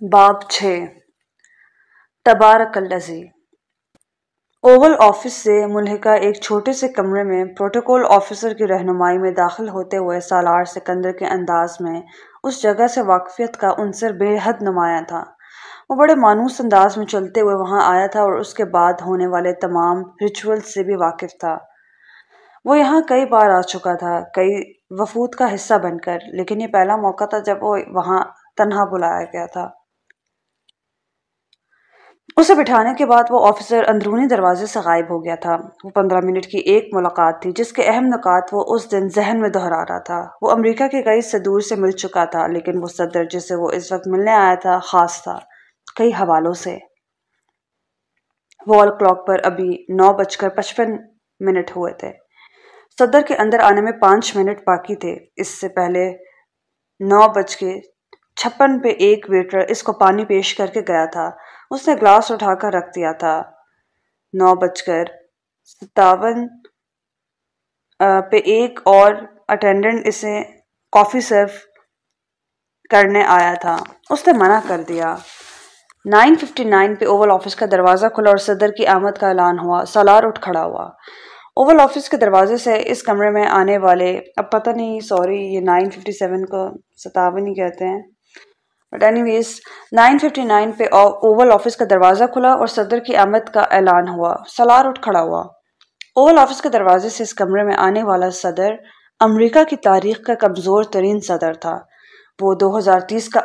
باب چھ۔ تبارک اللذی۔ اوول آفس سے ملحقہ ایک چھوٹے سے کمرے میں پروٹوکول آفیسر کی رہنمائی میں داخل ہوتے ہوئے سالار سکندر کے انداز میں اس جگہ سے واقفیت کا عنصر بے حد نمایاں تھا۔ وہ بڑے مانوس انداز میں چلتے ہوئے وہاں آیا تھا اور اس کے بعد ہونے والے تمام ریچولز سے بھی واقف تھا۔ وہ یہاں کئی بار آ چکا تھا، کئی وفود کا حصہ بن کر، لیکن یہ پہلا موقع تھا جب وہ وہاں تنہا بلایا گیا تھا۔ اسے بٹھانے کے بعد وہ آفیسر اندرونی دروازے سے غائب ہو گیا تھا۔ وہ پندرہ منٹ کی ایک ملاقات تھی جس کے اہم نکات وہ اس دن ذہن میں دہرا رہا تھا۔ وہ امریکہ کے کئی سے دور سے مل چکا تھا، لیکن وہ صدر جسے وہ اس وقت ملنے آیا تھا خاص تھا۔ کئی حوالوں سے۔ وال کلاک پر ابھی نو بج کر پچپن منٹ ہوئے تھے۔ صدر کے اندر آنے میں پانچ منٹ باقی تھے۔ اس سے پہلے نو بج کے چھپن پہ ایک ویٹر اس کو پانی پیش کر کے گیا تھا۔ اس نے گلاس اٹھا کر رکھ دیا تھا۔ نو بج کر ستاون پہ ایک اور اٹینڈنٹ اسے کافی سرو کرنے آیا تھا۔ اس نے منع کر دیا۔ نائن ففٹی نائن پہ اوول آفس کا دروازہ کھلا اور صدر کی آمد کا اعلان ہوا۔ سالار اٹھ کھڑا ہوا۔ اوول آفس کے دروازے سے اس کمرے میں آنے والے، اب پتہ نہیں، سوری، یہ نائن ففٹی سیون کو ستاون ہی کہتے ہیں۔ But anyways nine fifty nine پہ اوول آفس کا دروازہ کھلا اور صدر کی آمد کا اعلان ہوا سلار اٹھ کھڑا ہوا اوول آفس کے دروازے سے اس کمرے میں آنے والا صدر امریکہ کی تاریخ کا کمزور ترین صدر تھا وہ دو ہزار تیس کا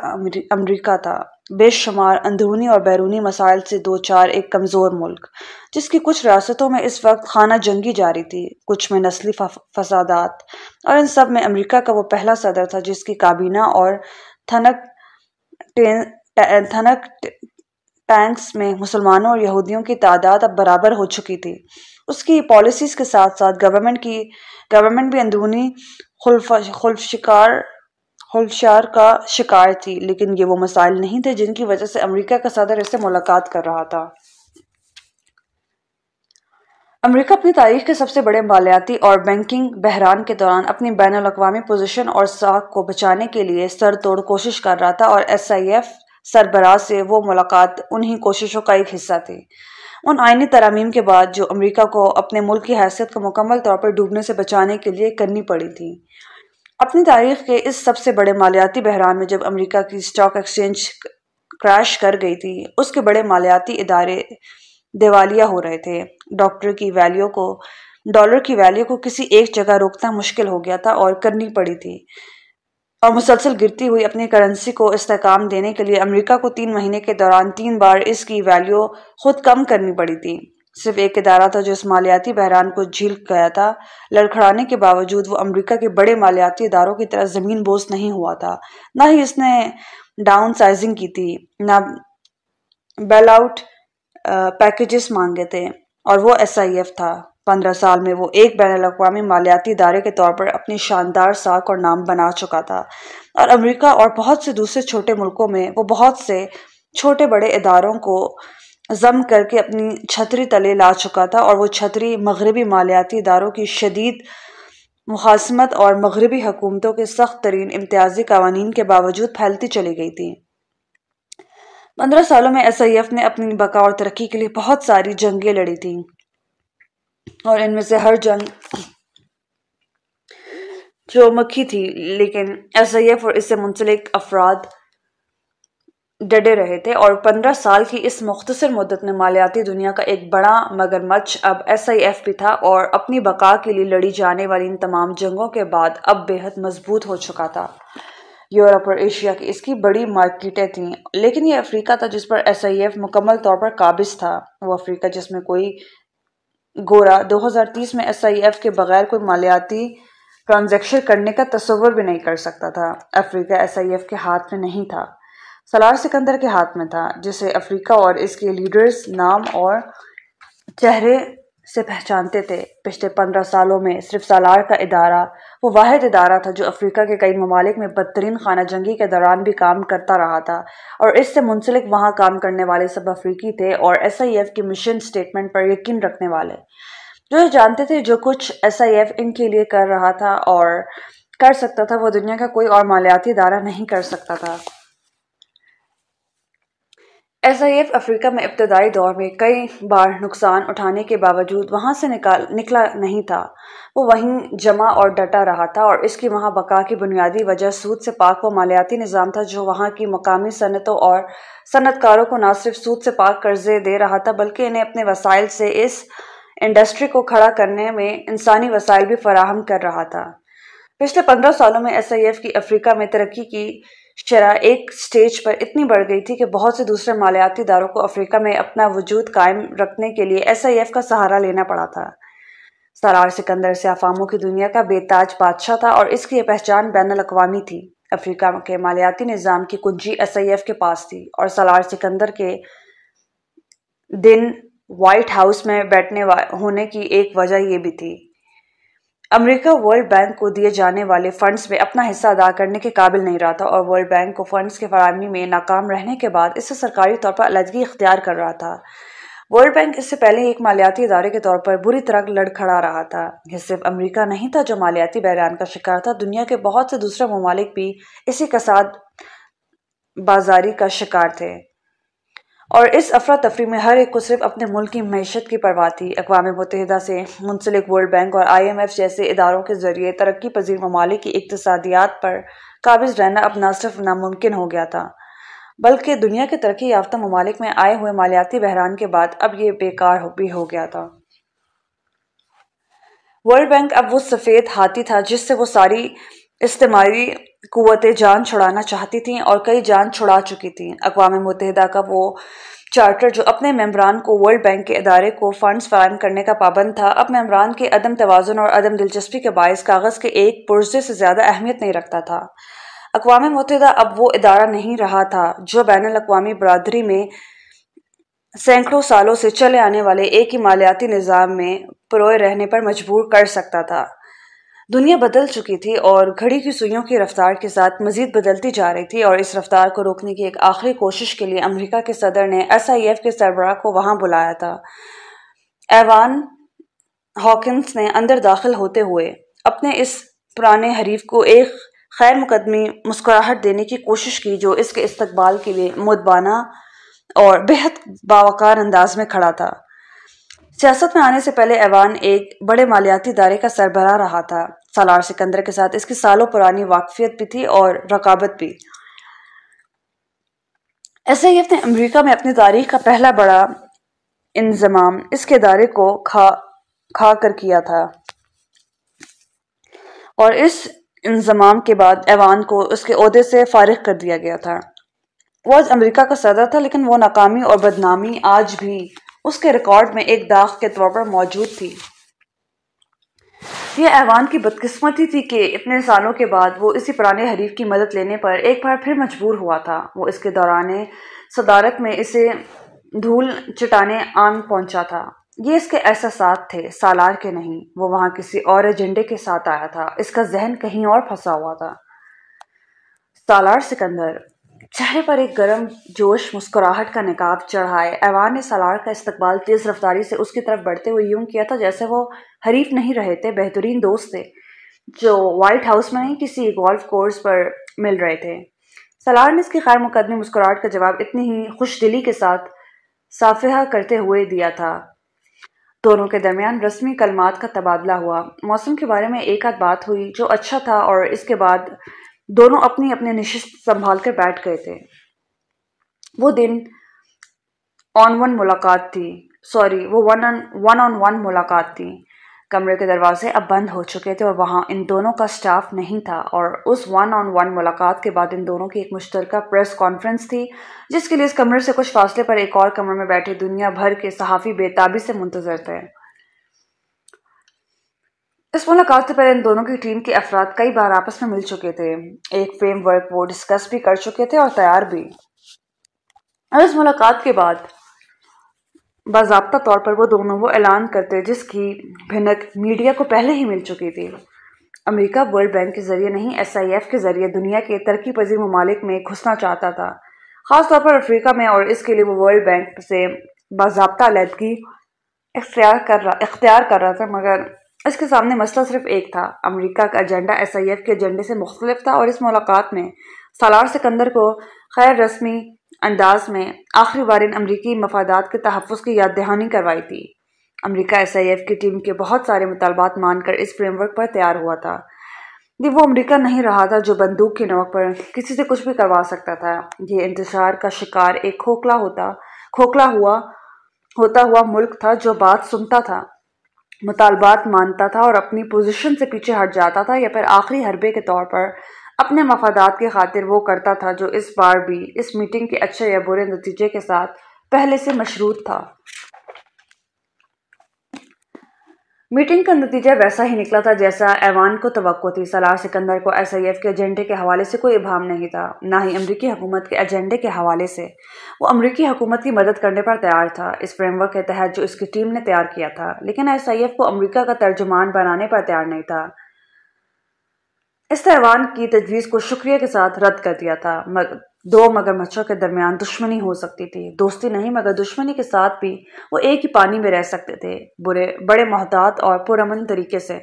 امریکہ تھا بے شمار اندرونی اور بیرونی مسائل سے دو چار ایک کمزور ملک جس کی کچھ ریاستوں میں اس وقت خانہ جنگی جاری تھی کچھ میں نسلی فسادات اور ان سب میں امریکہ کا وہ پہلا صدر تھا جس کی کابینہ اور تھنک تھنک ٹینکس میں مسلمانوں اور یہودیوں کی تعداد اب برابر ہو چکی تھی۔ اس کی پالیسیز کے ساتھ ساتھ گورنمنٹ کی گورنمنٹ بھی اندرونی خلف شکار خلشار کا شکار تھی، لیکن یہ وہ مسائل نہیں تھے جن کی وجہ سے امریکہ کا صدر اس سے ملاقات کر رہا تھا۔ امریکہ اپنی تاریخ کے سب سے بڑے مالیاتی اور بینکنگ بحران کے دوران اپنی بین الاقوامی پوزیشن اور ساکھ کو بچانے کے لیے سر توڑ کوشش کر رہا تھا اور ایس آئی ایف سربراہ سے وہ ملاقات انہی کوششوں کا ایک حصہ تھی۔ ان آئینی ترامیم کے بعد جو امریکہ کو اپنے ملک کی حیثیت کو مکمل طور پر ڈوبنے سے بچانے کے لیے کرنی پڑی تھی۔ اپنی تاریخ کے اس سب سے بڑے مالیاتی بحران میں جب امریکہ کی اسٹاک ایکسچینج کریش کر گئی تھی، اس کے بڑے مالیاتی ادارے دیوالیہ ہو رہے تھے۔ ڈاکٹر کی ویلیو کو، ڈالر کی ویلیو کو کسی ایک جگہ روکنا مشکل ہو گیا تھا اور کرنی پڑی تھی۔ اور مسلسل گرتی ہوئی اپنی کرنسی کو استحکام دینے کے لیے امریکہ کو تین مہینے کے دوران تین بار اس کی ویلیو خود کم کرنی پڑی تھی۔ صرف ایک ادارہ تھا جو اس مالیاتی بحران کو جھیل گیا تھا۔ لڑکھڑانے کے باوجود وہ امریکہ کے بڑے مالیاتی اداروں کی طرح زمین بوس نہیں ہوا تھا۔ نہ ہی اس نے ڈاؤن سائزنگ کی تھی، نہ بیل آؤٹ پیکجز مانگے تھے اور وہ ایس آئی ایف تھا۔ پندرہ سال میں وہ ایک بین الاقوامی مالیاتی ادارے کے طور پر اپنی شاندار ساکھ اور نام بنا چکا تھا۔ اور امریکہ اور بہت سے دوسرے چھوٹے ملکوں میں وہ بہت سے چھوٹے بڑے اداروں کو ضم کر کے اپنی چھتری تلے لا چکا تھا اور وہ چھتری مغربی مالیاتی اداروں کی شدید مخاسمت اور مغربی حکومتوں کے سخت ترین امتیازی قوانین کے باوجود پھیلتی چلی گئی تھی۔ پندرہ سالوں میں ایس آئی ایف نے اپنی بقا اور ترقی کے لیے بہت ساری جنگیں لڑی تھیں۔ اور ان میں سے ہر جنگ جو مکھی تھی، لیکن ایس آئی ایف اور اس سے منسلک افراد ڈڈے رہے تھے۔ اور پندرہ سال کی اس مختصر مدت میں مالیاتی دنیا کا ایک بڑا مگر مچ اب ایس آئی ایف بھی تھا اور اپنی بقا کے لیے لڑی جانے والی ان تمام جنگوں کے بعد اب بے حد مضبوط ہو چکا تھا۔ یورپ اور ایشیا کی اس کی بڑی مارکیٹیں تھیں۔ لیکن یہ افریقہ تھا جس پر ایس آئی ایف مکمل طور پر قابض تھا۔ وہ افریقہ جس میں کوئی گورا۔ دو ہزار تیس میں ایس آئی ایف کے بغیر کوئی مالیاتی ٹرانزیکشن کرنے کا تصور بھی نہیں کر سکتا تھا۔ افریقہ ایس آئی ایف کے ہاتھ میں نہیں تھا۔ سلار سکندر کے ہاتھ میں تھا، جسے افریقہ اور اس کے لیڈرز نام اور چہرے سے پہچانتے تھے۔ پچھلے پندرہ سالوں میں صرف سالار کا ادارہ، وہ واحد ادارہ تھا جو افریقہ کے کئی ممالک میں بدترین خانہ جنگی کے دوران بھی کام کرتا رہا تھا۔ اور اس سے منسلک وہاں کام کرنے والے سب افریقی تھے اور ایس آئی ایف کی مشن سٹیٹمنٹ پر یقین رکھنے والے۔ جو یہ جانتے تھے جو کچھ ایس آئی ایف ان کے لیے کر رہا تھا اور کر سکتا تھا، وہ دنیا کا کوئی اور مالیاتی ادارہ نہیں کر سکتا تھا۔ ایس آئی ایف افریقہ میں ابتدائی دور میں کئی بار نقصان اٹھانے کے باوجود وہاں سے نکال، نکلا نہیں تھا۔ وہ وہیں جمع اور ڈٹا رہا تھا اور اس کی وہاں بقا کی بنیادی وجہ سود سے پاک و مالیاتی نظام تھا جو وہاں کی مقامی صنعتوں اور صنعت کاروں کو نہ صرف سود سے پاک قرضے دے رہا تھا بلکہ انہیں اپنے وسائل سے اس انڈسٹری کو کھڑا کرنے میں انسانی وسائل بھی فراہم کر رہا تھا۔ پچھلے پندرہ سالوں میں ایس آئی ایف کی افریقہ میں ترقی کی شرح ایک سٹیج پر اتنی بڑھ گئی تھی کہ بہت سے دوسرے مالیاتی داروں کو افریقہ میں اپنا وجود قائم رکھنے کے لیے ایس آئی ایف کا سہارا لینا پڑا تھا۔ سالار سکندر سے افاموں کی دنیا کا بے تاج بادشاہ تھا اور اس کی یہ پہچان بین الاقوامی تھی۔ افریقہ کے مالیاتی نظام کی کنجی ایس آئی ایف کے پاس تھی اور سالار سکندر کے دن وائٹ ہاؤس میں بیٹھنے ہونے کی ایک وجہ یہ بھی تھی۔ امریکہ ورلڈ بینک کو دیے جانے والے فنڈز میں اپنا حصہ ادا کرنے کے قابل نہیں رہا تھا اور ورلڈ بینک کو فنڈز کے فراہمی میں ناکام رہنے کے بعد اسے سرکاری طور پر علیحدگی اختیار کر رہا تھا۔ ورلڈ بینک اس سے پہلے ایک مالیاتی ادارے کے طور پر بری طرح لڑ کھڑا رہا تھا۔ یہ صرف امریکہ نہیں تھا جو مالیاتی بحران کا شکار تھا، دنیا کے بہت سے دوسرے ممالک بھی اسی کساد بازاری کا شکار تھے۔ اور اس افراتفری میں ہر ایک کو صرف اپنے ملک کی معیشت کی پرواہ تھی۔ اقوام متحدہ سے منسلک ورلڈ بینک اور آئی ایم ایف جیسے اداروں کے ذریعے ترقی پذیر ممالک کی اقتصادیات پر قابض رہنا اب نہ صرف ناممکن ہو گیا تھا۔ بلکہ دنیا کے ترقی یافتہ ممالک میں آئے ہوئے مالیاتی بحران کے بعد اب یہ بیکار بھی ہو گیا تھا۔ ورلڈ بینک اب وہ سفید ہاتھی تھا جس سے وہ ساری استعمالی قوتیں جان چھڑانا چاہتی تھیں اور کئی جان چھڑا چکی تھیں۔ اقوام متحدہ کا وہ چارٹر جو اپنے ممبران کو ورلڈ بینک کے ادارے کو فنڈز فراہم کرنے کا پابند تھا، اب ممبران کے عدم توازن اور عدم دلچسپی کے باعث کاغذ کے ایک پرزے سے زیادہ اہمیت نہیں رکھتا تھا۔ اقوام متحدہ اب وہ ادارہ نہیں رہا تھا جو بین الاقوامی برادری میں سینکڑوں سالوں سے چلے آنے والے ایک ہی مالیاتی نظام میں پروئے رہنے پر مجبور کر سکتا تھا۔ دنیا بدل چکی تھی اور گھڑی کی سوئیوں کی رفتار کے ساتھ مزید بدلتی جا رہی تھی اور اس رفتار کو روکنے کی ایک آخری کوشش کے لیے امریکہ کے صدر نے ایس آئی ایف کے سربراہ کو وہاں بلایا تھا۔ ایوان ہاکنز نے اندر داخل ہوتے ہوئے اپنے اس پرانے حریف کو ایک خیر مقدمی مسکراہٹ دینے کی کوشش کی جو اس کے استقبال کے لیے مدبانہ اور بہت باوقار انداز میں کھڑا تھا۔ سیاست میں آنے سے پہلے ایوان ایک بڑے مالیاتی ادارے کا سربراہ رہا تھا۔ سالار سکندر کے ساتھ۔ اس کی سالوں پرانی واقفیت بھی تھی اور رقابت بھی۔ ایس آئی ایف نے امریکہ میں اپنی تاریخ کا پہلا بڑا انضمام اس کے ادارے کو کھا کھا کر کیا تھا۔ اور اس انضمام کے بعد ایوان کو اس کے عہدے سے فارغ کر دیا گیا تھا۔ وہ آج امریکہ کا صدر تھا، لیکن وہ ناکامی اور بدنامی آج بھی اس کے ریکارڈ میں ایک داغ کے طور پر موجود تھی۔ یہ ایوان کی بدقسمتی تھی کہ اتنے سالوں کے بعد وہ اسی پرانے حریف کی مدد لینے پر ایک بار پھر مجبور ہوا تھا۔ وہ اس کے دوران صدارت میں اسے دھول چٹانے آن پہنچا تھا۔ یہ اس کے احساسات تھے، سالار کے نہیں، وہ وہاں کسی اور ایجنڈے کے ساتھ آیا تھا۔ اس کا ذہن کہیں اور پھنسا ہوا تھا۔ سالار سکندر چہرے پر ایک گرم جوش مسکراہٹ کا نکاب چڑھائے ایوان نے سالار کا استقبال تیز رفتاری سے اس کی طرف بڑھتے ہوئے یوں کیا تھا جیسے وہ حریف نہیں رہے تھے، بہترین دوست تھے، جو وائٹ ہاؤس میں کسی گولف کورس پر مل رہے تھے۔ سالار نے اس کی خیر مقدمی مسکراہٹ کا جواب اتنی ہی خوش دلی کے ساتھ صافحہ کرتے ہوئے دیا تھا۔ دونوں کے درمیان رسمی کلمات کا تبادلہ ہوا۔ موسم کے بارے میں ایک آدھ بات ہوئی جو اچھا تھا اور اس کے بعد دونوں اپنی اپنے نشست سنبھال کر بیٹھ گئے تھے۔ وہ دن آن ون ملاقات تھی۔ سوری وہ ون ون آن ون ملاقات تھی۔ کمرے کے دروازے اب بند ہو چکے تھے اور وہاں ان دونوں کا سٹاف نہیں تھا۔ اور اس ون آن ون ملاقات کے بعد ان دونوں کی ایک مشترکہ پریس کانفرنس تھی، جس کے لیے اس کمرے سے کچھ فاصلے پر ایک اور کمرے میں بیٹھے دنیا بھر کے صحافی بے تابی سے منتظر تھے۔ اس ملاقات سے پہلے ان دونوں کی ٹیم کے افراد کئی بار آپس میں مل چکے تھے۔ ایک فریم ورک وہ ڈسکس بھی کر چکے تھے اور تیار بھی۔ اور اس ملاقات کے بعد باضابطہ طور پر وہ دونوں وہ اعلان کرتے جس کی بھنک میڈیا کو پہلے ہی مل چکی تھی۔ امریکہ ورلڈ بینک کے ذریعے نہیں ایس آئی ایف کے ذریعے دنیا کے ترقی پذیر ممالک میں گھسنا چاہتا تھا۔ خاص طور پر افریقہ میں اور اس کے لیے وہ ورلڈ بینک سے باضابطہ علیحدگی اختیار کر رہا، اختیار کر رہا تھا، مگر اس کے سامنے مسئلہ صرف ایک تھا، امریکہ کا ایجنڈا ایس آئی ایف کے ایجنڈے سے مختلف تھا اور اس ملاقات میں سالار سکندر کو خیر رسمی انداز میں آخری بار ان امریکی مفادات کے تحفظ کی یاد دہانی کروائی تھی۔ امریکہ ایس آئی ایف کی ٹیم کے بہت سارے مطالبات مان کر اس فریم ورک پر تیار ہوا تھا۔ یہ وہ امریکہ نہیں رہا تھا جو بندوق کی نوک پر کسی سے کچھ بھی کروا سکتا تھا۔ یہ انتشار کا شکار ایک کھوکھلا ہوتا، کھوکھلا ہوا، ہوتا ہوا ملک تھا جو بات سنتا تھا۔ مطالبات مانتا تھا اور اپنی پوزیشن سے پیچھے ہٹ جاتا تھا یا پھر آخری حربے کے طور پر اپنے مفادات کی خاطر وہ کرتا تھا جو اس بار بھی اس میٹنگ کے اچھے یا برے نتیجے کے ساتھ پہلے سے مشروط تھا۔ میٹنگ کا نتیجہ ویسا ہی نکلا تھا جیسا ایوان کو توقع تھی۔ سلار سکندر کو ایس آئی ایف کے ایجنڈے کے حوالے سے کوئی ابہام نہیں تھا، نہ ہی امریکی حکومت کے ایجنڈے کے حوالے سے۔ وہ امریکی حکومت کی مدد کرنے پر تیار تھا، اس فریم ورک کے تحت جو اس کی ٹیم نے تیار کیا تھا۔ لیکن ایس آئی ایف کو امریکہ کا ترجمان بنانے پر تیار نہیں تھا۔ اس ایوان کی تجویز کو شکریہ کے ساتھ رد کر دیا تھا دو مگر مچھوں کے درمیان دشمنی ہو سکتی تھی۔ دوستی نہیں، مگر دشمنی کے ساتھ بھی وہ ایک ہی پانی میں رہ سکتے تھے، برے، بڑے محتاط اور پرامن طریقے سے۔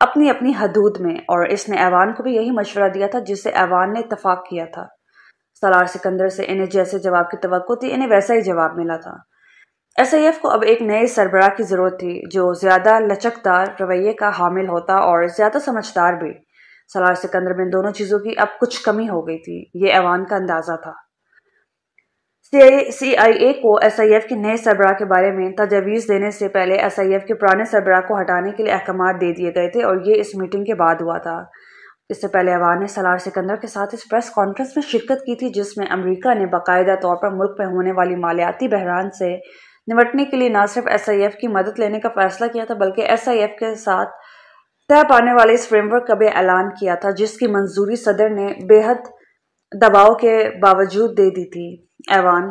اپنی اپنی حدود میں، اور اس نے ایوان کو بھی یہی مشورہ دیا تھا جس سے ایوان نے اتفاق کیا تھا۔ سالار سکندر سے انہیں جیسے جواب کی توقع تھی، انہیں ویسا ہی جواب ملا تھا۔ ایس آئی ایف کو اب ایک نئے سربراہ کی ضرورت تھی، جو زیادہ لچکدار رویے کا حامل ہوتا اور زیادہ سمجھدار بھی۔ سلار سکندر میں دونوں چیزوں کی اب کچھ کمی ہو گئی تھی۔ یہ ایوان کا اندازہ تھا۔ سی آئی اے کو ایس آئی ایف کے نئے سربراہ کے بارے میں تجویز دینے سے پہلے ایس آئی ایف کے پرانے سربراہ کو ہٹانے کے لیے احکامات دے دیے گئے تھے اور یہ اس میٹنگ کے بعد ہوا تھا۔ اس سے پہلے ایوان نے سلار سکندر کے ساتھ اس پریس کانفرنس میں شرکت کی تھی جس میں امریکہ نے باقاعدہ طور پر ملک میں ہونے والی مالیاتی بحران سے نمٹنے کے لیے نہ صرف ایس آئی ایف کی مدد لینے کا فیصلہ کیا تھا بلکہ ایس آئی ایف کے ساتھ طے پانے والے اس فریم ورک کا بھی اعلان کیا تھا، جس کی منظوری صدر نے بے حد دباؤ کے باوجود دے دی تھی۔ ایوان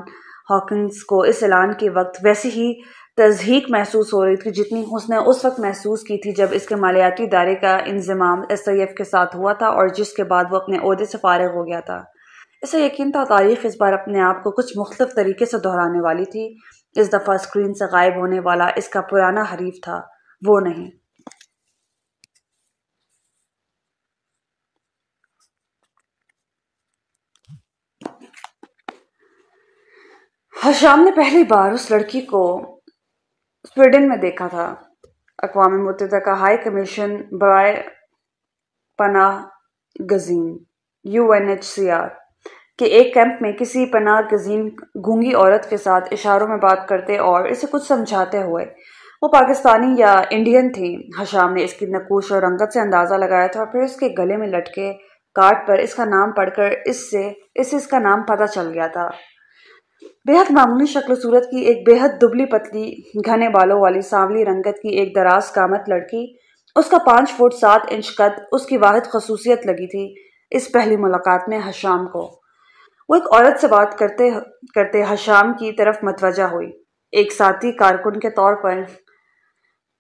ہاکنز کو اس اعلان کے وقت ویسی ہی تزہیق محسوس ہو رہی تھی جتنی اس نے اس وقت محسوس کی تھی جب اس کے مالیاتی ادارے کا انضمام ایس آئی ایف کے ساتھ ہوا تھا اور جس کے بعد وہ اپنے عہدے سے فارغ ہو گیا تھا۔ اسے یقین تھا، تاریخ اس بار اپنے آپ کو کچھ مختلف طریقے سے دہرانے والی تھی۔ اس دفعہ اسکرین سے غائب ہونے والا اس کا پرانا حریف تھا، وہ نہیں۔ حشام نے پہلی بار اس لڑکی کو سویڈن میں دیکھا تھا۔ اقوام متحدہ کا ہائی کمیشن برائے پناہ گزین، U N H C R کے ایک کیمپ میں کسی پناہ گزین گونگی عورت کے ساتھ اشاروں میں بات کرتے اور اسے کچھ سمجھاتے ہوئے۔ وہ پاکستانی یا انڈین تھی۔ حشام نے اس کی نقوش اور رنگت سے اندازہ لگایا تھا اور پھر اس کے گلے میں لٹکے کارڈ پر اس کا نام پڑھ کر اس سے اس سے اس کا نام پتہ چل گیا تھا۔ بےحد معمولی شکل و صورت کی ایک بےحد دبلی پتلی گھنے بالوں والی سانولی رنگت کی ایک دراز کامت لڑکی، اس کا پانچ فٹ سات انچ قد، اس کی واحد خصوصیت لگی تھی اس پہلی ملاقات میں حشام کو۔ وہ ایک عورت سے بات کرتے کرتے حشام کی طرف متوجہ ہوئی۔ ایک ساتھی کارکن کے طور پر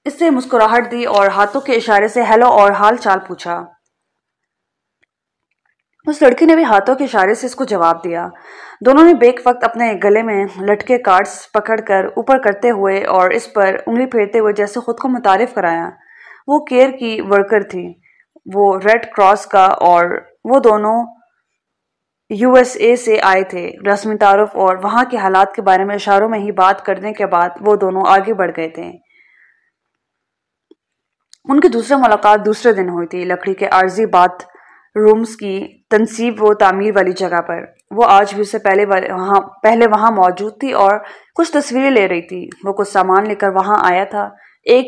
اس سے مسکراہٹ دی اور ہاتھوں کے اشارے سے ہیلو اور حال چال پوچھا۔ اس لڑکی نے بھی ہاتھوں کے اشارے سے اس کو جواب دیا۔ دونوں نے بیک وقت اپنے گلے میں لٹکے کارڈز پکڑ کر اوپر کرتے ہوئے اور اس پر انگلی پھیرتے ہوئے جیسے خود کو متعارف کرایا۔ وہ کیئر کی ورکر تھی۔ وہ ریڈ کراس کا اور وہ دونوں یو ایس اے سے آئے تھے۔ رسمی تعارف اور وہاں کے حالات کے بارے میں اشاروں میں ہی بات کرنے کے بعد وہ دونوں آگے بڑھ گئے تھے۔ ان کی دوسرے ملاقات دوسرے دن ہوئی تھی۔ لکڑی کے عارضی بات رومز کی تنصیب و تعمیر والی جگہ پر۔ وہ آج بھی اسے پہلے وہاں پہلے وہاں موجود تھی اور کچھ تصویریں لے رہی تھی۔ وہ کچھ سامان لے کر وہاں آیا تھا ایک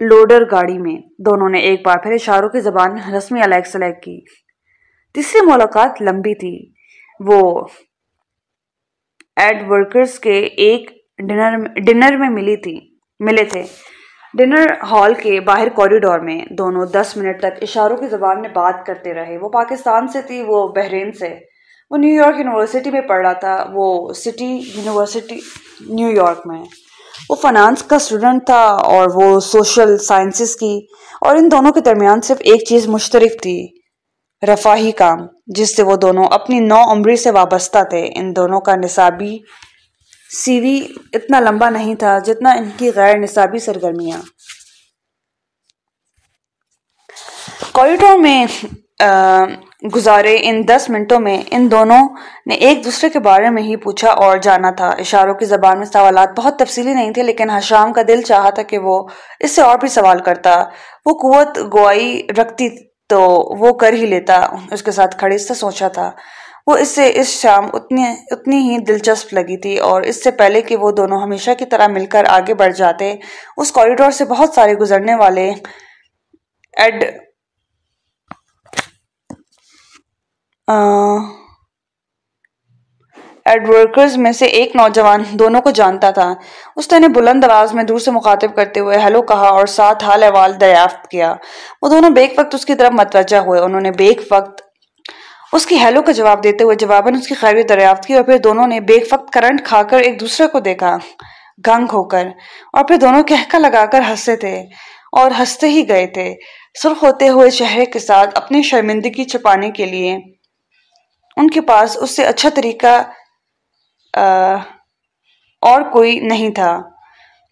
لوڈر گاڑی میں۔ دونوں نے ایک بار پھر اشاروں کی زبان رسمی الیک سلیک کی۔ تیسری ملاقات لمبی تھی۔ وہ ایڈ ورکرز کے ایک ڈنر ڈنر میں ملی تھی ملے تھے۔ ڈنر ہال کے باہر کوریڈور میں دونوں دس منٹ تک اشاروں کی زبان میں بات کرتے رہے۔ وہ پاکستان سے تھی، وہ بحرین سے۔ وہ نیو یارک یونیورسٹی میں پڑھ رہا تھا، وہ سٹی یونیورسٹی نیو یارک میں۔ وہ فنانس کا اسٹوڈنٹ تھا اور وہ سوشل سائنسز کی۔ اور ان دونوں کے درمیان صرف ایک چیز مشترک تھی، رفاہی کام، جس سے وہ دونوں اپنی نو عمری سے وابستہ تھے۔ ان دونوں کا نصابی سی وی اتنا لمبا نہیں تھا جتنا ان کی غیر نصابی سرگرمیاں۔ کوریڈور میں گزارے ان دس منٹوں میں ان دونوں نے ایک دوسرے کے بارے میں ہی پوچھا اور جانا تھا۔ اشاروں کی زبان میں سوالات بہت تفصیلی نہیں تھے، لیکن حشام کا دل چاہا تھا کہ وہ اس سے اور بھی سوال کرتا۔ وہ قوت گوائی رکھتی تو وہ کر ہی لیتا۔ اس کے ساتھ کھڑے سے سوچا تھا۔ وہ اس سے اس شام اتنی اتنی ہی دلچسپ لگی تھی اور اس سے پہلے کہ وہ دونوں ہمیشہ کی طرح مل کر آگے بڑھ جاتے، اس کوریڈور سے بہت سارے گزرنے والے ایڈ ایڈ ورکرز میں سے ایک نوجوان دونوں کو جانتا تھا۔ اس نے بلند آواز میں دور سے مخاطب کرتے ہوئے ہیلو کہا اور ساتھ حال احوال دریافت کیا۔ وہ دونوں بیک وقت اس کی طرف متوجہ ہوئے۔ انہوں نے بیک وقت اس کی ہیلو کا جواب دیتے ہوئے جواباً اس کی خیریت دریافت کی اور پھر دونوں نے بیک وقت کرنٹ کھا کر ایک دوسرے کو دیکھا، گنگ ہو کر۔ اور پھر دونوں کہکا لگا کر ہنسے تھے اور ہنستے ہی گئے تھے۔ سرخ ہوتے ہوئے چہرے کے ساتھ اپنی شرمندگی چھپانے کے لیے۔ ان کے پاس اس سے اچھا طریقہ اور کوئی نہیں تھا۔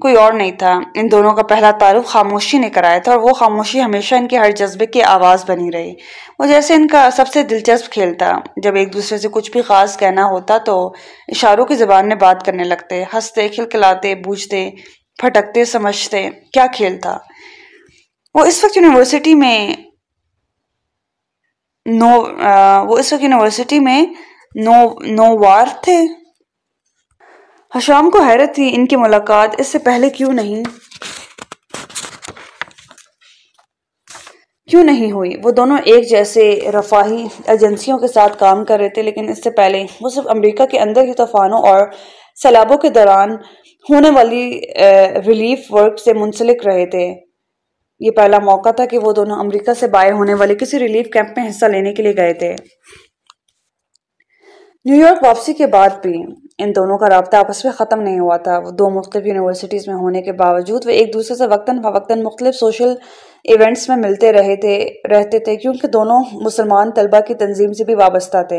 کوئی اور نہیں تھا۔ ان دونوں کا پہلا تعارف خاموشی نے کرایا تھا اور وہ خاموشی ہمیشہ ان کے ہر جذبے کی آواز بنی رہی۔ وہ جیسے ان کا سب سے دلچسپ کھیل تھا۔ جب ایک دوسرے سے کچھ بھی خاص کہنا ہوتا تو اشاروں کی زبان میں بات کرنے لگتے۔ ہنستے، کھلکھلاتے بوجھتے پھٹکتے، سمجھتے۔ کیا کھیل تھا؟ وہ اس وقت یونیورسٹی میں نو وہ اس وقت یونیورسٹی میں نو نو وار تھے۔ حشام کو حیرت تھی ان کی ملاقات، اس سے پہلے کیوں نہیں؟ کیوں نہیں ہوئی؟ وہ دونوں ایک جیسے رفاہی ایجنسیوں کے ساتھ کام کر رہے تھے، لیکن اس سے پہلے وہ صرف امریکہ کے اندر ہی طوفانوں اور سیلابوں کے دوران ہونے والی ریلیف ورک سے منسلک رہے تھے۔ یہ پہلا موقع تھا کہ وہ دونوں امریکہ سے باہر ہونے والے کسی ریلیف کیمپ میں حصہ لینے کے لیے گئے تھے۔ نیو یارک واپسی کے بعد بھی ان دونوں کا رابطہ آپس میں ختم نہیں ہوا تھا۔ وہ دو مختلف یونیورسٹیز میں ہونے کے باوجود وہ ایک دوسرے سے وقتاً فوقتاً مختلف سوشل ایونٹس میں ملتے رہے تھے، رہتے تھے، کیونکہ دونوں مسلمان طلبہ کی تنظیم سے بھی وابستہ تھے۔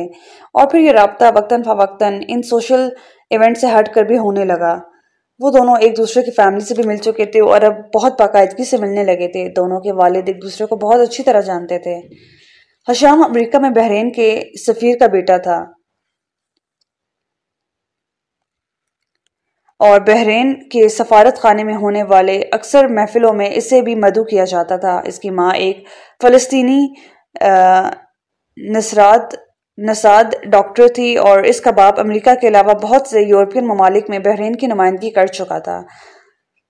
اور پھر یہ رابطہ وقتاً فوقتاً ان سوشل ایونٹ سے ہٹ کر بھی ہونے لگا۔ وہ دونوں ایک دوسرے کی فیملی سے بھی مل چکے تھے اور اب بہت باقاعدگی سے ملنے لگے تھے۔ دونوں کے والد ایک دوسرے کو بہت اچھی طرح جانتے تھے۔ حشام امریکہ میں بحرین کے سفیر کا بیٹا تھا۔ اور بحرین کے سفارت خانے میں ہونے والے اکثر محفلوں میں اسے بھی مدعو کیا جاتا تھا۔ اس کی ماں ایک فلسطینی نسرات نساد ڈاکٹر تھی اور اس کا باپ امریکہ کے علاوہ بہت سے یورپین ممالک میں بحرین کی نمائندگی کر چکا تھا۔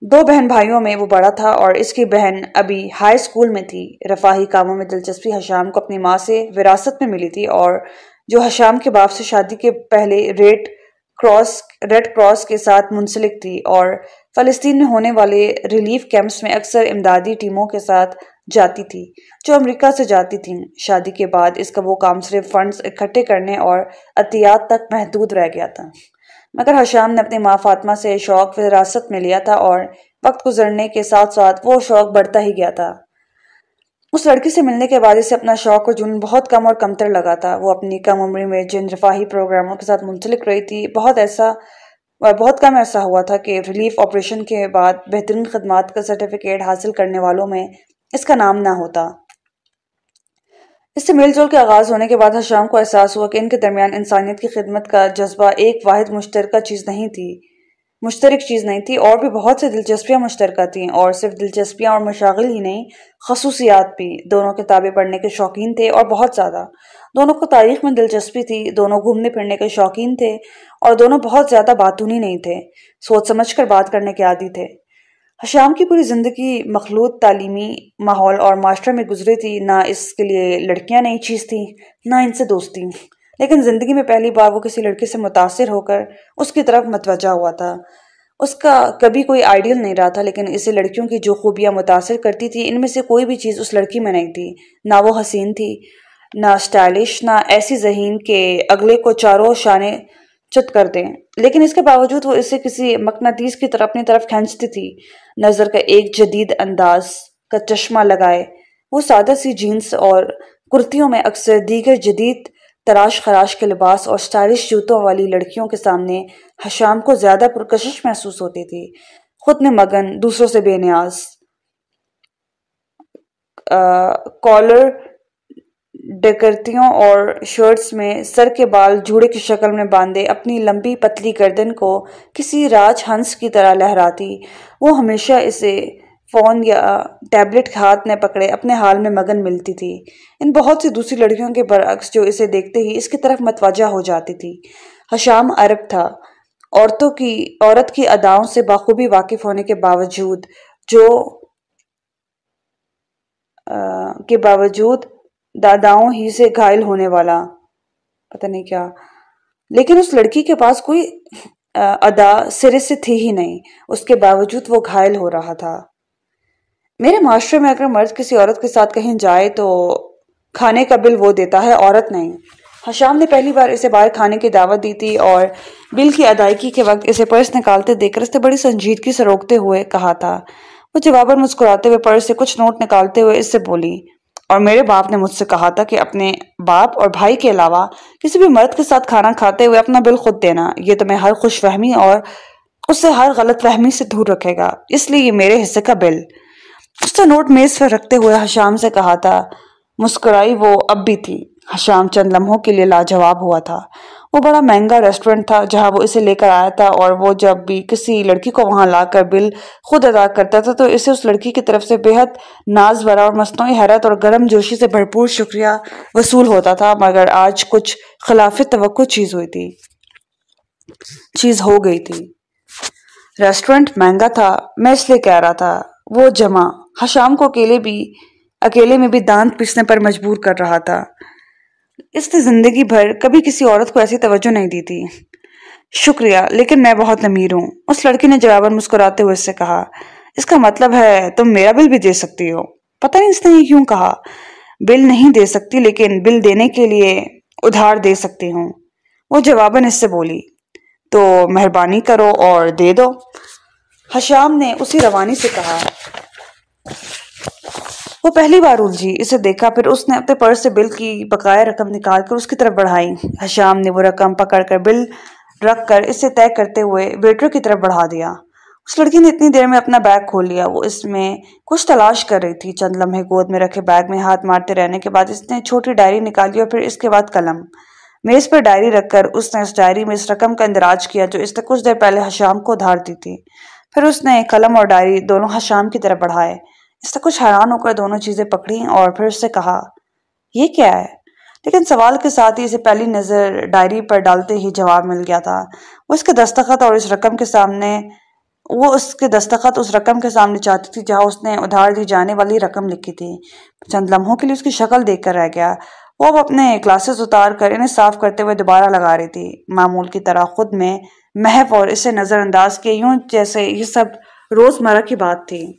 دو بہن بھائیوں میں وہ بڑا تھا اور اس کی بہن ابھی ہائی سکول میں تھی۔ رفاہی کاموں میں دلچسپی حشام کو اپنی ماں سے وراثت میں ملی تھی اور جو حشام کے باپ سے شادی کے پہلے ریٹ کراس، ریڈ کراس کے ساتھ منسلک تھی اور فلسطین میں ہونے والے ریلیف کیمپس میں اکثر امدادی ٹیموں کے ساتھ جاتی تھی، جو امریکہ سے جاتی تھیں۔ شادی کے بعد اس کا وہ کام صرف فنڈز اکٹھے کرنے اور عطیات تک محدود رہ گیا تھا۔ مگر حشام نے اپنی ماں فاطمہ سے شوق وراثت میں لیا تھا اور وقت گزرنے کے ساتھ ساتھ وہ شوق بڑھتا ہی گیا تھا۔ اس لڑکی سے ملنے کے بعد اسے اپنا شوق اور جنون بہت کم اور کمتر لگا تھا۔ وہ اپنی کم عمری میں جن رفاہی پروگراموں کے ساتھ منسلک رہی تھی، بہت ایسا، بہت کم ایسا ہوا تھا کہ ریلیف آپریشن کے بعد بہترین خدمات کا سرٹیفکیٹ حاصل کرنے والوں میں اس کا نام نہ ہوتا۔ اس سے مل جل کے آغاز ہونے کے بعد حشام کو احساس ہوا کہ ان کے درمیان انسانیت کی خدمت کا جذبہ ایک واحد مشترکہ چیز نہیں تھی۔ مشترک چیز نہیں تھی اور بھی بہت سے دلچسپیاں مشترکہ تھیں اور صرف دلچسپیاں اور مشاغل ہی نہیں، خصوصیات بھی۔ دونوں کتابیں پڑھنے کے شوقین تھے اور بہت زیادہ۔ دونوں کو تاریخ میں دلچسپی تھی، دونوں گھومنے پھرنے کے شوقین تھے اور دونوں بہت زیادہ باتونی نہیں تھے، سوچ سمجھ کر بات کرنے کے عادی تھے۔ حشام کی پوری زندگی مخلوط تعلیمی ماحول اور معاشرے میں گزری تھی، نہ اس کے لیے لڑکیاں نئی چیز تھیں، نہ ان سے دوستی۔ لیکن زندگی میں پہلی بار وہ کسی لڑکے سے متاثر ہو کر اس کی طرف متوجہ ہوا تھا۔ اس کا کبھی کوئی آئیڈیل نہیں رہا تھا، لیکن اسے لڑکیوں کی جو خوبیاں متاثر کرتی تھی، ان میں سے کوئی بھی چیز اس لڑکی میں نہیں تھی۔ نہ وہ حسین تھی، نہ اسٹائلش نہ ایسی ذہین کہ اگلے کو چاروں شانے چت کر دیں۔ لیکن اس کے باوجود وہ اسے کسی مقناطیس کی طرف، اپنی طرف کھینچتی تھی۔ نظر کا ایک جدید انداز کا چشمہ لگائے، وہ سادہ سی جینس اور کرتیوں میں اکثر دیگر جدید تراش خراش کے لباس اور سٹائلش جوتوں والی لڑکیوں کے سامنے حشام کو زیادہ پرکشش محسوس ہوتی تھی۔ خود میں مگن، دوسروں سے بے نیاز۔ کالر ڈکرتیوں اور شرٹس میں سر کے بال جھوڑے کی شکل میں باندھے اپنی لمبی پتلی گردن کو کسی راج ہنس کی طرح لہراتی۔ وہ ہمیشہ اسے فون یا ٹیبلٹ ہاتھ میں پکڑے، اپنے حال میں مگن ملتی تھی۔ ان بہت سی دوسری لڑکیوں کے برعکس جو اسے دیکھتے ہی اس کی طرف متوجہ ہو جاتی تھی۔ حشام عرب تھا۔ عورتوں کی، عورت کی اداؤں سے بخوبی واقف ہونے کے باوجود، جو کے باوجود داداؤں ہی سے گھائل ہونے والا۔ پتہ نہیں کیا۔ لیکن اس لڑکی کے پاس کوئی ادا سرے سے تھی ہی نہیں۔ اس کے باوجود وہ گھائل ہو رہا تھا۔ میرے معاشرے میں اگر مرد کسی عورت کے ساتھ کہیں جائے تو کھانے کا بل وہ دیتا ہے، عورت نہیں۔ حشام نے پہلی بار اسے باہر کھانے کی دعوت دی تھی اور بل کی ادائیگی کے وقت اسے پرس نکالتے دیکھ کر اس نے بڑی سنجیدگی سے روکتے ہوئے کہا تھا۔ وہ جواباً مسکراتے ہوئے پرس سے کچھ نوٹ نکالتے ہوئے اس سے بولی، اور میرے باپ نے مجھ سے کہا تھا کہ اپنے باپ اور بھائی کے علاوہ کسی بھی مرد کے ساتھ کھانا کھاتے ہوئے اپنا بل خود دینا، یہ تمہیں ہر خوش فہمی اور اس سے ہر غلط فہمی سے دور رکھے گا۔ اس لیے یہ میرے حصے کا بل۔ اس نے نوٹ میز پر رکھتے ہوئے حشام سے کہا تھا، مسکرائی وہ اب بھی تھی۔ حشام چند لمحوں کے لیے لاجواب ہوا تھا۔ وہ بڑا مہنگا ریسٹورنٹ تھا جہاں وہ اسے لے کر آیا تھا اور وہ جب بھی کسی لڑکی کو وہاں لا کر بل خود ادا کرتا تھا تو اسے اس لڑکی کی طرف سے بےحد ناز بھرا اور مصنوعی حیرت اور گرم جوشی سے بھرپور شکریہ وصول ہوتا تھا، مگر آج کچھ خلاف توقع چیز ہوئی تھی۔ چیز ہو گئی تھی۔ ریسٹورنٹ مہنگا تھا، میں اس لیے کہہ رہا تھا۔ وہ جمع حشام کو اکیلے بھی، اکیلے میں بھی دانت پیسنے پر مجبور کر رہا تھا۔ اس نے زندگی بھر کبھی کسی عورت کو ایسی توجہ نہیں دی تھی۔ شکریہ، لیکن میں بہت امیر ہوں۔ اس لڑکی نے جواباً مسکراتے ہوئے اس سے کہا، اس کا مطلب ہے، تم میرا بل بھی دے سکتی ہو۔ پتہ نہیں اس نے یہ کیوں کہا۔ بل نہیں دے سکتی، لیکن بل دینے کے لیے ادھار دے سکتی ہوں۔ وہ جواباً اس سے بولی، تو مہربانی کرو اور دے دو۔ حشام نے اسی روانی سے کہا، وہ پہلی بار الجھی، اسے دیکھا، پھر اس نے اپنے پرس سے بل کی بقایا رقم نکال کر اس کی طرف بڑھائی۔ حشام نے وہ رقم پکڑ کر بل رکھ کر اسے طے کرتے ہوئے ویٹر کی طرف بڑھا دیا۔ اس لڑکی نے اتنی دیر میں اپنا بیگ کھول لیا۔ وہ اس میں کچھ تلاش کر رہی تھی۔ چند لمحے گود میں رکھے بیگ میں ہاتھ مارتے رہنے کے بعد اس نے چھوٹی ڈائری نکالی اور پھر اس کے بعد قلم۔ میز پر ڈائری رکھ کر اس نے اس ڈائری میں اس رقم کا اندراج کیا جو اس نے کچھ دیر پہلے حشام کو ادھار دی تھی۔ پھر اس نے قلم اور ڈائری دونوں حشام کی طرف بڑھائے۔ اس نے کچھ حیران ہو کر دونوں چیزیں پکڑی اور پھر اس سے کہا، یہ کیا ہے؟ لیکن سوال کے ساتھ ہی اسے پہلی نظر ڈائری پر ڈالتے ہی جواب مل گیا تھا۔ وہ اس کے دستخط اور اس رقم کے سامنے، وہ اس کے دستخط اس رقم کے سامنے چاہتی تھی جہاں اس نے ادھار دی جانے والی رقم لکھی تھی۔ چند لمحوں کے لیے اس کی شکل دیکھ کر رہ گیا۔ وہ اب اپنے کلاسز اتار کر انہیں صاف کرتے ہوئے دوبارہ لگا رہی تھی۔ معمول کی طرح خود میں محف اور اسے نظر انداز کے یوں جیسے یہ سب روز مرہ کی بات تھی۔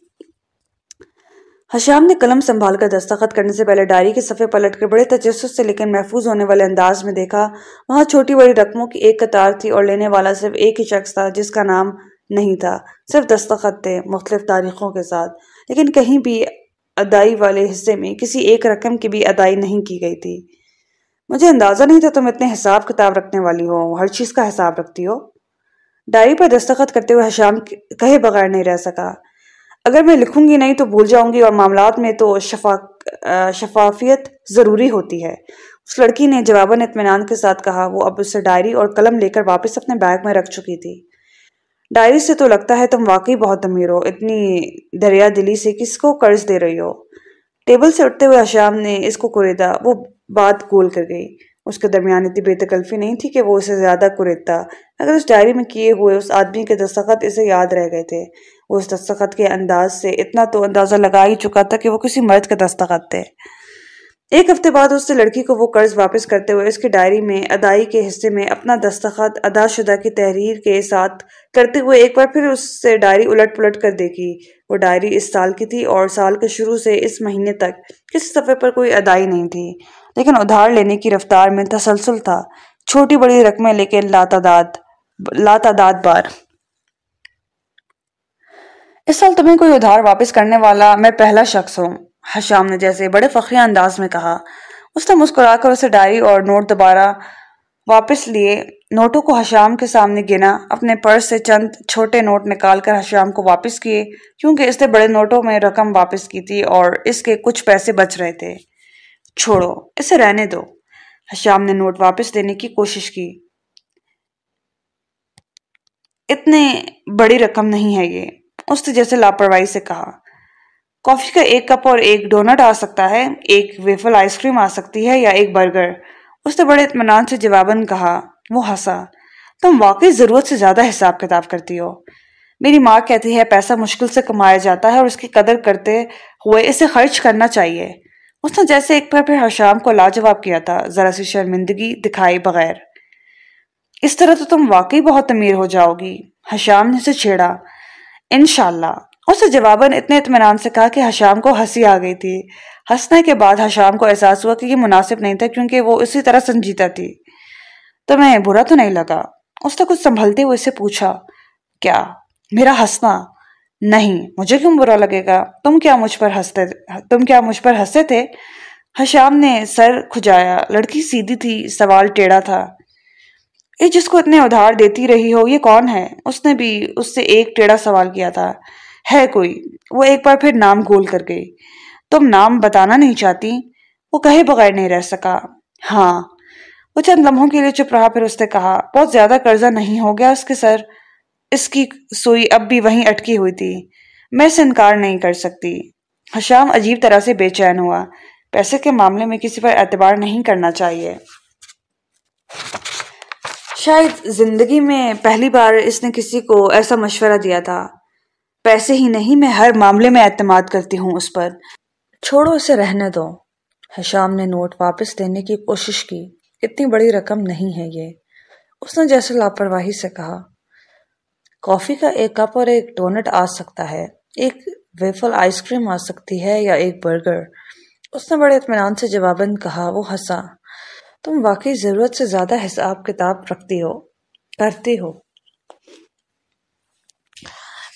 حشام نے قلم سنبھال کر دستخط کرنے سے پہلے ڈائری کے صفحے پلٹ کر بڑے تجسس سے لیکن محفوظ ہونے والے انداز میں دیکھا، وہاں چھوٹی بڑی رقموں کی ایک قطار تھی اور لینے والا صرف ایک ہی شخص تھا جس کا نام نہیں تھا، صرف دستخط تھے مختلف تاریخوں کے ساتھ۔ لیکن کہیں بھی ادائی والے حصے میں کسی ایک رقم کی بھی ادائی نہیں کی گئی تھی۔ مجھے اندازہ نہیں تھا تم اتنے حساب کتاب رکھنے والی ہو، ہر چیز کا حساب رکھتی ہو۔ ڈائری پر دستخط کرتے ہوئے حشام کہے بغیر نہیں رہ سکا۔ اگر میں لکھوں گی نہیں تو بھول جاؤں گی اور معاملات میں تو شفا شفافیت ضروری ہوتی ہے۔ اس لڑکی نے جواباً اطمینان کے ساتھ کہا، وہ اب اسے ڈائری اور قلم لے کر واپس اپنے بیگ میں رکھ چکی تھی۔ ڈائری سے تو لگتا ہے تم واقعی بہت امیر ہو، اتنی دریا دلی سے کس کو قرض دے رہی ہو؟ ٹیبل سے اٹھتے ہوئے اشام نے اس کو کوریدا وہ بات گول کر گئی۔ اس کے درمیان اتنی بے تکلفی نہیں تھی کہ وہ اسے زیادہ کوریدتا اگر اس ڈائری میں کیے ہوئے اس آدمی کے دستخط اسے یاد رہ گئے تھے، وہ اس دستخط کے انداز سے اتنا تو اندازہ لگا ہی چکا تھا کہ وہ کسی مرد کے دستخط تھے۔ ایک ہفتے بعد اس سے لڑکی کو وہ قرض واپس کرتے ہوئے اس کی ڈائری میں ادائی کے حصے میں اپنا دستخط ادا شدہ کی تحریر کے ساتھ کرتے ہوئے ایک بار پھر اس سے ڈائری الٹ پلٹ کر دیکھی۔ وہ ڈائری اس سال کی تھی اور سال کے شروع سے اس مہینے تک کسی صفحے پر کوئی ادائی نہیں تھی۔ لیکن ادھار لینے کی رفتار میں تسلسل تھا۔ چھوٹی بڑی رقمیں لیکن لاتعداد لاتعداد بار۔ اس سال تمہیں کوئی ادھار واپس کرنے والا میں پہلا شخص ہوں حشام نے جیسے بڑے فخریہ انداز میں کہا۔ اس نے مسکرا کر اسے ڈائری اور نوٹ دوبارہ واپس لیے۔ نوٹوں کو حشام کے سامنے گنا، اپنے پرس سے چند چھوٹے نوٹ نکال کر حشام کو واپس کیے، کیونکہ اس نے بڑے نوٹوں میں رقم واپس کی تھی اور اس کے کچھ پیسے بچ رہے تھے۔ چھوڑو، اسے رہنے دو۔ حشام نے نوٹ واپس دینے کی کوشش کی۔ اتنے بڑی رقم نہیں ہے یہ، اس نے جیسے لاپرواہی سے کہا۔ کافی کا ایک کپ اور ایک ڈونٹ آ سکتا ہے، ایک ویفل آئس کریم آ سکتی ہے یا ایک برگر۔ اس نے بڑے اطمینان سے جواباً کہا، وہ ہنسا۔ تم واقعی ضرورت سے زیادہ حساب کتاب کرتی ہو۔ میری ماں کہتی ہے، پیسہ مشکل سے کمایا جاتا ہے اور اس کی قدر کرتے ہوئے اسے خرچ کرنا چاہیے۔ اس نے جیسے ایک بار پھر حشام کو لاجواب کیا تھا، ذرا سی شرمندگی دکھائی بغیر۔ اس طرح تو تم واقعی بہت امیر ہو جاؤ گی حشام نے اسے چھیڑا۔ انشاءاللہ۔ اس نے جواباً اتنے اطمینان سے کہا کہ حشام کو ہنسی آ گئی تھی۔ ہنسنے کے بعد حشام کو احساس ہوا کہ یہ مناسب نہیں تھا کیونکہ وہ اسی طرح سنجیدہ تھی۔ تو میں، برا تو نہیں لگا۔ اس نے کچھ سنبھلتے ہوئے اسے پوچھا، کیا؟ میرا ہنسنا نہیں، مجھے کیوں برا لگے گا؟ تم کیا مجھ پر ہنستے، تم کیا مجھ پر ہنستے تھے؟ حشام نے سر کھجایا، لڑکی سیدھی تھی، سوال ٹیڑھا تھا۔ یہ جس کو اتنے ادھار دیتی رہی ہو، یہ کون ہے؟ اس نے بھی اس سے ایک ٹیڑھا سوال کیا تھا۔ ہے کوئی؟ وہ ایک بار پھر نام گول کر گئی۔ تم نام بتانا نہیں چاہتی؟ وہ کہے بغیر نہیں رہ سکا۔ ہاں۔ وہ چند لمحوں کے لیے چپ رہا، پھر اس نے کہا، بہت زیادہ قرضہ نہیں ہو گیا اس کے سر۔ اس کی سوئی اب بھی وہیں اٹکی ہوئی تھی۔ میں اسے انکار نہیں کر سکتی۔ حشام عجیب طرح سے بے چین ہوا۔ پیسے کے معاملے میں کسی پر اعتبار نہیں کرنا چاہیے۔ شاید زندگی میں پہلی بار اس نے کسی کو ایسا مشورہ دیا تھا۔ پیسے ہی نہیں، میں ہر معاملے میں اعتماد کرتی ہوں اس پر۔ چھوڑو اسے رہنے دو۔ حشام نے نوٹ واپس دینے کی کوشش کی۔ اتنی بڑی رقم نہیں ہے یہ۔ اس نے جیسے لاپرواہی سے کہا کافی کا ایک کپ اور ایک ڈونٹ آ سکتا ہے۔ ایک ویفل آئس کریم آ سکتی ہے یا ایک برگر۔ اس نے بڑے اطمینان سے جواباً کہا، وہ ہنسا۔ تم واقعی ضرورت سے زیادہ حساب کتاب رکھتی ہو، کرتی ہو۔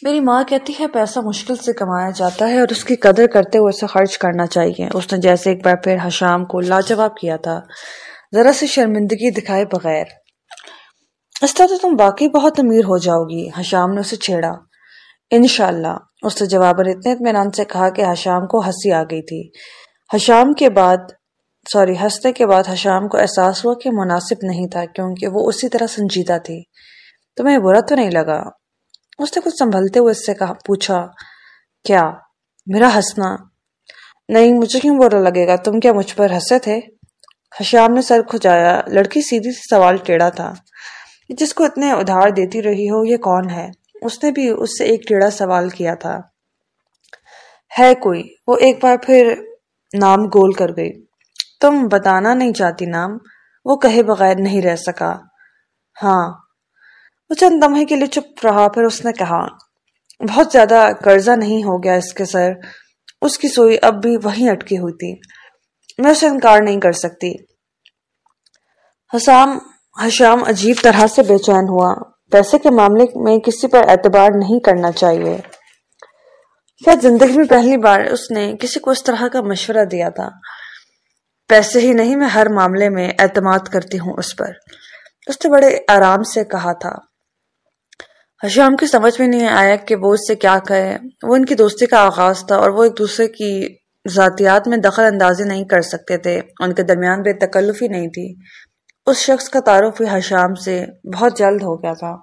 میری ماں کہتی ہے، پیسہ مشکل سے کمایا جاتا ہے اور اس کی قدر کرتے ہوئے اسے خرچ کرنا چاہیے۔ اس نے جیسے ایک بار پھر حشام کو لاجواب کیا تھا۔ ذرا سی شرمندگی دکھائے بغیر۔ اس طرح تو تم واقعی بہت امیر ہو جاؤ گی حشام نے اسے چھیڑا۔ انشاءاللہ، اس نے جواب اتنے اطمینان سے کہا کہ حشام کو ہنسی آ گئی تھی۔ حشام کے بعد، سوری ہنستے کے بعد حشام کو احساس ہوا کہ مناسب نہیں تھا کیونکہ وہ اسی طرح سنجیدہ تھی۔ تمہیں برا تو نہیں لگا؟ اس نے کچھ سنبھلتے ہوئے اس سے کہا، پوچھا، کیا؟ میرا ہنسنا؟ نہیں، مجھے کیوں برا لگے گا؟ تم کیا مجھ پر ہنسے تھے؟ حشام نے سر کھجایا، لڑکی سیدھی سی سوال ٹیڑھا تھا۔ جس کو اتنے ادھار دیتی رہی ہو، یہ کون ہے؟ اس نے بھی اس سے ایک ٹیڑھا سوال کیا تھا۔ ہے کوئی؟ وہ ایک بار پھر نام گول کر گئی۔ تم بتانا نہیں چاہتی نام؟ وہ کہے بغیر نہیں رہ سکا۔ ہاں۔ وہ چند دمحے کے لیے چپ رہا، پھر اس نے کہا، بہت زیادہ قرضہ نہیں ہو گیا اس کے سر۔ اس کی سوئی اب بھی وہیں اٹکی ہوئی تھی۔ میں اسے انکار نہیں کر سکتی۔ حسام حشام عجیب طرح سے بے چین ہوا۔ پیسے کے معاملے میں کسی پر اعتبار نہیں کرنا چاہیے۔ شاید زندگی میں پہلی بار اس نے کسی کو اس طرح کا مشورہ دیا تھا۔ پیسے ہی نہیں، میں ہر معاملے میں اعتماد کرتی ہوں اس پر۔ اس نے بڑے آرام سے کہا تھا۔ حشام کی سمجھ میں نہیں آیا کہ وہ اس سے کیا کہے۔ وہ ان کی دوستی کا آغاز تھا اور وہ ایک دوسرے کی ذاتیات میں دخل اندازی نہیں کر سکتے تھے۔ ان کے درمیان بے تکلفی نہیں تھی۔ اس شخص کا تعارف بھی حشام سے بہت جلد ہو گیا تھا۔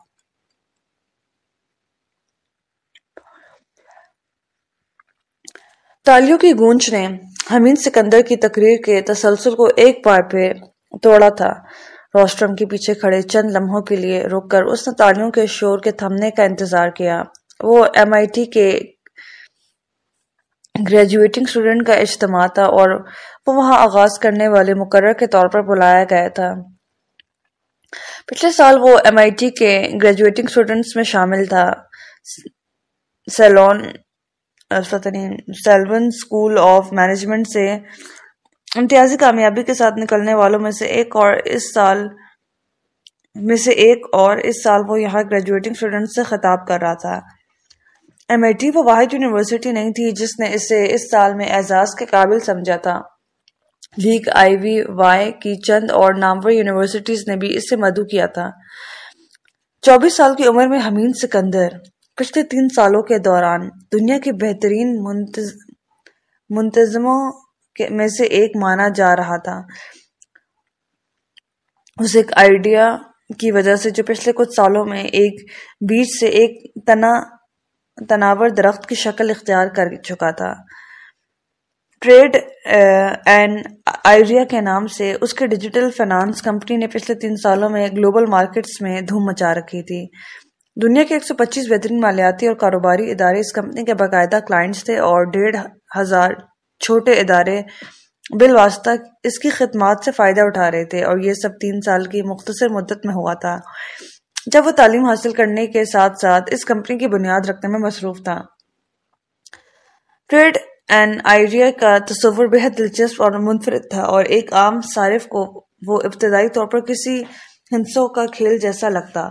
تالیوں کی گونج نے حمید سکندر کی تقریر کے تسلسل کو ایک بار پہ توڑا تھا۔ روسٹرم کے پیچھے کھڑے چند لمحوں کے لیے رک کر اس نے تالیوں کے شور کے تھمنے کا انتظار کیا۔ وہ ایم آئی ٹی کے گریجویٹنگ اسٹوڈنٹ کا اجتماع تھا اور وہ وہاں آغاز کرنے والے مقرر کے طور پر بلایا گیا تھا۔ پچھلے سال وہ ایم آئی ٹی کے گریجویٹنگ اسٹوڈنٹس میں شامل تھا۔ Ceylon Ceylon school of management سے امتیازی کامیابی کے ساتھ نکلنے والوں میں سے ایک اور اس سال، میں سے ایک اور اس سال وہ یہاں گریجویٹنگ اسٹوڈنٹ سے خطاب کر رہا تھا۔ ایم آئی ٹی وہ واحد یونیورسٹی نہیں تھی جس نے اسے اس سال میں اعزاز کے قابل سمجھا تھا۔ لیگ آئی وی وائی کی چند اور نامور یونیورسٹیز نے بھی اس سے مدعو کیا تھا۔ چوبیس سال کی عمر میں حمید سکندر پچھلے تین سالوں کے دوران دنیا کے بہترین منتظموں میں سے ایک مانا جا رہا تھا۔ اس ایک آئیڈیا کی وجہ سے جو پچھلے کچھ سالوں میں ایک بیچ سے ایک تنا، تناور درخت کی شکل اختیار کر چکا تھا۔ ٹریڈ اینڈ آئیڈیا کے نام سے اس کے ڈیجیٹل فائنانس کمپنی نے پچھلے تین سالوں میں گلوبل مارکیٹس میں دھوم مچا رکھی تھی۔ دنیا کے ایک سو پچیس بہترین مالیاتی اور کاروباری ادارے اس کمپنی کے باقاعدہ کلائنٹس تھے اور ڈیڑھ ہزار چھوٹے ادارے بالواسطہ اس کی خدمات سے فائدہ اٹھا رہے تھے اور یہ سب تین سال کی مختصر مدت میں ہوا تھا۔ جب وہ تعلیم حاصل کرنے کے ساتھ ساتھ اس کمپنی کی بنیاد رکھنے میں مصروف تھا۔ ٹریڈ اینڈ آئیڈیا کا تصور بہت دلچسپ اور منفرد تھا اور ایک عام صارف کو وہ ابتدائی طور پر کسی ہنسوں کا کھیل جیسا لگتا۔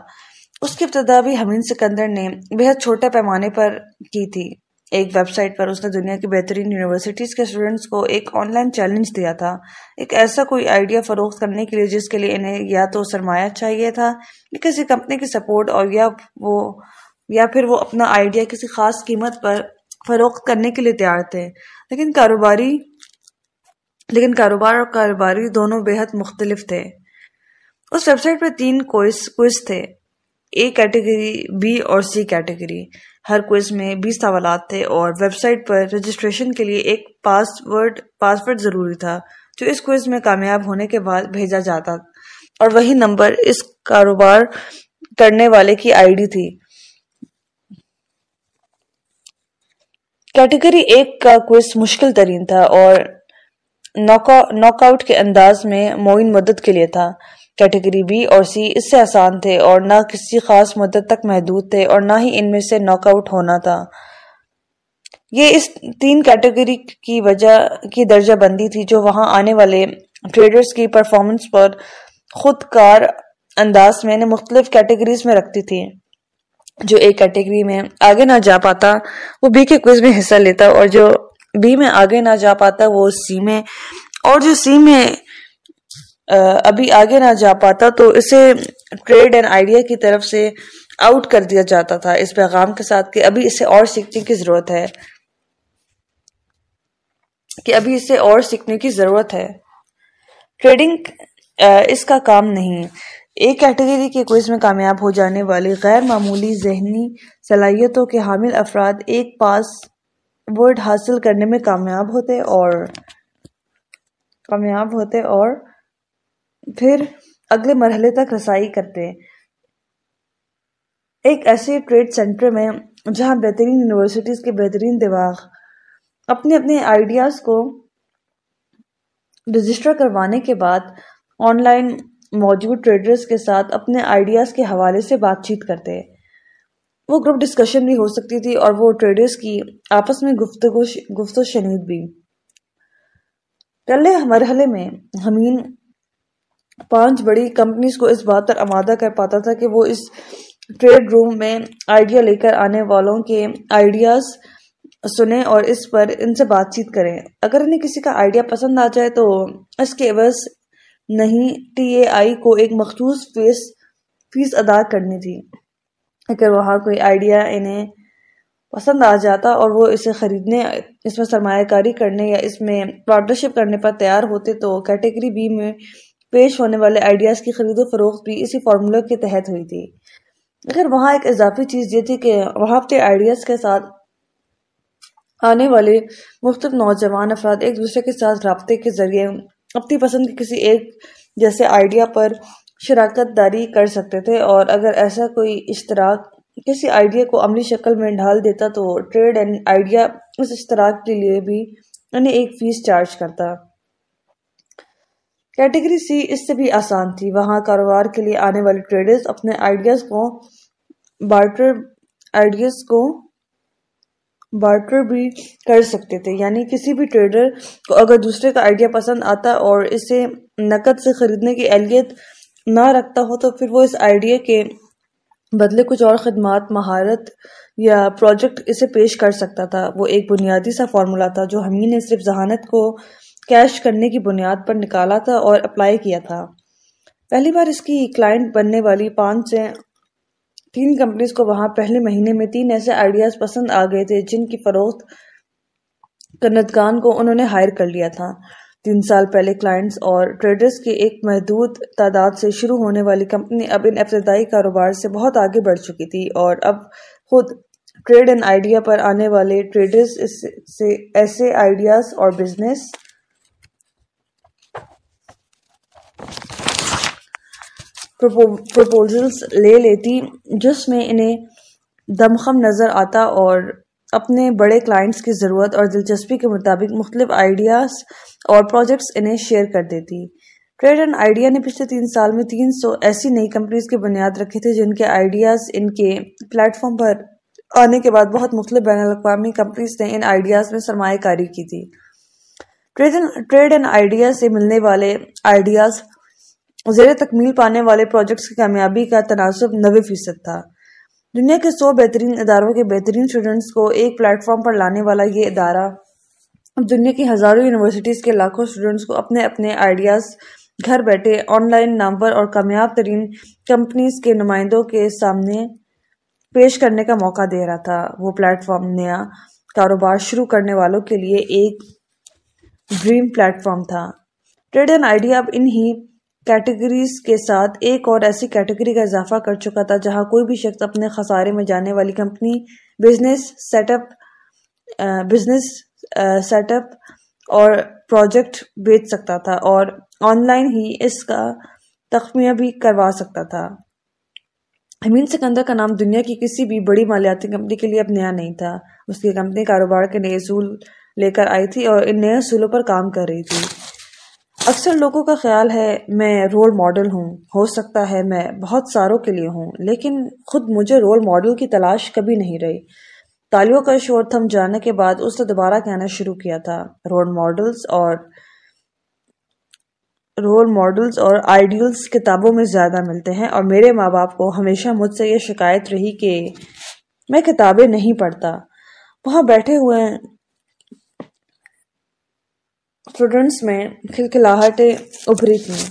اس کی ابتدا بھی حمین سکندر نے بہت چھوٹے پیمانے پر کی تھی۔ ایک ویب سائٹ پر اس نے دنیا کی بہترین یونیورسٹیز کے اسٹوڈنٹس کو ایک آن لائن چیلنج دیا تھا۔ ایک ایسا کوئی آئیڈیا فروخت کرنے کے لیے جس کے لیے انہیں یا تو سرمایہ چاہیے تھا، یا کسی کمپنی کی سپورٹ اور یا وہ یا پھر وہ اپنا آئیڈیا کسی خاص قیمت پر فروخت کرنے کے لیے تیار تھے۔ لیکن کاروباری، لیکن کاروبار اور کاروباری دونوں بےحد مختلف تھے۔ اس ویب سائٹ پہ تین کوئز تھے۔ اے کیٹیگری، بی اور سی کیٹیگری۔ ہر کوئز میں بیس سوالات تھے اور ویب سائٹ پر رجسٹریشن کے لیے ایک پاس ورڈ پاس ورڈ ضروری تھا، جو اس کوئز میں کامیاب ہونے کے بعد بھیجا جاتا۔ اور وہی نمبر اس کاروبار کرنے والے کی آئی ڈی تھی۔ کیٹیگری ایک کا کوئز مشکل ترین تھا اور ناک آؤٹ کے انداز میں موئن مدت کے لیے تھا۔ کیٹیگری بی اور سی اس سے آسان تھے اور نہ کسی خاص مدت تک محدود تھے اور نہ ہی ان میں سے ناک آؤٹ ہونا تھا۔ یہ اس تین کیٹیگری کی وجہ کی درجہ بندی تھی جو وہاں آنے والے ٹریڈرز کی پرفارمنس پر خود کار انداز میں مختلف کیٹیگریز میں رکھتی تھی۔ جو ایک کیٹیگری میں آگے نہ جا پاتا، وہ بی کے کوئز میں حصہ لیتا اور جو بی میں آگے نہ جا پاتا، وہ سی میں۔ اور جو سی میں ابھی آگے نہ جا پاتا، تو اسے ٹریڈ اینڈ آئیڈیا کی طرف سے آؤٹ کر دیا جاتا تھا اس پیغام کے ساتھ کہ ابھی اسے اور سیکھنے کی ضرورت ہے۔ کہ ابھی اسے اور سیکھنے کی ضرورت ہے۔ ٹریڈنگ اس کا کام نہیں۔ ایک کیٹیگری کے کوئز میں کامیاب ہو جانے والی غیر معمولی ذہنی صلاحیتوں کے حامل افراد ایک پاس ورڈ حاصل کرنے میں کامیاب ہوتے اور کامیاب ہوتے اور پھر اگلے مرحلے تک رسائی کرتے۔ ایک ایسے ٹریڈ سینٹر میں جہاں بہترین یونیورسٹیز کے بہترین دماغ اپنے اپنے آئیڈیاز کو رجسٹر کروانے کے بعد آن لائن موجود ٹریڈرز کے ساتھ اپنے آئیڈیاز کے حوالے سے بات چیت کرتے۔ وہ گروپ ڈسکشن بھی ہو سکتی تھی اور وہ ٹریڈرز کی آپس میں گفتگو گفت و شنید بھی۔ پہلے مرحلے میں ہمین پانچ بڑی کمپنیز کو اس بات پر آمادہ کر پاتا تھا کہ وہ اس ٹریڈ روم میں آئیڈیا لے کر آنے والوں کے آئیڈیاز سنیں اور اس پر ان سے بات چیت کریں۔ اگر انہیں کسی کا آئیڈیا پسند آ جائے تو اس کے عوض نہیں، ٹی اے آئی کو ایک مخصوص فیس فیس ادا کرنی تھی۔ اگر وہاں کوئی آئیڈیا انہیں پسند آ جاتا اور وہ اسے خریدنے، اس میں سرمایہ کاری کرنے یا اس میں پارٹنرشپ کرنے پر تیار ہوتے تو کیٹیگری بی میں پیش ہونے والے آئیڈیاز کی خرید و فروخت بھی اسی فارمولہ کے تحت ہوئی تھی۔ اگر وہاں ایک اضافی چیز یہ تھی کہ وہاں اپنے آئیڈیاز کے ساتھ آنے والے مختلف نوجوان افراد ایک دوسرے کے ساتھ رابطے کے ذریعے اپنی پسند کے کسی ایک جیسے آئیڈیا پر شراکت داری کر سکتے تھے اور اگر ایسا کوئی اشتراک کسی آئیڈیا کو عملی شکل میں ڈھال دیتا تو ٹریڈ اینڈ آئیڈیا اس اشتراک کے لیے بھی انہیں ایک فیس چارج کرتا۔ کیٹیگری سی اس سے بھی آسان تھی۔ وہاں کاروبار کے لیے آنے والے ٹریڈرز اپنے آئیڈیاز کو بارٹر آئیڈیاز کو بارٹر بھی کر سکتے تھے۔ یعنی کسی بھی ٹریڈر کو اگر دوسرے کا آئیڈیا پسند آتا اور اسے نقد سے خریدنے کی اہلیت نہ رکھتا ہو تو پھر وہ اس آئیڈیا کے بدلے کچھ اور خدمات، مہارت یا پروجیکٹ اسے پیش کر سکتا تھا۔ وہ ایک بنیادی سا فارمولا تھا جو ہمیں نے صرف ذہانت کو کیش کرنے کی بنیاد پر نکالا تھا اور اپلائی کیا تھا۔ پہلی بار اس کی کلائنٹ بننے والی پانچ سے تین کمپنیز کو وہاں پہلے مہینے میں تین ایسے آئیڈیاز پسند آ گئے تھے جن کی فروخت کنتگان کو انہوں نے ہائر کر لیا تھا۔ تین سال پہلے کلائنٹس اور ٹریڈرز کی ایک محدود تعداد سے شروع ہونے والی کمپنی اب ان ابتدائی کاروبار سے بہت آگے بڑھ چکی تھی اور اب خود ٹریڈ اینڈ آئیڈیا پر آنے والے ٹریڈرز سے ایسے آئیڈیاز اور بزنس پروپوزلز لے لیتی، جس میں انہیں دمخم نظر آتا اور اپنے بڑے کلائنٹس کی ضرورت اور دلچسپی کے مطابق مختلف آئیڈیاز اور پروجیکٹس انہیں شیئر کر دیتی۔ ٹریڈ اینڈ آئیڈیا نے پچھلے تین سال میں تین سو ایسی نئی کمپنیز کے بنیاد رکھے تھے جن کے آئیڈیاز ان کے پلیٹ فارم پر آنے کے بعد بہت مختلف بین الاقوامی کمپنیز نے ان آئیڈیاز میں سرمایہ کاری کی تھی۔ ٹریڈ اینڈ آئیڈیا سے ملنے والے آئیڈیاز زیر تکمیل پانے والے پروجیکٹس کی کامیابی کا تناسب نوے فیصد تھا۔ دنیا کے سو بہترین اداروں کے بہترین اسٹوڈنٹس کو ایک پلیٹ فارم پر لانے والا یہ ادارہ دنیا کی ہزاروں یونیورسٹیز کے لاکھوں اسٹوڈنٹس کو اپنے اپنے آئیڈیاز گھر بیٹھے آن لائن نامور اور کامیاب ترین کمپنیز کے نمائندوں کے سامنے پیش کرنے کا موقع دے رہا تھا۔ وہ پلیٹ فارم نیا کاروبار شروع کرنے والوں کے لیے ایک ڈریم پلیٹ فارم تھا۔ ٹریڈ اینڈ آئیڈیا اب انہی کیٹیگریز کے ساتھ ایک اور ایسی کیٹیگری کا اضافہ کر چکا تھا جہاں کوئی بھی شخص اپنے خسارے میں جانے والی company business set up business set up اور پروجیکٹ بیچ سکتا تھا اور آن لائن ہی اس کا تخمیہ بھی کروا سکتا تھا۔ امین سکندر کا نام دنیا کی کسی بھی بڑی مالیاتی کمپنی کے لیے اب نیا نہیں تھا۔ اس کی کمپنی کاروبار کے نئے اصول لے کر آئی تھی اور ان نئے اصولوں پر کام کر رہی تھی۔ اکثر لوگوں کا خیال ہے میں رول ماڈل ہوں، ہو سکتا ہے میں بہت ساروں کے لیے ہوں، لیکن خود مجھے رول ماڈل کی تلاش کبھی نہیں رہی۔ تالیوں کا شور تھم جانے کے بعد اس نے دوبارہ کہنا شروع کیا تھا۔ رول ماڈلز اور رول ماڈلز اور آئیڈیلز کتابوں میں زیادہ ملتے ہیں اور میرے ماں باپ کو ہمیشہ مجھ سے یہ شکایت رہی کہ میں کتابیں نہیں پڑھتا۔ وہاں بیٹھے ہوئے اسٹوڈنٹس میں کھلکھلاہٹیں ابھری تھیں۔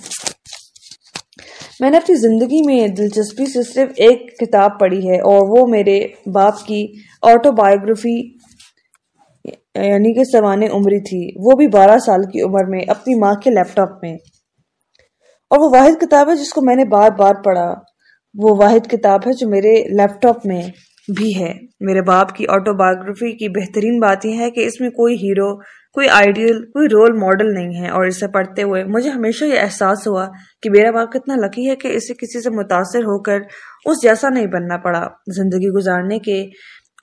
میں نے اپنی زندگی میں دلچسپی سے صرف ایک کتاب پڑھی ہے اور وہ میرے باپ کی آٹو بایوگرافی یعنی کہ سوان عمری تھی۔ وہ بھی بارہ سال کی عمر میں اپنی ماں کے لیپ ٹاپ میں۔ اور وہ واحد کتاب ہے جس کو میں نے بار بار پڑھا۔ وہ واحد کتاب ہے جو میرے لیپ ٹاپ میں بھی ہے۔ میرے باپ کی آٹو بایوگرافی کی بہترین بات یہ ہے کہ اس میں کوئی ہیرو کوئی آئیڈیل کوئی رول ماڈل نہیں ہے اور اسے پڑھتے ہوئے مجھے ہمیشہ یہ احساس ہوا کہ میرا باپ کتنا لکی ہے کہ اسے کسی سے متاثر ہو کر اس جیسا نہیں بننا پڑا زندگی گزارنے کے۔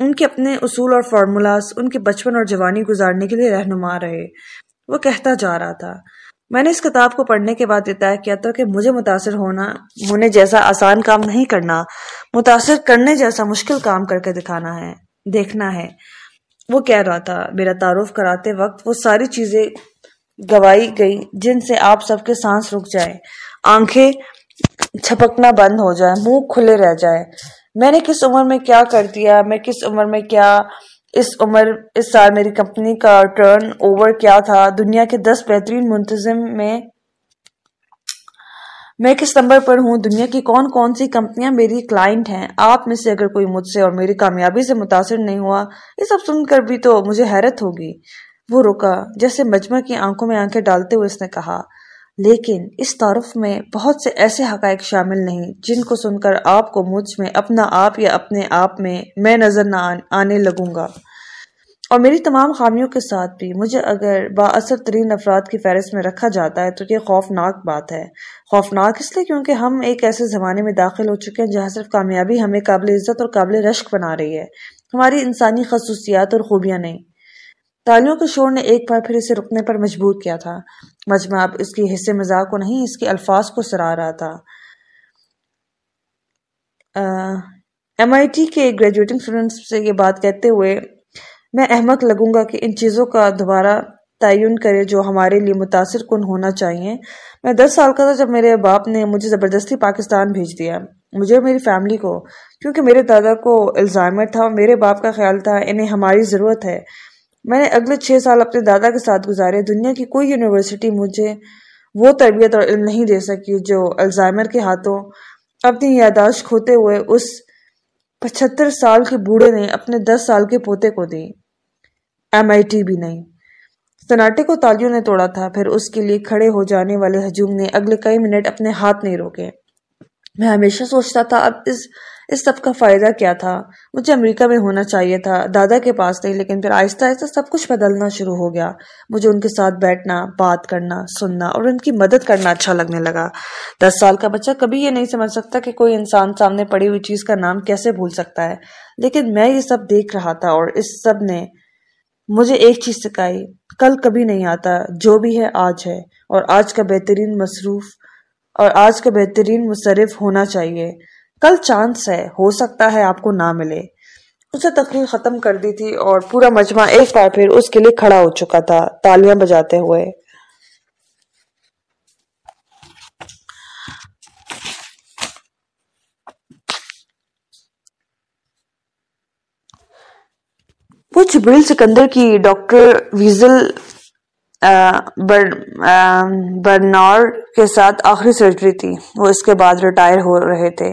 ان کے اپنے اصول اور فارمولاز ان کے بچپن اور جوانی گزارنے کے لیے رہنما رہے۔ وہ کہتا جا رہا تھا۔ میں نے اس کتاب کو پڑھنے کے بعد یہ طے کیا تھا کہ مجھے متاثر ہونا، ہونے جیسا آسان کام نہیں کرنا، متاثر کرنے جیسا مشکل کام کر کے دکھانا ہے، دیکھنا ہے۔ وہ کہہ رہا تھا، میرا تعارف کراتے وقت وہ ساری چیزیں گوائی گئی جن سے آپ سب کے سانس رک جائے آنکھیں چھپکنا بند ہو جائے منہ کھلے رہ جائے میں نے کس عمر میں کیا کر دیا، میں کس عمر میں کیا، اس عمر، اس سال میری کمپنی کا ٹرن اوور کیا تھا؟ دنیا کے دس بہترین منتظم میں میں کس نمبر پر ہوں؟ دنیا کی کون کون سی کمپنیاں میری کلائنٹ ہیں؟ آپ میں سے اگر کوئی مجھ سے اور میری کامیابی سے متاثر نہیں ہوا، یہ سب سن کر بھی تو مجھے حیرت ہوگی۔ وہ رکا، جیسے مجمع کی آنکھوں میں آنکھیں ڈالتے ہوئے اس نے کہا، لیکن اس تعارف میں بہت سے ایسے حقائق شامل نہیں جن کو سن کر آپ کو مجھ میں اپنا آپ یا اپنے آپ میں میں نظر نہ آنے لگوں گا۔ اور میری تمام خامیوں کے ساتھ بھی مجھے اگر با اثر ترین افراد کی فہرست میں رکھا جاتا ہے تو یہ خوفناک بات ہے۔ خوفناک اس لیے کیونکہ ہم ایک ایسے زمانے میں داخل ہو چکے ہیں جہاں صرف کامیابی ہمیں قابل عزت اور قابل رشک بنا رہی ہے۔ ہماری انسانی خصوصیات اور خوبیاں نہیں۔ تالیوں کے شور نے ایک بار پھر اسے رکنے پر مجبور کیا تھا۔ مجمع اب اس کی حصے مزاق کو نہیں، اس کے الفاظ کو سرا رہا تھا۔ ایم آئی ٹی کے گریجویٹنگ اسٹوڈنٹس سے یہ بات کہتے ہوئے میں احمق لگوں گا کہ ان چیزوں کا دوبارہ تعین کرے جو ہمارے لیے متاثر کن ہونا چاہیے۔ میں دس سال کا تھا جب میرے باپ نے مجھے زبردستی پاکستان بھیج دیا۔ مجھے اور میری فیملی کو، کیونکہ میرے دادا کو الزائمر تھا اور میرے باپ کا خیال تھا، انہیں ہماری ضرورت ہے۔ میں نے اگلے چھ سال اپنے دادا کے ساتھ گزارے۔ دنیا کی کوئی یونیورسٹی مجھے وہ تربیت اور علم نہیں دے سکی جو الزائمر کے ہاتھوں اپنی یاداشت کھوتے ہوئے اس پچہتر سال کے بوڑھے نے اپنے دس سال کے پوتے کو دی۔ ایم آئی ٹی بھی نہیں۔ سناٹے کو تالیوں نے توڑا تھا، پھر اس کے لیے کھڑے ہو جانے والے ہجوم نے اگلے کئی منٹ اپنے ہاتھ نہیں روکے۔ میں ہمیشہ سوچتا تھا، اب اس اس سب کا فائدہ کیا تھا؟ مجھے امریکہ میں ہونا چاہیے تھا، دادا کے پاس نہیں، لیکن پھر آہستہ آہستہ سب کچھ بدلنا شروع ہو گیا۔ مجھے ان کے ساتھ بیٹھنا، بات کرنا، سننا اور ان کی مدد کرنا اچھا لگنے لگا۔ دس سال کا بچہ کبھی یہ نہیں سمجھ سکتا کہ کوئی انسان سامنے پڑی ہوئی چیز کا نام کیسے بھول سکتا ہے۔ لیکن میں یہ سب دیکھ رہا تھا اور اس سب نے مجھے ایک چیز سکھائی، کل کبھی نہیں آتا، جو بھی ہے آج ہے، اور آج کا بہترین مصروف، اور آج کا بہترین مصرف ہونا چاہیے۔ کل چانس ہے، ہو سکتا ہے آپ کو نہ ملے۔ اسے تقریر ختم کر دی تھی اور پورا مجمع ایک بار پھر اس کے لیے کھڑا ہو چکا تھا، تالیاں بجاتے ہوئے۔ وہ جبریل سکندر کی ڈاکٹر ویزل برنار کے ساتھ آخری سرجری تھی۔ وہ اس کے بعد ریٹائر ہو رہے تھے۔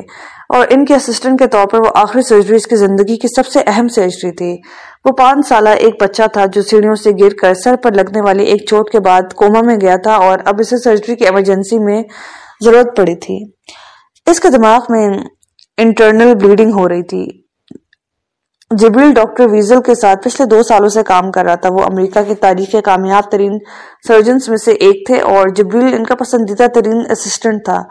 اور ان کے اسسٹنٹ کے طور پر وہ آخری سرجری اس کی زندگی کی سب سے اہم سرجری تھی۔ وہ پانچ سالہ ایک بچہ تھا جو سیڑھیوں سے گر کر سر پر لگنے والی ایک چوٹ کے بعد کوما میں گیا تھا اور اب اسے سرجری کی ایمرجنسی میں ضرورت پڑی تھی۔ اس کے دماغ میں انٹرنل بلیڈنگ ہو رہی تھی۔ جبریل ڈاکٹر ویزل کے ساتھ پچھلے دو سالوں سے کام کر رہا تھا۔ وہ امریکہ کی تاریخ کے کامیاب ترین سرجنز میں سے ایک تھے اور جبریل ان کا پسندیدہ ترین اسسٹنٹ تھا۔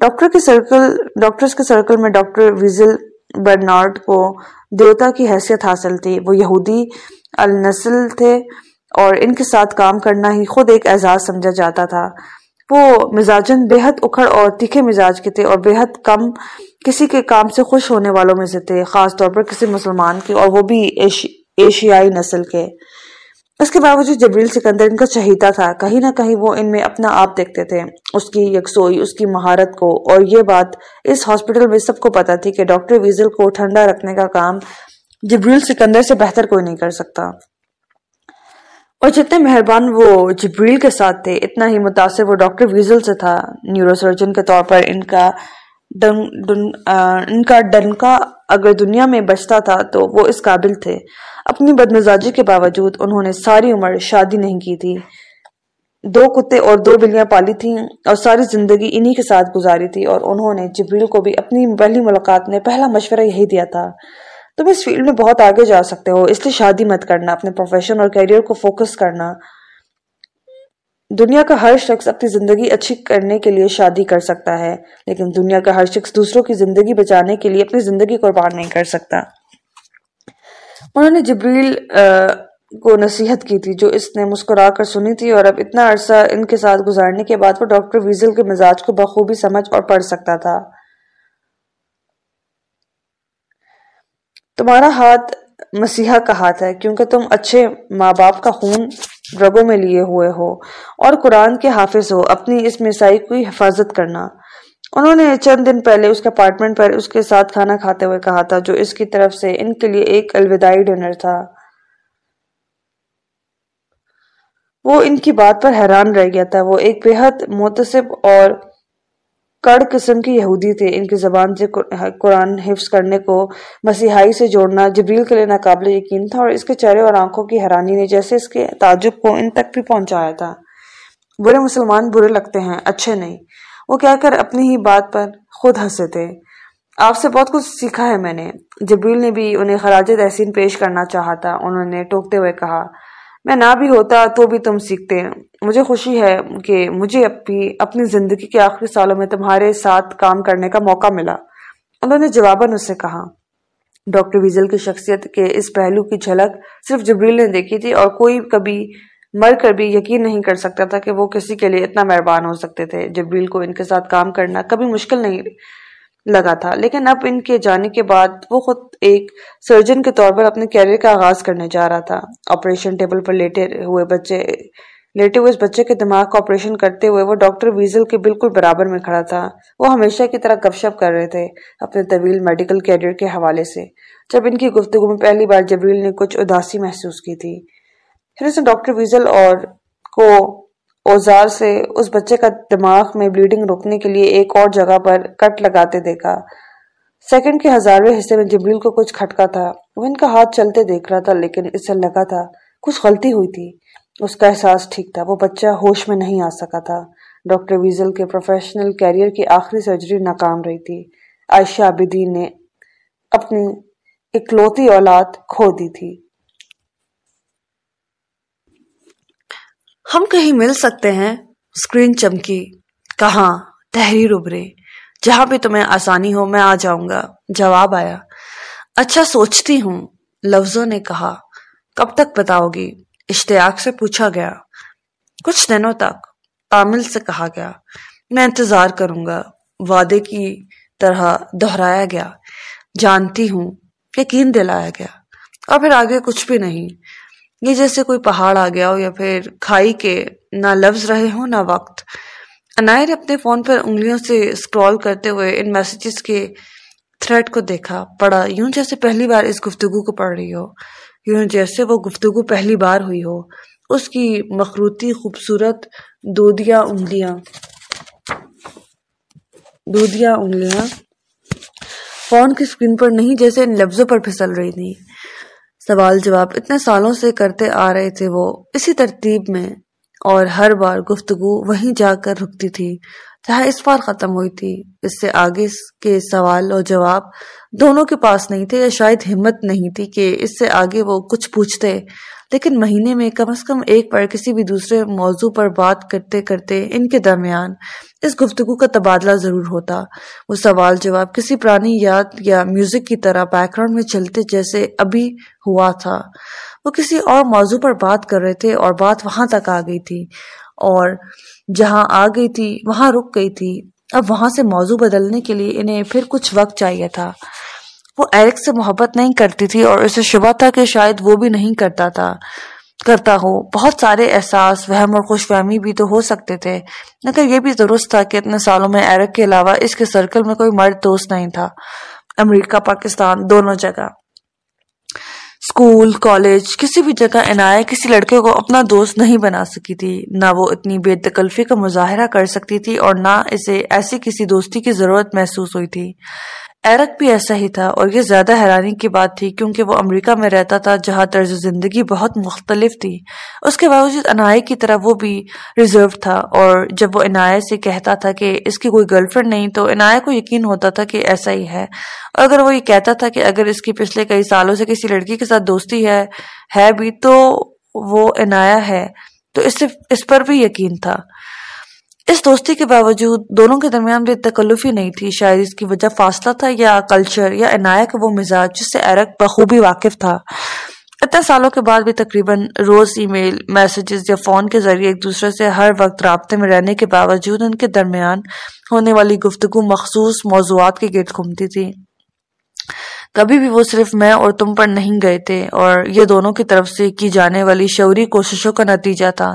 ڈاکٹر کے سرکل ڈاکٹرز کے سرکل میں ڈاکٹر ویزل برنارڈ کو دیوتا کی حیثیت حاصل تھی۔ وہ یہودی النسل تھے اور ان کے ساتھ کام کرنا ہی خود ایک اعزاز سمجھا جاتا تھا۔ وہ مزاجن بے حد اکھڑ اور تیکھے مزاج کے تھے اور بے حد کم کسی کے کام سے خوش ہونے والوں میں سے تھے، خاص طور پر کسی مسلمان کے اور وہ بھی ایشیائی نسل کے۔ اس کے باوجود جبریل سکندر ان کا چہیتا تھا، کہیں نہ کہیں وہ ان میں اپنا آپ دیکھتے تھے، اس کی یکسوئی، اس کی مہارت کو۔ اور یہ بات اس ہاسپٹل میں سب کو پتا تھی کہ ڈاکٹر ویزل کو ٹھنڈا رکھنے کا کام جبریل سکندر سے بہتر کوئی نہیں کر سکتا۔ اور جتنے مہربان وہ جبریل کے ساتھ تھے، اتنا ہی متاثر وہ ڈاکٹر ویزل سے تھا۔ نیورو سرجن کے طور پر ان کا دن دن ان کا ڈنکا اگر دنیا میں بچتا تھا تو وہ اس قابل تھے۔ اپنی بدمزاجی کے باوجود انہوں نے ساری عمر شادی نہیں کی تھی۔ دو کتے اور دو بلیاں پالی تھیں اور ساری زندگی انہی کے ساتھ گزاری تھی اور انہوں نے جبریل کو بھی اپنی پہلی ملاقات میں پہلا مشورہ یہی دیا تھا۔ تم اس فیلڈ میں بہت آگے جا سکتے ہو، اس لیے شادی مت کرنا، اپنے پروفیشن اور کیریئر کو فوکس کرنا۔ دنیا کا ہر شخص اپنی زندگی اچھی کرنے کے لیے شادی کر سکتا ہے، لیکن دنیا کا ہر شخص دوسروں کی زندگی بچانے کے لیے اپنی زندگی قربان نہیں کر سکتا۔ انہوں نے جبریل کو نصیحت کی تھی، جو اس نے مسکرا کر سنی تھی اور اب اتنا عرصہ ان کے ساتھ گزارنے کے بعد وہ ڈاکٹر ویزل کے مزاج کو بخوبی سمجھ اور پڑھ سکتا تھا۔ تمہارا ہاتھ مسیحا کا ہاتھ ہے، کیونکہ تم اچھے ماں باپ کا خون رگوں میں لیے ہوئے ہو اور قرآن کے حافظ ہو، اپنی اس مسائی کی حفاظت کرنا۔ انہوں نے چند دن پہلے اس کے اپارٹمنٹ پر اس کے ساتھ کھانا کھاتے ہوئے کہا تھا، جو اس کی طرف سے ان کے لیے ایک الوداعی ڈنر تھا۔ وہ ان کی بات پر حیران رہ گیا تھا۔ وہ ایک بے حد متصب اور کڑ قسم کی یہودی تھے۔ ان کی زبان سے قرآن حفظ کرنے کو مسیحائی سے جوڑنا جبریل کے لیے ناقابل یقین تھا اور اس کے چہرے اور آنکھوں کی حیرانی نے جیسے اس کے تعجب کو ان تک بھی پہنچایا تھا۔ برے مسلمان برے لگتے ہیں، اچھے نہیں۔ وہ کہہ کر اپنی ہی بات پر خود ہنسے تھے۔ آپ سے بہت کچھ سیکھا ہے میں نے۔ جبریل نے بھی انہیں خراج تحسین پیش کرنا چاہا تھا، انہوں نے ٹوکتے ہوئے کہا۔ میں نہ بھی ہوتا تو بھی تم سیکھتے مجھے خوشی ہے کہ مجھے بھی اپنی زندگی کے آخری سالوں میں تمہارے ساتھ کام کرنے کا موقع ملا۔ انہوں نے جواباً اس سے کہا، ڈاکٹر ویزل کی شخصیت کے اس پہلو کی جھلک صرف جبریل نے دیکھی تھی اور کوئی کبھی مر کر بھی یقین نہیں کر سکتا تھا کہ وہ کسی کے لیے اتنا مہربان ہو سکتے تھے۔ جبریل کو ان کے ساتھ کام کرنا کبھی مشکل نہیں لگا تھا۔ لیکن اب ان کے جانے کے بعد وہ خود ایک سرجن کے طور پر اپنے کیریئر کا آغاز کرنے جا رہا تھا۔ آپریشن ٹیبل پر لیٹے ہوئے بچے، لیٹے ہوئے اس بچے کے دماغ کا آپریشن کرتے ہوئے وہ ڈاکٹر ویزل کے بالکل برابر میں کھڑا تھا۔ وہ ہمیشہ کی طرح گپ شپ کر رہے تھے اپنے طویل میڈیکل کیریئر کے حوالے سے۔ جب ان کی گفتگو میں پہلی بار جبریل نے کچھ اداسی محسوس کی تھی۔ پھر اس نے ڈاکٹر ویزل اور کو اوزار سے اس بچے کا دماغ میں بلیڈنگ روکنے کے لیے ایک اور جگہ پر کٹ لگاتے دیکھا۔ سیکنڈ کے ہزارویں حصے میں جبریل کو کچھ کھٹکا تھا۔ وہ ان کا ہاتھ چلتے دیکھ رہا تھا لیکن اسے لگا تھا کچھ غلطی ہوئی تھی۔ اس کا احساس ٹھیک تھا۔ وہ بچہ ہوش میں نہیں آ سکا تھا۔ ڈاکٹر ویزل کے پروفیشنل کیریئر کی آخری سرجری ناکام رہی تھی۔ عائشہ عبدین نے اپنی اکلوتی اولاد کھو دی تھی۔ ہم کہیں مل سکتے ہیں؟ اسکرین چمکی، کہاں؟ تحریر ابرے جہاں بھی تمہیں آسانی ہو، میں آ جاؤں گا۔ جواب آیا اچھا سوچتی ہوں، لفظوں نے کہا۔ کب تک بتاؤ گی؟ اشتیاق سے پوچھا گیا۔ کچھ دنوں تک عامل سے کہا گیا۔ میں انتظار کروں گا۔ وعدے کی طرح دہرایا گیا۔ جانتی ہوں، یقین دلایا گیا۔ اور پھر آگے کچھ بھی نہیں۔ یہ جیسے کوئی پہاڑ آ گیا ہو یا پھر کھائی کے نہ لفظ رہے ہوں نہ وقت۔ انائے اپنے فون پر انگلیوں سے اسکرول کرتے ہوئے ان میسیجز کے تھریڈ کو دیکھا، پڑھا، یوں جیسے پہلی بار اس گفتگو کو پڑھ رہی ہو، یوں جیسے وہ گفتگو پہلی بار ہوئی ہو۔ اس کی مخروطی خوبصورت دودیا انگلیاں۔ دودیا انگلیاں۔ فون کی اسکرین پر نہیں جیسے ان لفظوں پر پھسل رہی تھی سوال جواب اتنے سالوں سے کرتے آ رہے تھے وہ۔ اسی ترتیب میں اور ہر بار گفتگو وہیں جا کر رکتی تھی۔ جہاں اس بار ختم ہوئی تھی۔ اس سے آگے کے سوال اور جواب دونوں کے پاس نہیں تھے یا شاید ہمت نہیں تھی کہ اس سے آگے وہ کچھ پوچھتے۔ لیکن مہینے میں کم از کم ایک بار کسی بھی دوسرے موضوع پر بات کرتے کرتے ان کے درمیان اس گفتگو کا تبادلہ ضرور ہوتا۔ وہ سوال جواب کسی پرانی یاد یا میوزک کی طرح بیک گراؤنڈ میں چلتے جیسے ابھی ہوا تھا۔ وہ کسی اور موضوع پر بات کر رہے تھے اور بات وہاں تک آ گئی تھی اور جہاں آ گئی تھی، وہاں رک گئی تھی۔ اب وہاں سے موضوع بدلنے کے لیے انہیں پھر کچھ وقت چاہیے تھا۔ وہ ایرک سے محبت نہیں کرتی تھی اور اسے شبہ تھا کہ شاید وہ بھی نہیں کرتا تھا۔ کرتا ہو بہت سارے احساس، وہم اور خوش فہمی بھی تو ہو سکتے تھے، مگر یہ بھی درست تھا کہ اتنے سالوں میں ایرک کے علاوہ اس کے سرکل میں کوئی مرد دوست نہیں تھا۔ امریکہ، پاکستان، دونوں جگہ۔ اسکول، کالج، کسی بھی جگہ عنایہ کسی لڑکے کو اپنا دوست نہیں بنا سکی تھی، نہ وہ اتنی بے تکلفی کا مظاہرہ کر سکتی تھی اور نہ اسے ایسی کسی دوستی کی ضرورت محسوس ہوئی تھی۔ ایرک بھی ایسا ہی تھا اور یہ زیادہ حیرانی کی بات تھی کیونکہ وہ امریکہ میں رہتا تھا جہاں طرز زندگی بہت مختلف تھی۔ اس کے باوجود انائے کی طرح وہ بھی ریزرو تھا اور جب وہ عنایت سے کہتا تھا کہ اس کی کوئی گرل فرینڈ نہیں تو عنایت کو یقین ہوتا تھا کہ ایسا ہی ہے۔ اور اگر وہ یہ کہتا تھا کہ اگر اس کی پچھلے کئی سالوں سے کسی لڑکی کے ساتھ دوستی ہے ہے بھی تو وہ عنایہ ہے۔ تو اس سے اس پر بھی یقین تھا۔ اس دوستی کے باوجود دونوں کے درمیان بھی تکلفی نہیں تھی۔ شاید اس کی وجہ فاصلہ تھا یا کلچر یا عنایت کا وہ مزاج جس سے ایرک بخوبی واقف تھا۔ اتنے سالوں کے بعد بھی تقریباً روز ای میل، میسیجز یا فون کے ذریعے ایک دوسرے سے ہر وقت رابطے میں رہنے کے باوجود ان کے درمیان ہونے والی گفتگو مخصوص موضوعات کے گرد گھومتی تھی۔ کبھی بھی وہ صرف میں اور تم پر نہیں گئے تھے اور یہ دونوں کی طرف سے کی جانے والی شعوری کوششوں کا نتیجہ تھا۔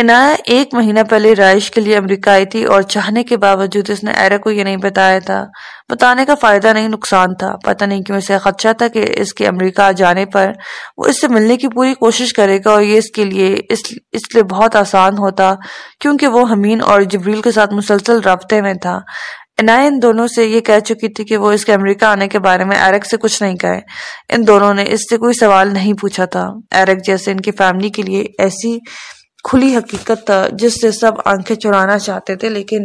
عنایہ ایک مہینہ پہلے رائش کے لیے امریکہ آئی تھی اور چاہنے کے باوجود اس نے ایرا کو یہ نہیں بتایا تھا۔ بتانے کا فائدہ نہیں، نقصان تھا۔ پتہ نہیں کیوں اسے خدشہ تھا کہ اس کے امریکہ جانے پر وہ اس سے ملنے کی پوری کوشش کرے گا اور یہ اس کے لیے اس اس لیے بہت آسان ہوتا کیونکہ وہ ہمین اور جبریل کے ساتھ مسلسل رابطے میں تھا۔ عنایہ ان دونوں سے یہ کہہ چکی تھی کہ وہ اس کے امریکہ آنے کے بارے میں ایرک سے کچھ نہیں کہے۔ ان دونوں نے اس سے کوئی سوال نہیں پوچھا تھا۔ ایرک جیسے ان کی فیملی کے لیے ایسی کھلی حقیقت تھا جس سے سب آنکھیں چرانا چاہتے تھے، لیکن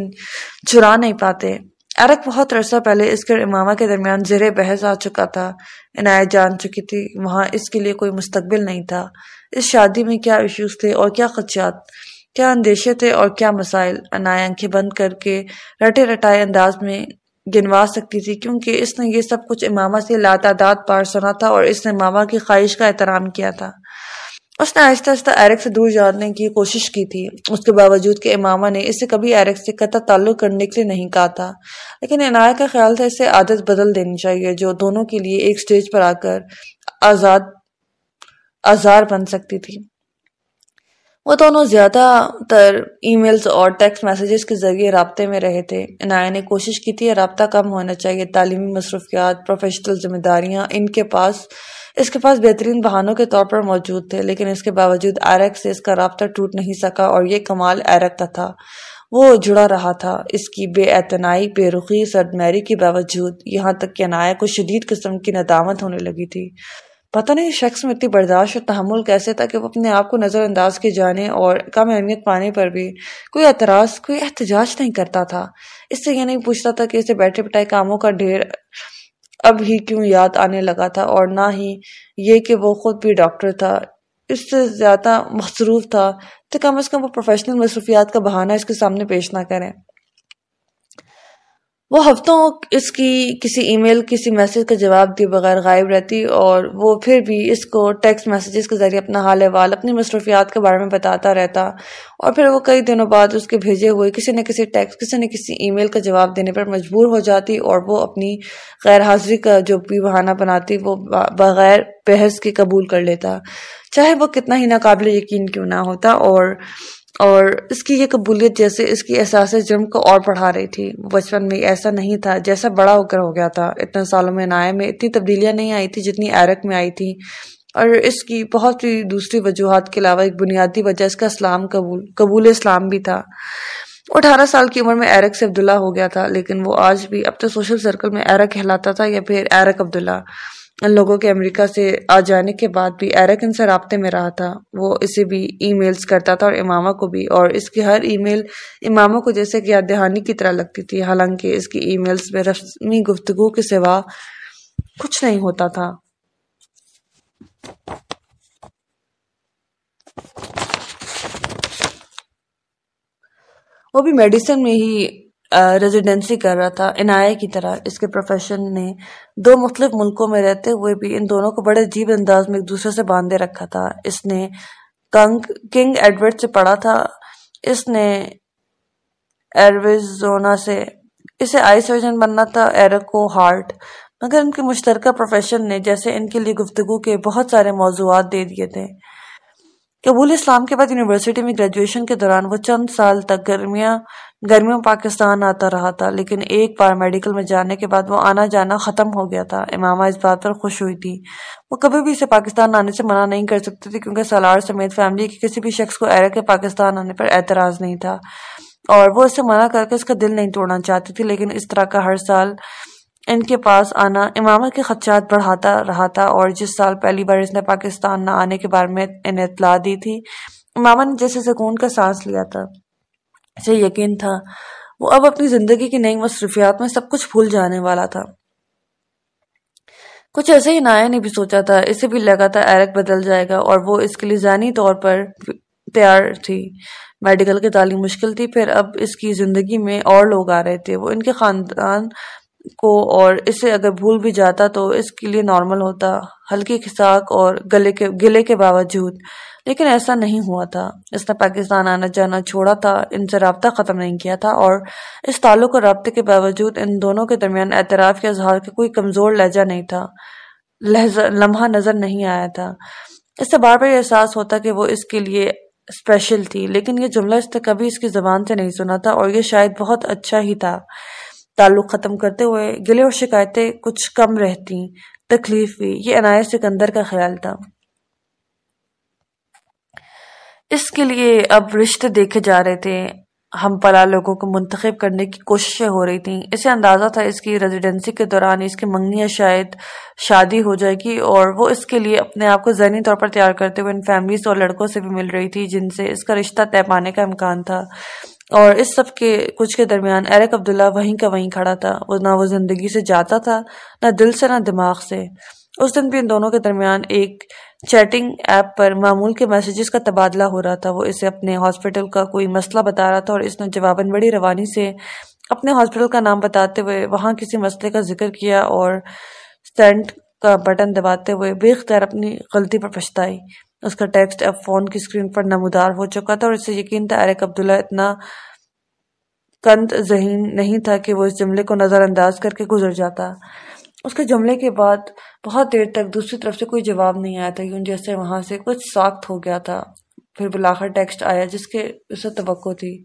چرا نہیں پاتے۔ ارک بہت عرصہ پہلے اس کے امامہ کے درمیان زیر بحث آ چکا تھا، عنایت جان چکی تھی، وہاں اس کے لیے کوئی مستقبل نہیں تھا۔ اس شادی میں کیا ایشوز تھے اور کیا خدشات؟ کیا اندیشے تھے اور کیا مسائل؟ عنایت آنکھیں بند کر کے رٹے رٹائے انداز میں گنوا سکتی تھی، کیونکہ اس نے یہ سب کچھ امامہ سے لاتعداد پار سنا تھا اور اس نے ماما کی خواہش کا احترام کیا تھا۔ اس نے آہستہ آہستہ ایرک سے دور جانے کی کوشش کی تھی۔ اس کے باوجود کہ امامہ نے اسے کبھی ایرک سے قطع تعلق کرنے کے لیے نہیں کہا تھا، لیکن عنایت کا خیال تھا اسے عادت بدل دینی چاہیے جو دونوں کے لیے ایک سٹیج پر آ کر آزاد، آزار بن سکتی تھی۔ وہ دونوں زیادہ تر ای میلز اور ٹیکسٹ میسیجز کے ذریعے رابطے میں رہے تھے۔ عنایت نے کوشش کی تھی رابطہ کم ہونا چاہیے، تعلیمی مصروفیات پروفیشنل ذمہ داریاں، ان کے پاس اس کے پاس بہترین بہانوں کے طور پر موجود تھے، لیکن اس کے باوجود ایرک سے اس کا رابطہ ٹوٹ نہیں سکا اور یہ کمال ایرک کا تھا۔ وہ جڑا رہا تھا۔ اس کی بے اعتنائی، بے رخی سرد میری کے باوجود یہاں تک کہ عنایہ کو شدید قسم کی ندامت ہونے لگی تھی۔ پتہ نہیں شخص میں اتنی برداشت اور تحمل کیسے تھا کہ وہ اپنے آپ کو نظر انداز کے جانے اور کم اہمیت پانے پر بھی کوئی اعتراض، کوئی احتجاج نہیں کرتا تھا۔ اس سے یہ نہیں پوچھتا تھا کہ اسے بیٹھے بٹھائے کاموں کا ڈھیر اب ہی کیوں یاد آنے لگا تھا اور نہ ہی یہ کہ وہ خود بھی ڈاکٹر تھا۔ اس سے زیادہ مصروف تھا۔ تو کم از کم وہ پروفیشنل مصروفیات کا بہانہ اس کے سامنے پیش نہ کریں۔ وہ ہفتوں اس کی کسی ای میل کسی میسج کا جواب دیے بغیر غائب رہتی اور وہ پھر بھی اس کو ٹیکسٹ میسیجز کے ذریعے اپنا حال وال اپنی مصروفیات کے بارے میں بتاتا رہتا اور پھر وہ کئی دنوں بعد اس کے بھیجے ہوئے کسی نہ کسی ٹیکسٹ کسی نہ کسی ای میل کا جواب دینے پر مجبور ہو جاتی اور وہ اپنی غیر حاضری کا جو بھی بہانہ بناتی وہ بغیر بحث کے قبول کر لیتا۔ چاہے وہ کتنا ہی ناقابل یقین کیوں نہ ہوتا اور اور اس کی یہ قبولیت جیسے اس کی احساس جرم کو اور پڑھا رہی تھی۔ بچپن میں ایسا نہیں تھا جیسا بڑا ہو کر ہو گیا تھا۔ اتنے سالوں میں نائے میں اتنی تبدیلیاں نہیں آئی تھی جتنی ایرک میں آئی تھی۔ اور اس کی بہت سی دوسری وجوہات کے علاوہ ایک بنیادی وجہ اس کا اسلام قبول قبول اسلام بھی تھا۔ اٹھارہ سال کی عمر میں ایرک سے عبداللہ ہو گیا تھا، لیکن وہ آج بھی اب تو سوشل سرکل میں ایرک کہلاتا تھا یا پھر ایرک عبداللہ۔ ان لوگوں کے امریکہ سے آ جانے کے بعد بھی ایرک ان سے رابطے میں رہا تھا، وہ اسے بھی ای میلز کرتا تھا اور امامہ کو بھی، اور اس کی ہر ای میل امامہ کو جیسے کہ یاد دہانی کی طرح لگتی تھی، حالانکہ اس کی ای میلز میں رسمی گفتگو کے سوا کچھ نہیں ہوتا تھا۔ وہ بھی میڈیسن میں ہی ریزیڈنسی کر رہا تھا عنایہ کی طرح، اس کے پروفیشن نے دو مختلف ملکوں میں رہتے ہوئے بھی ان دونوں کو بڑے عجیب انداز میں ایک دوسرے سے باندھے رکھا تھا۔ اس نے کنگ ایڈورڈ سے پڑھا تھا۔ اس نے ایرویزونا سے، اسے آئی سرجن بننا تھا، ایرکو ہارٹ۔ مگر ان کے مشترکہ پروفیشن نے جیسے ان کے لیے گفتگو کے بہت سارے موضوعات دے دیے تھے۔ قبول اسلام کے بعد یونیورسٹی میں گریجویشن کے دوران وہ چند سال تک گرمیاں، گرمیوں پاکستان آتا رہا تھا، لیکن ایک بار میڈیکل میں جانے کے بعد وہ آنا جانا ختم ہو گیا تھا۔ امامہ اس بات پر خوش ہوئی تھی۔ وہ کبھی بھی اسے پاکستان آنے سے منع نہیں کر سکتی تھی کیونکہ سالار سمیت فیملی کے کسی بھی شخص کو ایرا کے پاکستان آنے پر اعتراض نہیں تھا۔ اور وہ اسے منع کر کے اس کا دل نہیں توڑنا چاہتی تھی، لیکن اس طرح کا ہر سال ان کے پاس آنا امامہ کے خدشات بڑھاتا رہا تھا اور جس سال پہلی بار اس نے پاکستان نہ آنے کے بارے میں انہیں اطلاع دی تھی، امامہ نے جیسے سکون کا سانس لیا تھا۔ اسے یقین تھا۔ وہ اب اپنی زندگی کی نئی مصروفیات میں سب کچھ بھول جانے والا تھا۔ کچھ ایسے ہی نایا نے بھی سوچا تھا۔ اسے بھی لگا تھا ایرک بدل جائے گا اور وہ اس کے لیے ذہنی طور پر تیار تھی۔ میڈیکل کی تعلیم مشکل تھی، پھر اب اس کی زندگی میں اور لوگ آ رہے تھے۔ وہ ان کے خاندان کو اور اسے اگر بھول بھی جاتا تو اس کے لیے نارمل ہوتا، ہلکی خساک اور گلے کے گلے کے باوجود۔ لیکن ایسا نہیں ہوا تھا۔ اس نے پاکستان آنا جانا چھوڑا تھا، ان سے رابطہ ختم نہیں کیا تھا اور اس تعلق اور رابطے کے باوجود ان دونوں کے درمیان اعتراف کے اظہار کے کوئی کمزور لہجہ نہیں تھا۔ لمحہ نظر نہیں آیا تھا۔ اس سے بار بار یہ احساس ہوتا کہ وہ اس کے لیے اسپیشل تھی، لیکن یہ جملہ اس نے کبھی اس کی زبان سے نہیں سنا تھا اور یہ شاید بہت اچھا ہی تھا۔ تعلق ختم کرتے ہوئے گلے اور شکایتیں کچھ کم رہتی تکلیف بھی۔ یہ عنایت سکندر کا خیال تھا۔ اس کے لیے اب رشتے دیکھے جا رہے تھے۔ ہم پلا لوگوں کو منتخب کرنے کی کوششیں ہو رہی تھیں۔ اسے اندازہ تھا اس کی ریزیڈنسی کے دوران اس کی منگنی شاید شادی ہو جائے گی اور وہ اس کے لیے اپنے آپ کو ذہنی طور پر تیار کرتے ہوئے ان فیملیز اور لڑکوں سے بھی مل رہی تھی جن سے اس کا رشتہ طے پانے کا امکان تھا۔ اور اس سب کے کچھ کے درمیان ایرک عبداللہ وہیں کا وہیں کھڑا تھا۔ وہ نہ وہ زندگی سے جاتا تھا، نہ دل سے، نہ دماغ سے۔ اس دن بھی ان دونوں کے درمیان ایک چیٹنگ ایپ پر معمول کے میسیجز کا تبادلہ ہو رہا تھا۔ وہ اسے اپنے ہاسپٹل کا کوئی مسئلہ بتا رہا تھا اور اس نے جواباً بڑی روانی سے اپنے ہاسپٹل کا نام بتاتے ہوئے وہاں کسی مسئلے کا ذکر کیا اور سینڈ کا بٹن دباتے ہوئے بے اختیار اپنی غلطی پر پچھتائی۔ اس کا ٹیکسٹ اب فون کی اسکرین پر نمودار ہو چکا تھا اور اسے یقین تھا ایرک عبداللہ اتنا کند ذہین نہیں تھا کہ وہ اس جملے کو نظر انداز کر کے گزر جاتا۔ اس کے جملے کے بعد بہت دیر تک دوسری طرف سے کوئی جواب نہیں آیا تھا، یوں جیسے وہاں سے کچھ ساخت ہو گیا تھا۔ پھر بلاخر ٹیکسٹ آیا جس کے اسے توقع تھی۔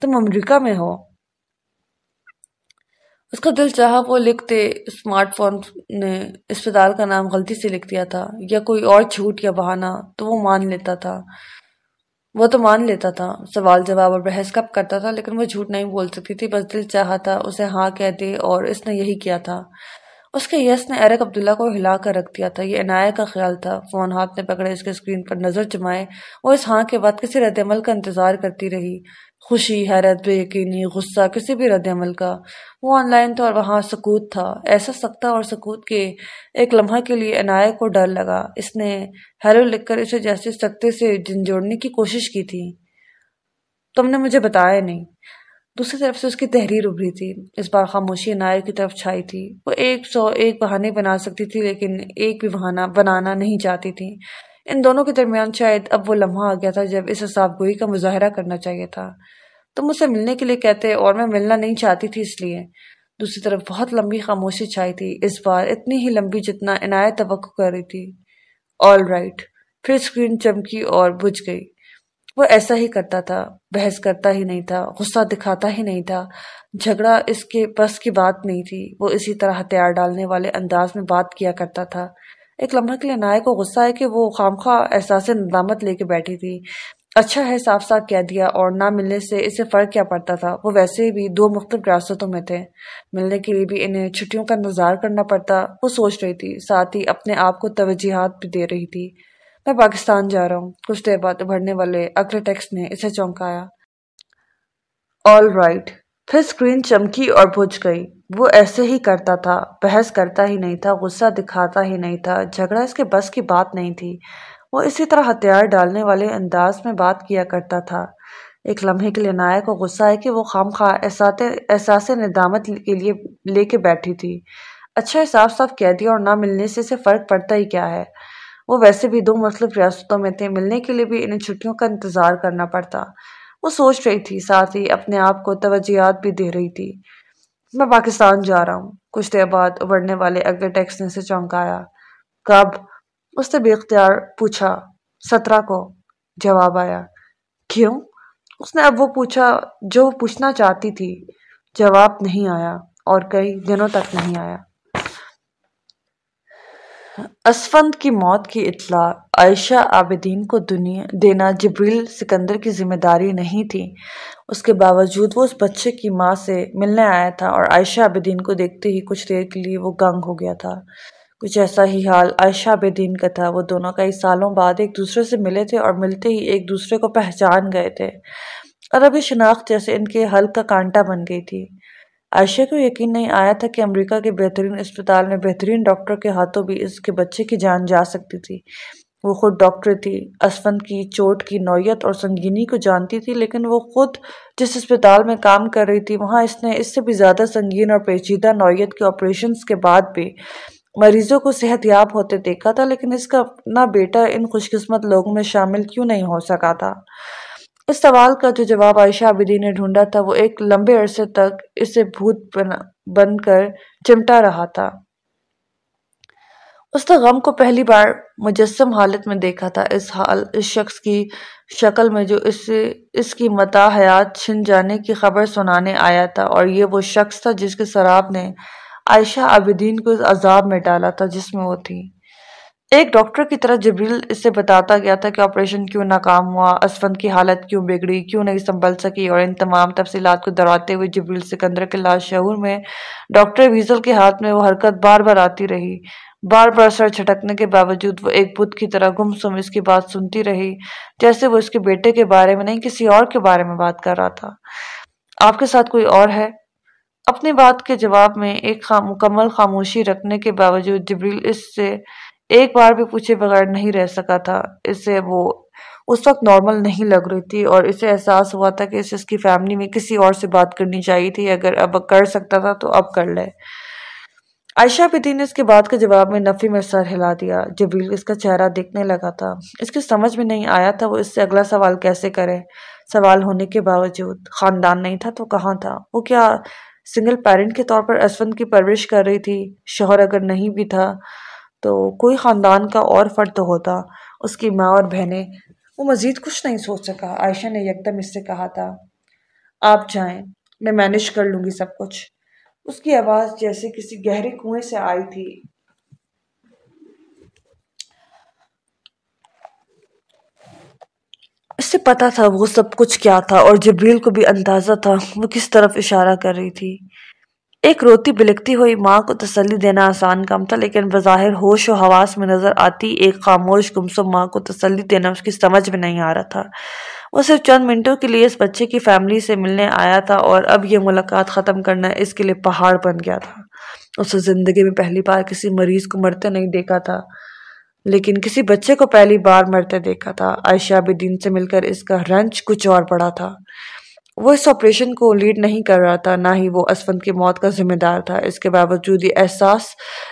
تم امریکہ میں ہو؟ اس کا دل چاہا وہ لکھتے اسمارٹ فون نے اسپتال کا نام غلطی سے لکھ دیا تھا یا کوئی اور چھوٹ یا بہانہ، تو وہ مان لیتا تھا۔ وہ تو مان لیتا تھا۔ سوال، جواب اور بحث کب کرتا تھا، لیکن وہ جھوٹ نہیں بول سکتی تھی، بس دل چاہا تھا اسے ہاں کہہ دے اور اس نے یہی کیا تھا۔ اس کے یس نے ایرک عبداللہ کو ہلا کر رکھ دیا تھا۔ یہ عنایہ کا خیال تھا۔ فون ہاتھ نے پکڑے اس کے اسکرین پر نظر جمائے۔ وہ اس ہاں کے بعد کسی رد عمل کا انتظار کرتی رہی۔ خوشی، حیرت، بے یقینی، غصہ، کسی بھی رد عمل کا۔ وہ آن لائن تھا اور وہاں سکوت تھا۔ ایسا سکتا اور سکوت کے ایک لمحہ کے لیے عنایہ کو ڈر لگا۔ اس نے ہیلو لکھ کر اسے جیسے سکتے سے جن جوڑنے کی کوشش کی تھی۔ تم نے مجھے بتایا نہیں۔ دوسری طرف سے اس کی تحریر ابھری تھی۔ اس بار خاموشی نائر کی طرف چھائی تھی۔ وہ ایک سو ایک بہانے بنا سکتی تھی، لیکن ایک بھی بہانہ بنانا نہیں چاہتی تھی۔ ان دونوں کے درمیان شاید اب وہ لمحہ آ گیا تھا جب اس حساب گوئی کا مظاہرہ کرنا چاہیے تھا۔ تم اسے ملنے کے لیے کہتے اور میں ملنا نہیں چاہتی تھی اس لیے۔ دوسری طرف بہت لمبی خاموشی چھائی تھی۔ اس بار اتنی ہی لمبی جتنا عنایت توقع کر رہی تھی۔ آل رائٹ پھر اسکرین چمکی اور بجھ گئی۔ وہ ایسا ہی کرتا تھا، بحث کرتا ہی نہیں تھا، غصہ دکھاتا ہی نہیں تھا۔ جھگڑا اس کے بس کی بات نہیں تھی۔ وہ اسی طرح ہتھیار ڈالنے والے انداز میں بات کیا کرتا تھا۔ ایک لمحہ کے لیے نائے کو غصہ ہے کہ وہ خامخواہ احساس ندامت لے کے بیٹھی تھی۔ اچھا ہے صاف صاف کہہ دیا اور نہ ملنے سے اسے فرق کیا پڑتا تھا۔ وہ ویسے بھی دو مختلف ریاستوں میں تھے۔ ملنے کے لیے بھی انہیں چھٹیوں کا انتظار کرنا پڑتا، وہ سوچ رہی تھی۔ ساتھ ہی اپنے آپ کو توجہات بھی دے رہی تھی۔ میں پاکستان جا رہا ہوں۔ کچھ دیر بعد ابھرنے والے اگلے نے اسے چونکایا۔ آل رائٹ پھر اسکرین چمکی اور بجھ گئی۔ وہ ایسے ہی کرتا تھا، بحث کرتا ہی نہیں تھا، غصہ دکھاتا ہی نہیں تھا، جھگڑا اس کے بس کی بات نہیں تھی۔ وہ اسی طرح ہتھیار ڈالنے والے انداز میں بات کیا کرتا تھا۔ ایک لمحے کے لیے نائک کو غصہ ہے کہ وہ خام خواہ احساس ندامت کے لیے لے کے بیٹھی تھی۔ اچھا صاف صاف کہہ دیا اور نہ ملنے سے اسے فرق پڑتا ہی کیا ہے۔ وہ ویسے بھی دو مختلف ریاستوں میں تھے، ملنے کے لیے بھی انہیں چھٹیوں کا انتظار کرنا پڑتا۔ وہ سوچ رہی تھی، ساتھ ہی اپنے آپ کو توجہات بھی دے رہی تھی۔ میں پاکستان جا رہا ہوں۔ کچھ دیر بعد ابھرنے والے اگلے ٹیکس نے سے چونکایا۔ کب؟ اس نے بے اختیار پوچھا۔ سترہ کو۔ جواب آیا۔ کیوں؟ اس نے اب وہ پوچھا جو وہ پوچھنا چاہتی تھی۔ جواب نہیں آیا اور کئی دنوں تک نہیں آیا۔ اسفند کی موت کی اطلاع عائشہ عابدین کو دنیا دینا جبریل سکندر کی ذمہ داری نہیں تھی۔ اس کے باوجود وہ اس بچے کی ماں سے ملنے آیا تھا اور عائشہ عابدین کو دیکھتے ہی کچھ دیر کے لیے وہ گنگ ہو گیا تھا۔ کچھ ایسا ہی حال عائشہ عابدین کا تھا۔ وہ دونوں کئی سالوں بعد ایک دوسرے سے ملے تھے اور ملتے ہی ایک دوسرے کو پہچان گئے تھے۔ عربی شناخت جیسے ان کے حل کا کانٹا بن گئی تھی۔ عائشہ کو یقین نہیں آیا تھا کہ امریکہ کے بہترین اسپتال میں بہترین ڈاکٹر کے ہاتھوں بھی اس کے بچے کی جان جا سکتی تھی۔ وہ خود ڈاکٹر تھی، اسفند کی، چوٹ کی، نوعیت اور سنگینی کو جانتی تھی، لیکن وہ خود جس اسپتال میں کام کر رہی تھی، وہاں اس نے اس سے بھی زیادہ سنگین اور پیچیدہ نوعیت کے آپریشنز کے بعد بھی مریضوں کو صحت یاب ہوتے دیکھا تھا، لیکن اس کا اپنا بیٹا ان خوش قسمت لوگوں میں شامل کیوں نہیں ہو سکا تھا؟ اس سوال کا جو جواب عائشہ عبدی نے ڈھونڈا تھا، وہ ایک لمبے عرصے تک اسے بھوت بن کر چمٹا رہا تھا۔ اس نے غم کو پہلی بار مجسم حالت میں دیکھا تھا۔ اس حال، اس شخص کی شکل میں جو اس اس کی متا حیات چھن جانے کی خبر سنانے آیا تھا، اور یہ وہ شخص تھا جس کے سراب نے عائشہ عابدین کو اس عذاب میں ڈالا تھا، جس میں وہ تھی۔ ایک ڈاکٹر کی طرح جبریل اسے بتاتا گیا تھا کہ آپریشن کیوں ناکام ہوا، اسفند کی حالت کیوں بگڑی، کیوں نہیں سنبھل سکی اور ان تمام تفصیلات کو دراتے ہوئے جبریل سکندر کے لاش شعور میں ڈاکٹر ویزل کے ہاتھ میں وہ حرکت بار بار آتی رہی۔ بار بار سر چھٹکنے کے باوجود وہ ایک بدھ کی طرح گم سم اس کی بات سنتی رہی، جیسے وہ اس کے بیٹے کے بارے میں نہیں، کسی اور کے بارے میں بات کر رہا تھا۔ آپ کے ساتھ کوئی اور ہے؟ اپنی بات کے جواب میں ایک مکمل خاموشی رکھنے کے باوجود جبریل اس سے ایک بار بھی پوچھے بغیر نہیں رہ سکا تھا۔ اسے وہ اس وقت نارمل نہیں لگ رہی تھی اور اسے احساس ہوا تھا کہ اسے اس کی فیملی میں کسی اور سے بات کرنی چاہیے تھی۔ اگر اب کر سکتا تھا تو اب کر لے۔ عائشہ پتی نے اس کے بعد کے جواب میں نفی میں سر ہلا دیا۔ جبریل اس کا چہرہ دیکھنے لگا تھا۔ اس کی سمجھ میں نہیں آیا تھا وہ اس سے اگلا سوال کیسے کرے۔ سوال ہونے کے باوجود خاندان نہیں تھا تو کہاں تھا؟ وہ کیا سنگل پیرنٹ کے طور پر اسفند کی پرورش کر رہی تھی؟ شوہر اگر نہیں بھی تھا تو کوئی خاندان کا اور فرد تو ہوتا۔ اس کی ماں اور بہنیں۔ وہ مزید کچھ نہیں سوچ سکا۔ عائشہ نے یکدم اس سے کہا تھا، آپ جائیں، میں مینج کر لوں گی سب کچھ۔ اس کی آواز جیسے کسی گہرے کنویں سے آئی تھی۔ اس سے پتا تھا وہ سب کچھ کیا تھا اور جبریل کو بھی اندازہ تھا وہ کس طرف اشارہ کر رہی تھی۔ ایک روتی بلکتی ہوئی ماں کو تسلی دینا آسان کام تھا، لیکن بظاہر ہوش و حواس میں نظر آتی، ایک خاموش، گمسم ماں کو تسلی دینا اس کی سمجھ میں نہیں آ رہا تھا۔ وہ صرف چند منٹوں کے لیے اس بچے کی فیملی سے ملنے آیا تھا اور اب یہ ملاقات ختم کرنا اس کے لیے پہاڑ بن گیا تھا۔ اسے زندگی میں پہلی بار کسی مریض کو مرتے نہیں دیکھا تھا، لیکن کسی بچے کو پہلی بار مرتے دیکھا تھا۔ عائشہ بدین سے مل کر اس کا رنچ کچھ اور پڑا تھا۔ وہ اس آپریشن کو لیڈ نہیں کر رہا تھا، نہ ہی وہ اسفند کی موت کا ذمہ دار تھا۔ اس کے باوجود یہ احساس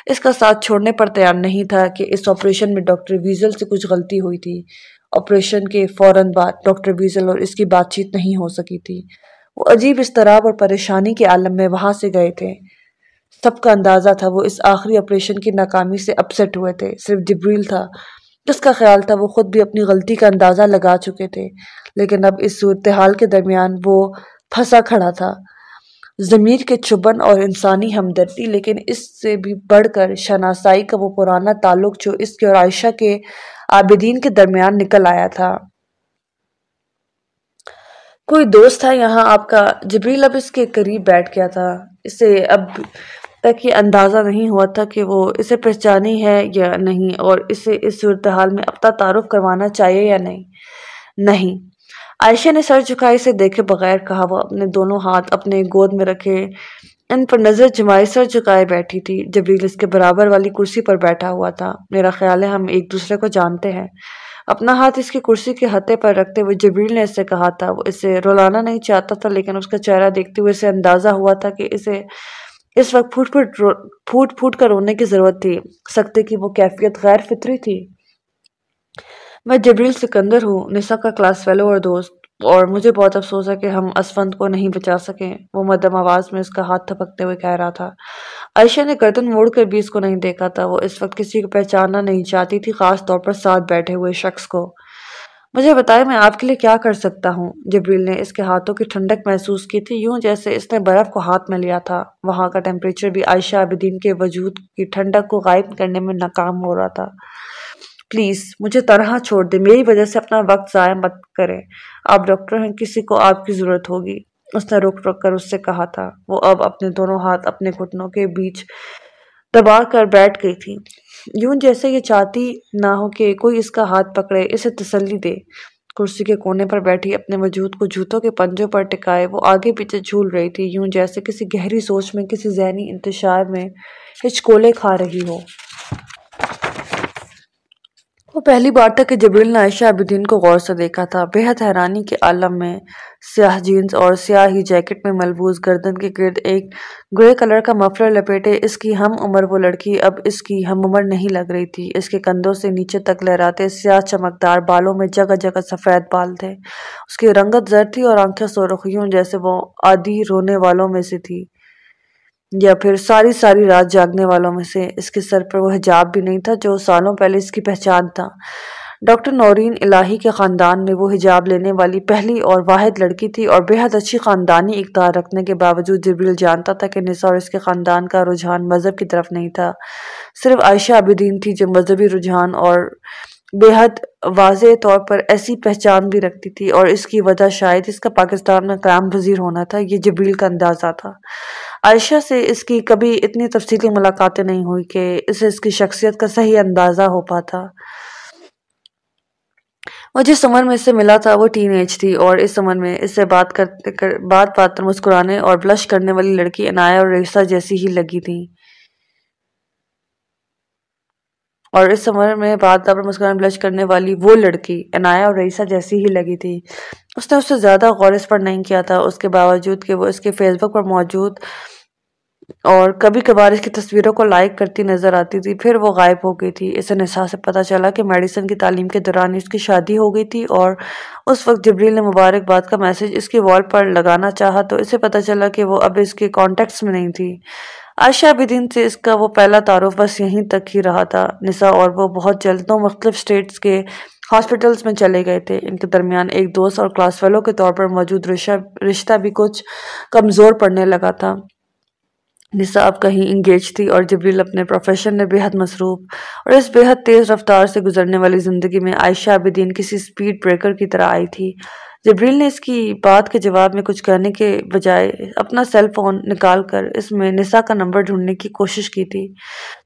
اس کا ساتھ چھوڑنے پر تیار نہیں تھا کہ اس آپریشن میں ڈاکٹر ویزل سے کچھ غلطی ہوئی تھی۔ آپریشن کے فوراً بعد ڈاکٹر ویزل اور اس کی بات چیت نہیں ہو سکی تھی۔ وہ عجیب استراب اور پریشانی کے عالم میں وہاں سے گئے تھے۔ سب کا اندازہ تھا وہ اس آخری آپریشن کی ناکامی سے اپسٹ ہوئے تھے۔ صرف جبریل تھا۔ جس کا خیال تھا وہ خود بھی اپنی غلطی کا اندازہ لگا چکے تھے۔ لیکن اب اس صورتحال کے درمیان وہ پھنسا کھڑا تھا۔ ضمیر کے چبن اور انسانی ہمدردی، لیکن اس سے بھی بڑھ کر شناسائی کا وہ پرانا تعلق جو اس کے اور عائشہ کے عابدین کے درمیان نکل آیا تھا۔ کوئی دوست تھا یہاں؟ آپ کا جبریل اب اس کے قریب بیٹھ گیا تھا۔ اسے اب تک یہ اندازہ نہیں ہوا تھا کہ وہ اسے پہچانی ہے یا نہیں اور اسے اس صورتحال میں اپنا تعارف کروانا چاہیے یا نہیں۔ نہیں۔ عائشہ نے سر جھکائی سے دیکھے بغیر کہا، وہ اپنے دونوں ہاتھ اپنے گود میں رکھے۔ ان پر نظر جمائے سر جھکائے بیٹھی تھی، جبریل اس کے برابر والی کرسی پر بیٹھا ہوا تھا۔ میرا خیال ہے ہم ایک دوسرے کو جانتے ہیں۔ اپنا ہاتھ اس کی کرسی کے ہتھے پر رکھتے ہوئے جبریل نے اسے کہا تھا، وہ اسے رولانا نہیں چاہتا تھا، لیکن اس کا چہرہ دیکھتے ہوئے اسے اندازہ ہوا تھا کہ اسے اس وقت پھوٹ پھوٹ پھوٹ پھوٹ کر رونے کی ضرورت تھی۔ سکتے کی وہ کیفیت غیر فطری تھی۔ میں جبریل سکندر ہوں نسا کا کلاس فیلو اور دوست، اور مجھے بہت افسوس ہے کہ ہم اسفند کو نہیں بچا سکیں وہ مدم آواز میں اس کا ہاتھ تھپکتے ہوئے کہہ رہا تھا۔ عائشہ نے گردن موڑ کر بھی اس کو نہیں دیکھا تھا۔ وہ اس وقت کسی کو پہچاننا نہیں چاہتی تھی، خاص طور پر ساتھ بیٹھے ہوئے شخص کو۔ مجھے بتائے میں آپ کے لیے کیا کر سکتا ہوں؟ جبریل نے اس کے ہاتھوں کی ٹھنڈک محسوس کی تھی، یوں جیسے اس نے برف کو ہاتھ میں لیا تھا۔ وہاں کا ٹیمپریچر بھی عائشہ عابدین کے وجود کی ٹھنڈک کو غائب کرنے میں ناکام ہو رہا تھا۔ پلیز مجھے طرح چھوڑ دے، میری وجہ سے اپنا وقت ضائع مت کرے۔ آپ ڈاکٹر ہیں، کسی کو آپ کی ضرورت ہوگی۔ اس نے رک رک کر اس سے کہا تھا۔ وہ اب اپنے دونوں ہاتھ اپنے گھٹنوں کے بیچ دبا کر بیٹھ گئی تھی۔ یوں جیسے یہ چاہتی نہ ہو کہ کوئی اس کا ہاتھ پکڑے، اسے تسلی دے۔ کرسی کے کونے پر بیٹھی، اپنے وجود کو جوتوں کے پنجوں پر ٹکائے۔ وہ آگے پیچھے جھول رہی تھی، یوں جیسے کسی گہری سوچ میں، کسی ذہنی انتشار میں ہچکولے کھا رہی ہو۔ وہ پہلی بار تک کہ جبریل نے عائشہ عبدین کو غور سے دیکھا تھا۔ بہت حیرانی کے عالم میں سیاہ جینز اور سیاہ ہی جیکٹ میں ملبوس گردن کے گرد ایک گرے کلر کا مفلر لپیٹے، اس کی ہم عمر وہ لڑکی اب اس کی ہم عمر نہیں لگ رہی تھی۔ اس کے کندھوں سے نیچے تک لہراتے سیاہ چمکدار بالوں میں جگہ جگہ سفید بال تھے۔ اس کی رنگت زرد تھی اور آنکھیں سورخیوں جیسے وہ آدھی رونے والوں میں سے تھی۔ یا پھر ساری ساری رات جاگنے والوں میں سے اس کے سر پر وہ حجاب بھی نہیں تھا جو سالوں پہلے اس کی پہچان تھا۔ ڈاکٹر نورین الہی کے خاندان میں وہ حجاب لینے والی پہلی اور واحد لڑکی تھی اور بے حد اچھی خاندانی اقدار رکھنے کے باوجود جبریل جانتا تھا کہ نسا اور اس کے خاندان کا رجحان مذہب کی طرف نہیں تھا۔ صرف عائشہ عبدین تھی جو مذہبی رجحان اور بے حد واضح طور پر ایسی پہچان بھی رکھتی تھی اور اس کی وجہ شاید اس کا پاکستان میں قیام پذیر ہونا تھا، یہ جبریل کا اندازہ تھا۔ عائشہ سے اس کی کبھی اتنی تفصیلی ملاقاتیں نہیں ہوئی کہ اسے اس کی شخصیت کا صحیح اندازہ ہو پاتا۔ وہ جس عمر میں اس سے ملا تھا، وہ ٹین ایج تھی اور اس عمر میں اس سے بات کرتے بات بات پر مسکرانے اور بلش کرنے والی لڑکی عنایا اور ریسا جیسی ہی لگی تھیں۔ اور اس عمر میں بات پر مسکرانے بلش کرنے والی وہ لڑکی، انایا اور ریسا جیسی ہی لگی تھی۔ اس نے اس سے زیادہ غور اس پر نہیں کیا تھا، اس کے باوجود کہ وہ اس کے فیس بک پر موجود اور کبھی کبھار اس کی تصویروں کو لائک کرتی نظر آتی تھی۔ پھر وہ غائب ہو گئی تھی۔ اسے نسا سے پتا چلا کہ میڈیسن کی تعلیم کے دوران اس کی شادی ہو گئی تھی اور اس وقت جبریل نے مبارک بات کا میسج اس کی وال پر لگانا چاہا تو اسے پتا چلا کہ وہ اب اس کے کانٹیکٹس میں نہیں تھی۔ عائشہ بدین سے اس کا وہ پہلا تعارف بس یہیں تک ہی رہا تھا نسا اور وہ بہت جلد دو مختلف سٹیٹس کے ہاسپٹلز میں چلے گئے تھے۔ ان کے درمیان ایک دوست اور کلاس فیلو کے طور پر موجود رشتہ بھی کچھ کمزور پڑنے لگا تھا۔ نسا اب کہیں انگیج تھی اور جبریل اپنے پروفیشن میں بے حد مصروف اور اس بے حد تیز رفتار سے گزرنے والی زندگی میں عائشہ عابدین کسی سپیڈ بریکر کی طرح آئی تھی۔ جبریل نے اس کی بات کے جواب میں کچھ کرنے کے بجائے اپنا سیل فون نکال کر اس میں نسا کا نمبر ڈھونڈنے کی کوشش کی تھی۔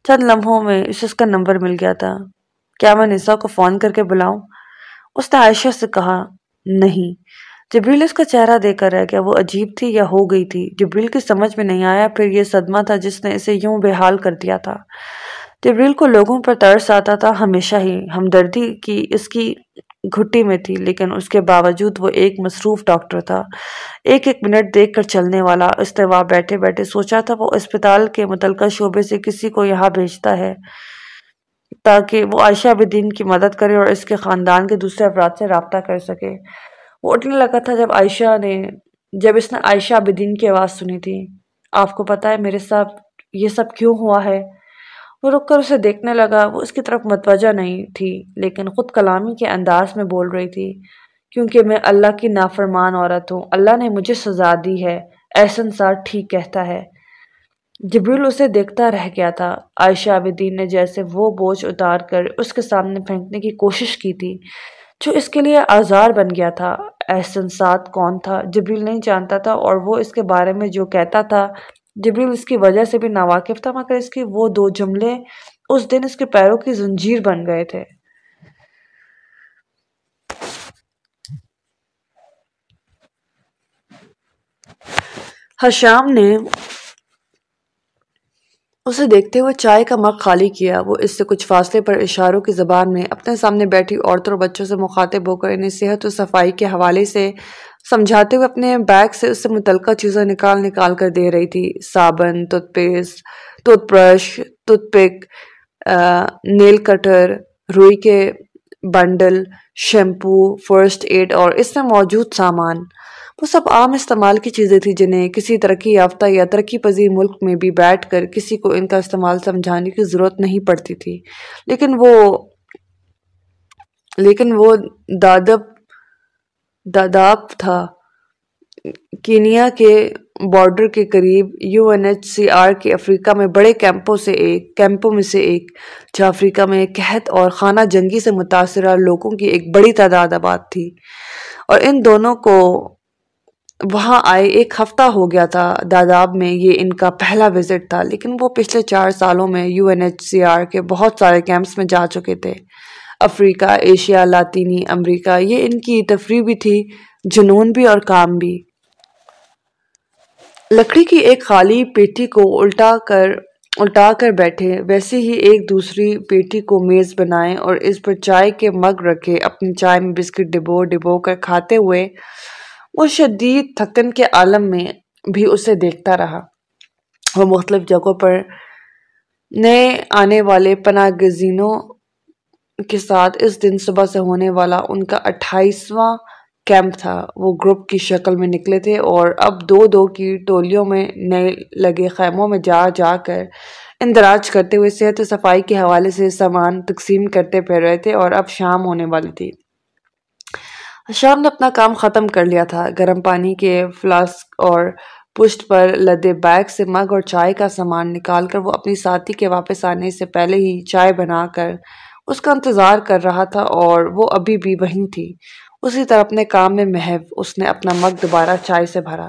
چند لمحوں میں اسے اس کا نمبر مل گیا تھا۔ کیا میں نسا کو فون کر کے بلاؤں؟ اس نے عائشہ سے کہا، نہیں۔ جبریل اس کا چہرہ دے کر رہ گیا۔ وہ عجیب تھی یا ہو گئی تھی؟ جبریل کی سمجھ میں نہیں آیا۔ پھر یہ صدمہ تھا جس نے اسے یوں بے حال کر دیا تھا۔ جبریل کو لوگوں پر ترس آتا تھا ہمیشہ ہی۔ ہمدردی کی اس کی گھٹی میں تھی، لیکن اس کے باوجود وہ ایک مصروف ڈاکٹر تھا۔ ایک ایک منٹ دیکھ کر چلنے والا استوا بیٹھے بیٹھے سوچا تھا، وہ اسپتال کے متعلقہ شعبے سے کسی کو یہاں بھیجتا ہے تاکہ وہ عائشہ بدین کی مدد کرے اور اس کے خاندان کے دوسرے افراد سے رابطہ کر سکے۔ وہ اٹھنے لگا تھا جب عائشہ نے، جب اس نے عائشہ بدین کی آواز سنی تھی۔ آپ کو پتا ہے، میرے ساتھ یہ سب کیوں ہوا ہے؟ وہ رک کر اسے دیکھنے لگا، وہ اس کی طرف متوجہ نہیں تھی، لیکن خود کلامی کے انداز میں بول رہی تھی، کیونکہ میں اللہ کی نافرمان عورت ہوں، اللہ نے مجھے سزا دی ہے ایسن سار ٹھیک کہتا ہے۔ جبریل اسے دیکھتا رہ گیا تھا، عائشہ عبدین نے جیسے وہ بوجھ اتار کر اس کے سامنے پھینکنے کی کوشش کی تھی، جو اس کے لیے آزار بن گیا تھا۔ احسن سات کون تھا؟ جبریل نہیں جانتا تھا اور وہ اس کے بارے میں جو کہتا تھا جبریل اس کی وجہ سے بھی ناواقف تھا، مگر اس کی وہ دو جملے اس دن اس کے پیروں کی زنجیر بن گئے تھے۔ حشام نے اسے دیکھتے ہوئے چائے کا مگ خالی کیا۔ وہ اس سے کچھ فاصلے پر اشاروں کی زبان میں اپنے سامنے بیٹھی عورتوں اور بچوں سے مخاطب ہو کر انہیں صحت و صفائی کے حوالے سے سمجھاتے ہوئے اپنے بیگ سے اس سے متعلقہ چیزیں نکال نکال کر دے رہی تھی۔ صابن toothpaste toothbrush toothpick nail cutter روئی کے بنڈل شیمپو فرسٹ ایڈ اور اس میں موجود سامان۔ وہ سب عام استعمال کی چیزیں تھیں جنہیں کسی ترقی یافتہ یا ترقی پذیر ملک میں بھی بیٹھ کر کسی کو ان کا استعمال سمجھانے کی ضرورت نہیں پڑتی تھی۔ لیکن وہ لیکن وہ دادب داداب تھا۔ کینیا کے بارڈر کے قریب U N H C R کے افریقہ میں بڑے کیمپوں سے ایک، کیمپوں میں سے ایک، جہاں افریقہ میں قحط اور خانہ جنگی سے متاثرہ لوگوں کی ایک بڑی تعداد آباد تھی۔ اور ان دونوں کو وہاں آئے ایک ہفتہ ہو گیا تھا داداب میں، یہ ان کا پہلا وزٹ تھا، لیکن وہ پچھلے چار سالوں میں U N H C R کے بہت سارے کیمپس میں جا چکے تھے۔ افریقہ، ایشیا، لاطینی امریکہ، یہ ان کی تفریح بھی تھی، جنون بھی اور کام بھی۔ لکڑی کی ایک خالی پیٹی کو الٹا کر الٹا کر بیٹھے، ویسے ہی ایک دوسری پیٹی کو میز بنائے اور اس پر چائے کے مگ رکھے، اپنی چائے میں بسکٹ ڈبو ڈبو کر کھاتے ہوئے، وہ شدید تھکن کے عالم میں بھی اسے دیکھتا رہا۔ وہ مختلف جگہوں پر نئے آنے والے پناہ گزینوں کے ساتھ اس دن صبح سے ہونے والا ان کا اٹھائیسواں کیمپ تھا۔ وہ گروپ کی شکل میں نکلے تھے اور اب دو دو کی ٹولیوں میں نئے لگے خیموں میں جا جا کر اندراج کرتے ہوئے صحت و صفائی کے حوالے سے سامان تقسیم کرتے پھر رہے تھے اور اب شام ہونے والی تھی۔ شام نے اپنا کام ختم کر لیا تھا۔ گرم پانی کے فلاسک اور پشت پر لدے بیگ سے مگ اور چائے کا سامان نکال کر وہ اپنی ساتھی کے واپس آنے سے پہلے ہی چائے بنا کر اس کا انتظار کر رہا تھا اور وہ ابھی بھی وہیں تھی۔ اسی طرح اپنے کام میں محو، اس نے اپنا مگ دوبارہ چائے سے بھرا۔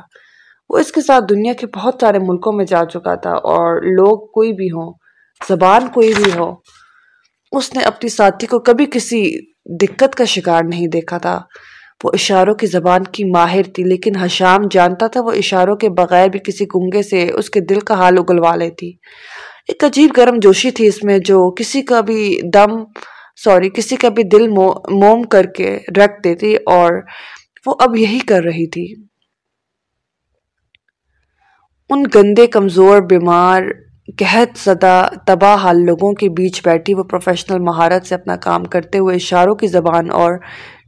وہ اس کے ساتھ دنیا کے بہت سارے ملکوں میں جا چکا تھا اور لوگ کوئی بھی ہوں، زبان کوئی بھی ہو، اس نے اپنی ساتھی کو کبھی کسی دقت کا شکار نہیں دیکھا تھا۔ وہ اشاروں کی زبان کی ماہر تھی، لیکن حشام جانتا تھا وہ اشاروں کے بغیر بھی کسی گنگے سے اس کے دل کا حال اگلوا لیتی۔ ایک عجیب گرم جوشی تھی اس میں جو کسی کا بھی دم، سوری، کسی کا بھی دل موم کر کے رکھ دیتی اور وہ اب یہی کر رہی تھی۔ ان گندے، کمزور، بیمار، قحط زدہ، تباہ حال لوگوں کے بیچ بیٹھی وہ پروفیشنل مہارت سے اپنا کام کرتے ہوئے اشاروں کی زبان اور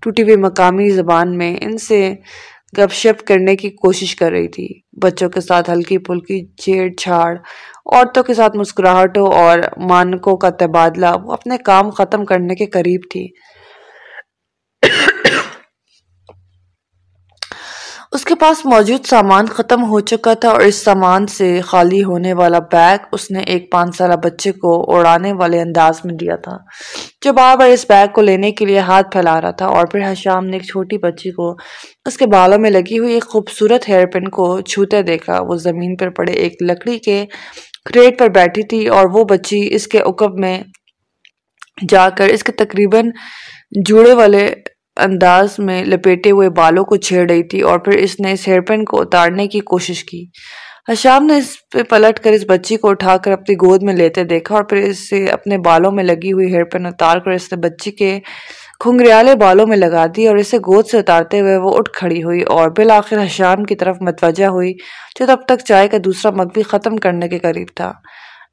ٹوٹی ہوئی مقامی زبان میں ان سے گپ شپ کرنے کی کوشش کر رہی تھی۔ بچوں کے ساتھ ہلکی پھلکی چھیڑ چھاڑ، عورتوں کے ساتھ مسکراہٹوں اور مانکوں کا تبادلہ، وہ اپنے کام ختم کرنے کے قریب تھی۔ اس کے پاس موجود سامان ختم ہو چکا تھا اور اس سامان سے خالی ہونے والا بیگ اس نے ایک پانچ سالہ بچے کو اڑانے والے انداز میں دیا تھا، جو بار بار اس بیگ کو لینے کے لیے ہاتھ پھیلا رہا تھا اور پھر حشام نے ایک چھوٹی بچی کو اس کے بالوں میں لگی ہوئی ایک خوبصورت ہیئر پن کو چھوتے دیکھا۔ وہ زمین پر پڑے ایک لکڑی کے کریٹ پر بیٹھی تھی اور وہ بچی اس کے عقب میں جا کر اس کے تقریباً جوڑے والے انداز میں لپیٹے ہوئے بالوں کو چھیڑ رہی تھی اور پھر اس نے اس ہیئر کو اتارنے کی کوشش کی۔ حشام نے اس پہ پلٹ کر اس بچی کو اٹھا کر اپنی گود میں لیتے دیکھا اور پھر اس سے اپنے بالوں میں لگی ہوئی ہیئر پین اتار کر اس نے بچی کے کھنگریالے بالوں میں لگا دی اور اسے گود سے اتارتے ہوئے وہ اٹھ کھڑی ہوئی اور بالآخر حشام کی طرف متوجہ ہوئی جو تب تک چائے کا دوسرا مگ بھی ختم کرنے کے قریب تھا۔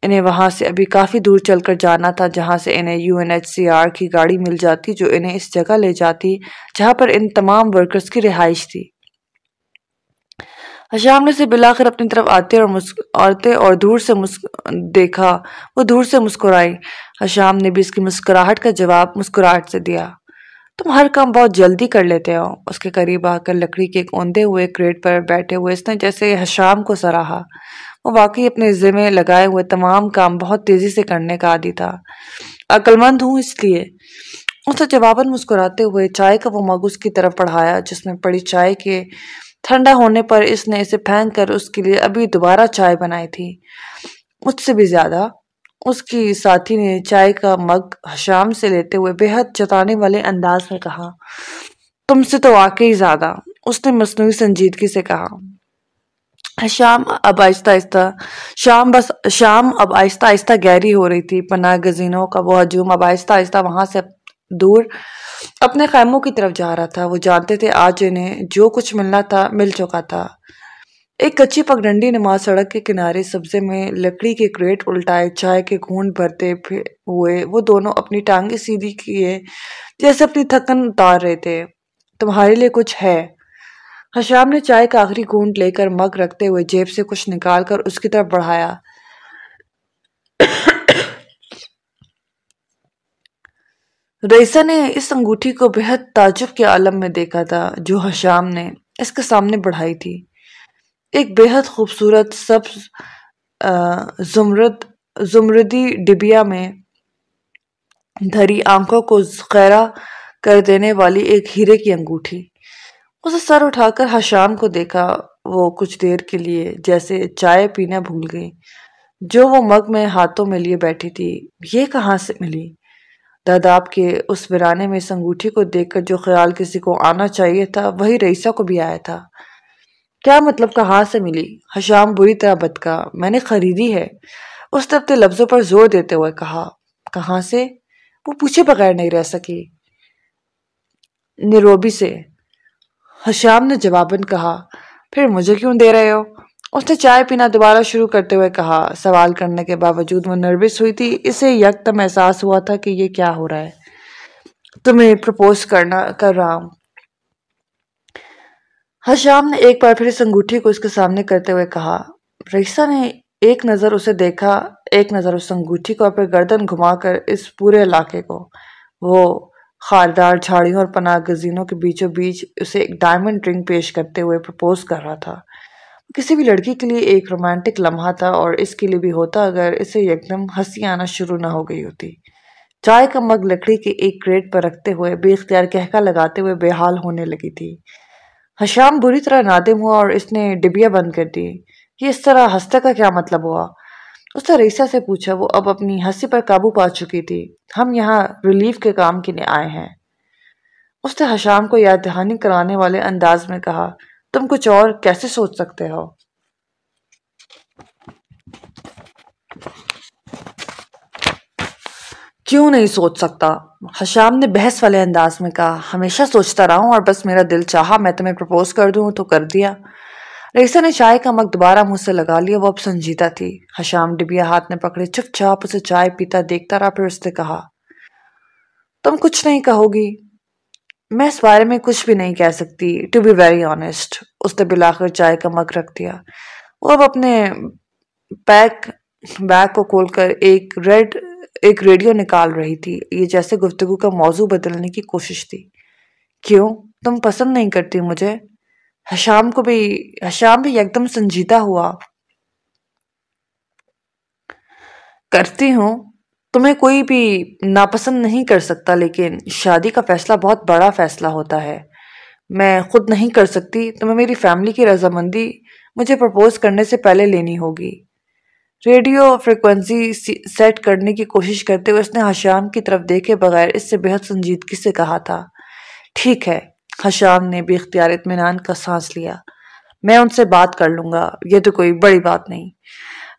انہیں وہاں سے ابھی کافی دور چل کر جانا تھا، جہاں سے انہیں U N H C R کی گاڑی مل جاتی، جو انہیں اس جگہ لے جاتی جہاں پر ان تمام ورکرز کی رہائش تھی۔ حشام نے اسے بلاخر اپنی طرف آتے اور آتے اور دور سے دیکھا، وہ دور سے مسکرائی حشام نے بھی اس کی مسکراہٹ کا جواب مسکراہٹ سے دیا۔ تم ہر کام بہت جلدی کر لیتے ہو۔ اس کے قریب آ کر لکڑی کے ایک اوندے ہوئے کریٹ پر بیٹھے ہوئے اس نے جیسے حشام کو سراہا۔ وہ واقعی اپنے ذمہ لگائے ہوئے تمام کام بہت تیزی سے کرنے کا عادی تھا۔ مند ہوں اس لیے۔ اسے جواباً مسکراتے ہوئے چائے کا وہ مگ اس کی طرف پڑھایا جس میں پڑی چائے کے ٹھنڈا ہونے پر اس نے اسے پھینک کر اس کے لیے ابھی دوبارہ چائے بنائی تھی۔ مجھ سے بھی زیادہ۔ اس کی ساتھی نے چائے کا مگ حشام سے لیتے ہوئے بے حد جتانے والے انداز میں کہا، تم سے تو واقعی زیادہ۔ اس نے مصنوعی سنجیدگی سے کہا۔ شام اب آہستہ آہستہ، شام بس شام اب آہستہ آہستہ گہری ہو رہی تھی، پناہ گزینوں کا وہ ہجوم اب آہستہ آہستہ وہاں سے دور اپنے خیموں کی طرف جا رہا تھا۔ وہ جانتے تھے آج انہیں جو کچھ ملنا تھا، مل چکا تھا۔ ایک کچی پگڈنڈی نماز سڑک کے کنارے سبزے میں لکڑی کے کریٹ الٹائے، چائے کے گھونٹ بھرتے ہوئے۔ وہ دونوں اپنی ٹانگیں سیدھی کیے، جیسے اپنی تھکن اتار رہے تھے۔ تمہارے لیے کچھ ہے۔ حشام نے چائے کا آخری گونٹ لے کر مگ رکھتے ہوئے جیب سے کچھ نکال کر اس کی طرف بڑھایا۔ رئیسہ نے اس انگوٹھی کو بہت تعجب کے عالم میں دیکھا تھا جو حشام نے اس کے سامنے بڑھائی تھی۔ ایک بہت خوبصورت سبز زمرد، زمردی ڈبیا میں دھری آنکھوں کو خیرہ کر دینے والی ایک ہیرے کی انگوٹھی۔ اسے سر اٹھا کر حشام کو دیکھا، وہ کچھ دیر کے لیے جیسے چائے پینا بھول گئی۔ جو وہ مگ میں ہاتھوں میں لیے بیٹھی تھی، یہ کہاں سے ملی؟ داداب کے اس ویرانے میں اس انگوٹھی کو دیکھ کر جو خیال کسی کو آنا چاہیے تھا، وہی رئیسہ کو بھی آیا تھا۔ کیا مطلب کہاں سے ملی؟ حشام بری طرح بدکا میں نے خریدی ہے۔ اس نے اپنے لفظوں پر زور دیتے ہوئے کہا، کہاں سے؟ وہ پوچھے بغیر نہیں رہ سکی۔ نیروبی سے۔ حشام نے جواباً کہا، پھر مجھے کیوں دے رہے ہو؟ اس نے چائے پینا دوبارہ شروع کرتے ہوئے کہا، سوال کرنے کے باوجود وہ نروس ہوئی تھی، اسے یکتم احساس ہوا تھا کہ یہ کیا ہو رہا ہے۔ تمہیں پرپوز کرنا، کر رہا ہوں۔ حشام نے ایک بار پھر اس انگوٹھی کو اس کے سامنے کرتے ہوئے کہا، رئیسہ نے ایک نظر اسے دیکھا، ایک نظر اس انگوٹھی کو اور پھر گردن گھما کر اس پورے علاقے کو۔ وہ خاردار جھاڑیوں اور پناہ گزینوں کے بیچوں بیچ اسے ایک ڈائمنڈ رنگ پیش کرتے ہوئے پرپوز کر رہا تھا۔ کسی بھی لڑکی کے لیے ایک رومانٹک لمحہ تھا اور اس کے لیے بھی ہوتا اگر اسے یکدم ہنسی آنا شروع نہ ہو گئی ہوتی۔ چائے کا مگ لکڑی کے ایک کریٹ پر رکھتے ہوئے بے اختیار کہکا لگاتے ہوئے بے حال ہونے لگی تھی۔ حشام بری طرح نادم ہوا اور اس نے ڈبیا بند کر دی۔ یہ اس طرح ہنستے کا کیا مطلب ہوا؟ اس نے ریسا سے پوچھا، وہ اب اپنی ہنسی پر قابو پا چکی تھی۔ ہم یہاں ریلیف کے کام کے لیے آئے ہیں۔ اس نے حشام کو یاد دہانی کرانے والے انداز میں کہا، تم کچھ اور کیسے سوچ سکتے ہو؟ کیوں نہیں سوچ سکتا؟ حشام نے بحث والے انداز میں کہا، ہمیشہ سوچتا رہا ہوں اور بس میرا دل چاہا میں تمہیں پرپوز کر دوں، تو کر دیا۔ ریسا نے چائے کا مگ دوبارہ مجھ سے لگا لیا۔ وہ اب سنجیدہ تھی۔ حشام ڈبیا ہاتھ میں پکڑے، چپ چاپ اسے چائے پیتا دیکھتا رہا، پھر اس نے کہا، تم کچھ نہیں کہو گی۔ میں اس بارے میں کچھ بھی نہیں کہہ سکتی۔ ٹو بی ویری آنےسٹ اس نے بلاخر چائے کا مگ رکھ دیا۔ وہ اب اپنے پیک، بیگ کو کھول کر ایک ریڈ، ایک ریڈیو نکال رہی تھی۔ یہ جیسے گفتگو کا موضوع بدلنے کی کوشش تھی۔ کیوں؟ تم پسند نہیں کرتی مجھے؟ حشام کو بھی، حشام بھی ایک دم سنجیدہ ہوا۔ کرتی ہوں، تمہیں کوئی بھی ناپسند نہیں کر سکتا، لیکن شادی کا فیصلہ بہت بڑا فیصلہ ہوتا ہے۔ میں خود نہیں کر سکتی، تمہیں میری فیملی کی رضامندی مجھے پرپوز کرنے سے پہلے لینی ہوگی۔ ریڈیو فریکوینسی سیٹ کرنے کی کوشش کرتے ہوئے اس نے حشام کی طرف دیکھے بغیر اس سے بہت سنجیدگی سے کہا تھا۔ ٹھیک ہے۔ حشام نے بھی اختیار اطمینان کا سانس لیا۔ میں ان سے بات کر لوں گا، یہ تو کوئی بڑی بات نہیں۔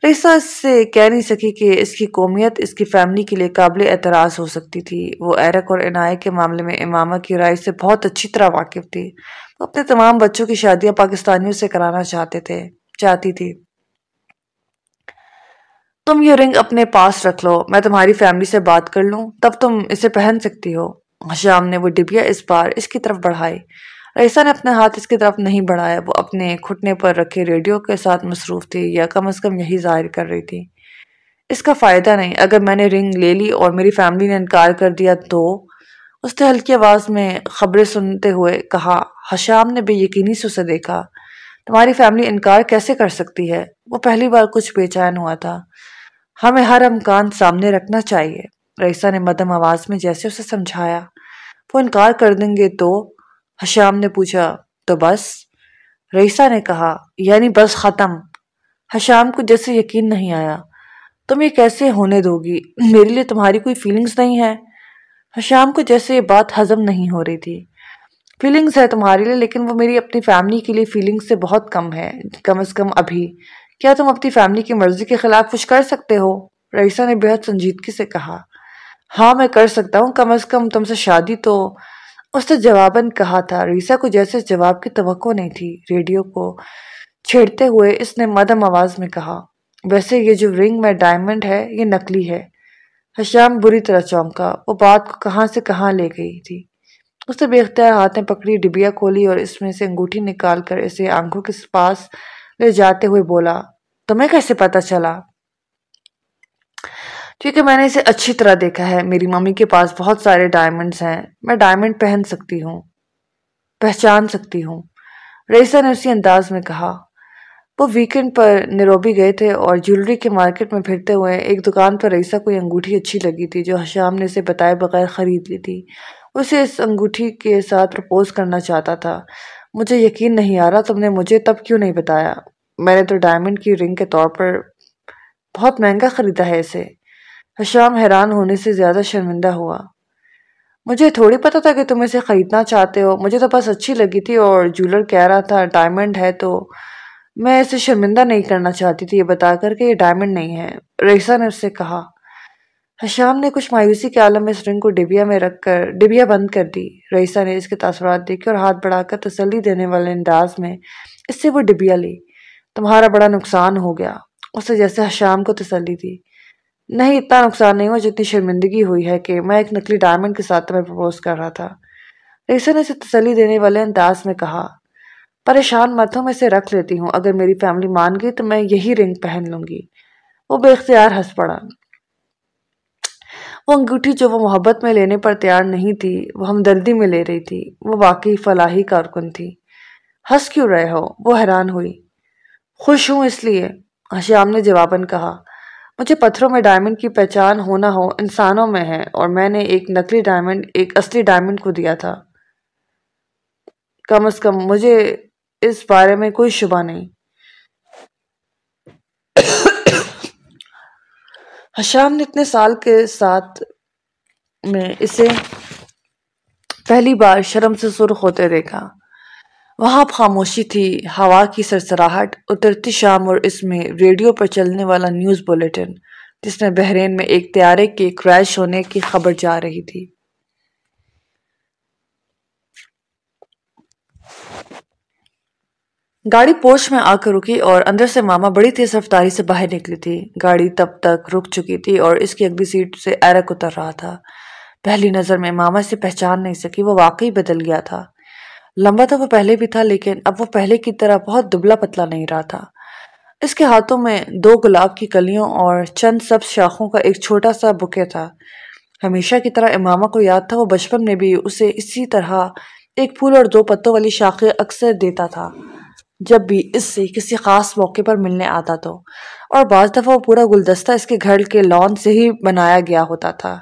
ریسا اس سے کہہ نہیں سکی کہ اس کی قومیت اس کی فیملی کے لیے قابل اعتراض ہو سکتی تھی۔ وہ ایرک اور عنایت کے معاملے میں امامہ کی رائے سے بہت اچھی طرح واقف تھی۔ وہ اپنے تمام بچوں کی شادیاں پاکستانیوں سے کرانا چاہتے تھے، چاہتی تھی۔ تم یہ رنگ اپنے پاس رکھ لو، میں تمہاری فیملی سے بات کر لوں، تب تم اسے پہن سکتی ہو۔ شام نے وہ ڈبیا اس بار اس کی طرف بڑھائی۔ ریسا نے اپنے ہاتھ اس کی طرف نہیں بڑھایا، وہ اپنے کھٹنے پر رکھے ریڈیو کے ساتھ مصروف تھی یا کم از کم یہی ظاہر کر رہی تھی۔ اس کا فائدہ نہیں، اگر میں نے رنگ لے لی اور میری فیملی نے انکار کر دیا تو؟ اس نے ہلکی آواز میں خبریں سنتے ہوئے کہا حشام نے بے یقینی سے اسے دیکھا، تمہاری فیملی انکار کیسے کر سکتی ہے؟ وہ پہلی بار کچھ بے چین ہوا تھا۔ ہمیں ہر امکان سامنے رکھنا چاہیے۔ ریسا نے مدم آواز میں جیسے اسے سمجھایا، وہ انکار کر دیں گے تو؟ حشام نے پوچھا، تو بس؟ ریسا نے کہا یعنی بس ختم. حشام کو جیسے یقین نہیں آیا، تم یہ کیسے ہونے دو گی؟ میرے لیے تمہاری کوئی فیلنگز نہیں ہے. حشام کو جیسے یہ بات ہضم نہیں ہو رہی تھی فیلنگز ہے تمہارے لیے، لیکن وہ میری اپنی فیملی کے لیے فیلنگز سے بہت کم ہے، کم از کم ابھی۔ کیا تم اپنی فیملی کی مرضی کے خلاف کچھ کر سکتے ہو؟ ریسا نے بہت سنجیدگی سے کہا ہاں میں کر سکتا ہوں، کم از کم تم سے شادی تو۔ اس نے جواباً کہا تھا، ریسا کو جیسے جواب کی توقع نہیں تھی۔ ریڈیو کو چھیڑتے ہوئے اس نے مدم آواز میں کہا، ویسے یہ جو رنگ میں ڈائمنڈ ہے، یہ نکلی ہے۔ حشام بری طرح چونکا، وہ بات کو کہاں سے کہاں لے گئی تھی۔ اس نے بے اختیار ہاتھیں پکڑی، ڈبیا کھولی اور اس میں سے انگوٹھی نکال کر اسے آنکھوں کے پاس لے جاتے ہوئے بولا، تمہیں کیسے پتا چلا؟ کیونکہ میں نے اسے اچھی طرح دیکھا ہے۔ میری ممی کے پاس بہت سارے ڈائمنڈز ہیں۔ میں ڈائمنڈ پہن سکتی ہوں، پہچان سکتی ہوں۔ ریسا نے اسی انداز میں کہا۔ وہ ویکنڈ پر نیروبی گئے تھے اور جیولری کے مارکیٹ میں پھرتے ہوئے ایک دکان پر ریسا کوئی انگوٹھی اچھی لگی تھی جو حشام نے اسے بتائے بغیر خرید لی تھی۔ اسے اس انگوٹھی کے ساتھ پرپوز کرنا چاہتا تھا۔ مجھے یقین نہیں آ رہا، تم نے مجھے تب کیوں نہیں بتایا؟ میں نے تو ڈائمنڈ کی رنگ کے طور پر بہت مہنگا خریدا ہے اسے۔ حشام حیران ہونے سے زیادہ شرمندہ ہوا۔ مجھے تھوڑی پتا تھا کہ تم اسے خریدنا چاہتے ہو۔ مجھے تو بس اچھی لگی تھی اور جولر کہہ رہا تھا ڈائمنڈ ہے تو میں اسے شرمندہ نہیں کرنا چاہتی تھی۔ یہ بتا کر کہ یہ ڈائمنڈ نہیں ہے۔ ریسا نے اس سے کہا۔ حشام نے کچھ مایوسی کے عالم میں اس رنگ کو ڈبیا میں رکھ کر، ڈبیا بند کر دی۔ ریسا نے اس کے تاثرات دیکھے اور ہاتھ بڑھا کر تسلی دینے والے انداز میں اس سے وہ ڈبیا لی۔ تمہارا بڑا نقصان ہو گیا۔ اسے جیسے حشام کو تسلی دی نہیں، اتنا نقصان نہیں ہوا جتنی شرمندگی ہوئی ہے کہ میں ایک نکلی ڈائمنڈ کے ساتھ تمہیں پرپوز کر رہا تھا۔ ریسا نے اسے تسلی دینے والے انداز میں کہا، پریشان مت ہوں میں اسے رکھ لیتی ہوں۔ اگر میری فیملی مان گئی تو میں یہی رنگ پہن لوں گی وہ بے اختیار ہنس پڑا۔ وہ انگوٹھی جو وہ محبت میں لینے پر تیار نہیں تھی، وہ ہمدردی میں لے رہی تھی۔ وہ واقعی فلاحی کارکن تھی۔ ہنس کیوں رہے ہو؟ وہ حیران ہوئی۔ خوش ہوں اس لیے حشام نے جواباً کہا۔ مجھے پتھروں میں ڈائمنڈ کی پہچان ہونا ہو، انسانوں میں ہے، اور میں نے ایک نقلی ڈائمنڈ ایک اصلی ڈائمنڈ کو دیا تھا۔ کم از کم مجھے اس بارے میں کوئی شبہ نہیں۔ حشام نے اتنے سال کے ساتھ میں اسے پہلی بار شرم سے سرخ ہوتے دیکھا۔ وہاں خاموشی تھی، ہوا کی سرسراہٹ، اترتی شام اور اس میں ریڈیو پر چلنے والا نیوز بلیٹن، جس میں بحرین میں ایک تیارے کے کریش ہونے کی خبر جا رہی تھی۔ گاڑی پوش میں آ کر رکی اور اندر سے ماما بڑی تیز رفتاری سے باہر نکلی تھی۔ گاڑی تب تک رک چکی تھی اور اس کی اگلی سیٹ سے ایرک اتر رہا تھا۔ پہلی نظر میں ماما سے پہچان نہیں سکی، وہ واقعی بدل گیا تھا۔ لمبا تو وہ پہلے بھی تھا، لیکن اب وہ پہلے کی طرح بہت دبلا پتلا نہیں رہا تھا۔ اس کے ہاتھوں میں دو گلاب کی کلیوں اور چند سب شاخوں کا ایک چھوٹا سا بکے تھا۔ ہمیشہ کی طرح امامہ کو یاد تھا، وہ بچپن میں بھی اسے اسی طرح ایک پھول اور دو پتوں والی شاخیں اکثر دیتا تھا۔ جب بھی اس سے کسی خاص موقع پر ملنے آتا تو۔ اور بعض دفعہ وہ پورا گلدستہ اس کے گھر کے لان سے ہی بنایا گیا ہوتا تھا۔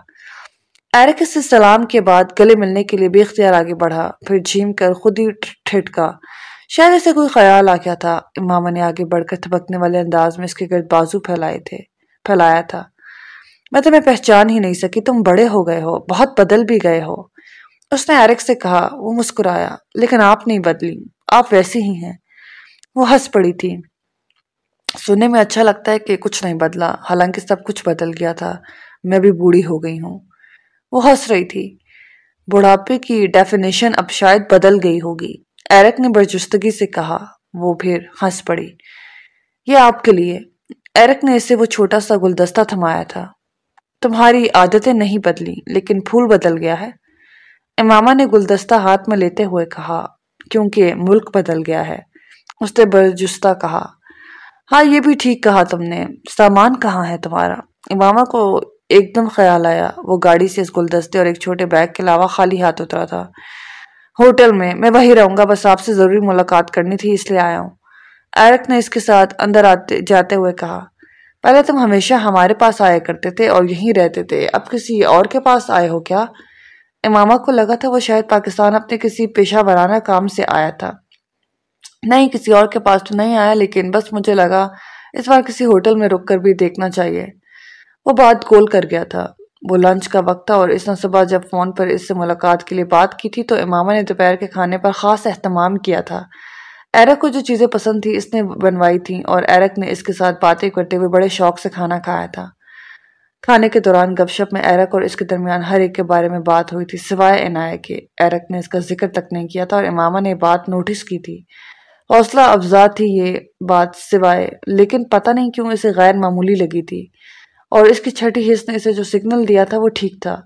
ایرک سے سلام کے بعد گلے ملنے کے لیے بے اختیار آگے بڑھا، پھر جھیم کر خود ہی ٹھٹکا۔ شاید اسے کوئی خیال آ گیا تھا، امامہ نے آگے بڑھ کر تھبکنے والے انداز میں اس کے گرد بازو پھیلائے تھے، پھیلایا تھا۔ مطلب میں تمہیں پہچان ہی نہیں سکی، تم بڑے ہو گئے ہو، بہت بدل بھی گئے ہو۔ اس نے ایرک سے کہا، وہ مسکرایا، لیکن آپ نہیں بدلی، آپ ویسی ہی ہیں۔ وہ ہنس پڑی تھی۔ سننے میں اچھا لگتا ہے کہ کچھ نہیں بدلا، حالانکہ سب کچھ بدل گیا تھا۔ میں بھی بوڑھی ہو گئی ہوں۔ وہ ہنس رہی تھی۔ بڑھاپے کی ڈیفینیشن اب شاید بدل گئی ہوگی۔ ایرک نے برجستگی سے کہا، وہ پھر ہنس پڑی۔ یہ آپ کے لیے۔ ایرک نے اسے وہ چھوٹا سا گلدستہ تھمایا تھا۔ تمہاری عادتیں نہیں بدلی، لیکن پھول بدل گیا ہے۔ امامہ نے گلدستہ ہاتھ میں لیتے ہوئے کہا، کیونکہ ملک بدل گیا ہے۔ اس نے برجستہ کہا ہاں یہ بھی ٹھیک کہا تم نے۔ سامان کہاں ہے تمہارا؟ امامہ کو ایک دم خیال آیا۔ وہ گاڑی سے اس گلدستے اور ایک چھوٹے بیگ کے علاوہ خالی ہاتھ اترا تھا۔ ہوٹل میں میں وہی رہوں گا، بس آپ سے ضروری ملاقات کرنی تھی، اس لیے آیا ہوں۔ ایرک نے اس کے ساتھ اندر آتے، جاتے ہوئے کہا، پہلے تم ہمیشہ ہمارے پاس آیا کرتے تھے اور یہیں رہتے تھے۔ اب کسی اور کے پاس آئے ہو کیا؟ امامہ کو لگا تھا وہ شاید پاکستان اپنے کسی پیشہ ورانہ کام سے آیا تھا۔ نہیں، کسی اور کے پاس تو نہیں آیا، لیکن بس مجھے لگا اس بار کسی ہوٹل میں رک کر بھی دیکھنا چاہیے۔ وہ بات گول کر گیا تھا۔ وہ لنچ کا وقت تھا اور اس نے صبح جب فون پر اس سے ملاقات کے لیے بات کی تھی تو امامہ نے دوپہر کے کھانے پر خاص اہتمام کیا تھا۔ ایرک کو جو چیزیں پسند تھی اس نے بنوائی تھیں اور ایرک نے اس کے ساتھ باتیں کرتے ہوئے بڑے شوق سے کھانا کھایا تھا۔ کھانے کے دوران گپ شپ میں ایرک اور اس کے درمیان ہر ایک کے بارے میں بات ہوئی تھی، سوائے عنایہ کے۔ ایرک نے اس کا ذکر تک نہیں کیا تھا اور امامہ نے بات نوٹس کی تھی۔ حوصلہ افزا تھی یہ بات سوائے، لیکن پتہ نہیں کیوں اسے غیر معمولی لگی تھی۔ اور اس کی چھٹی حص نے اسے جو سگنل دیا تھا وہ ٹھیک تھا۔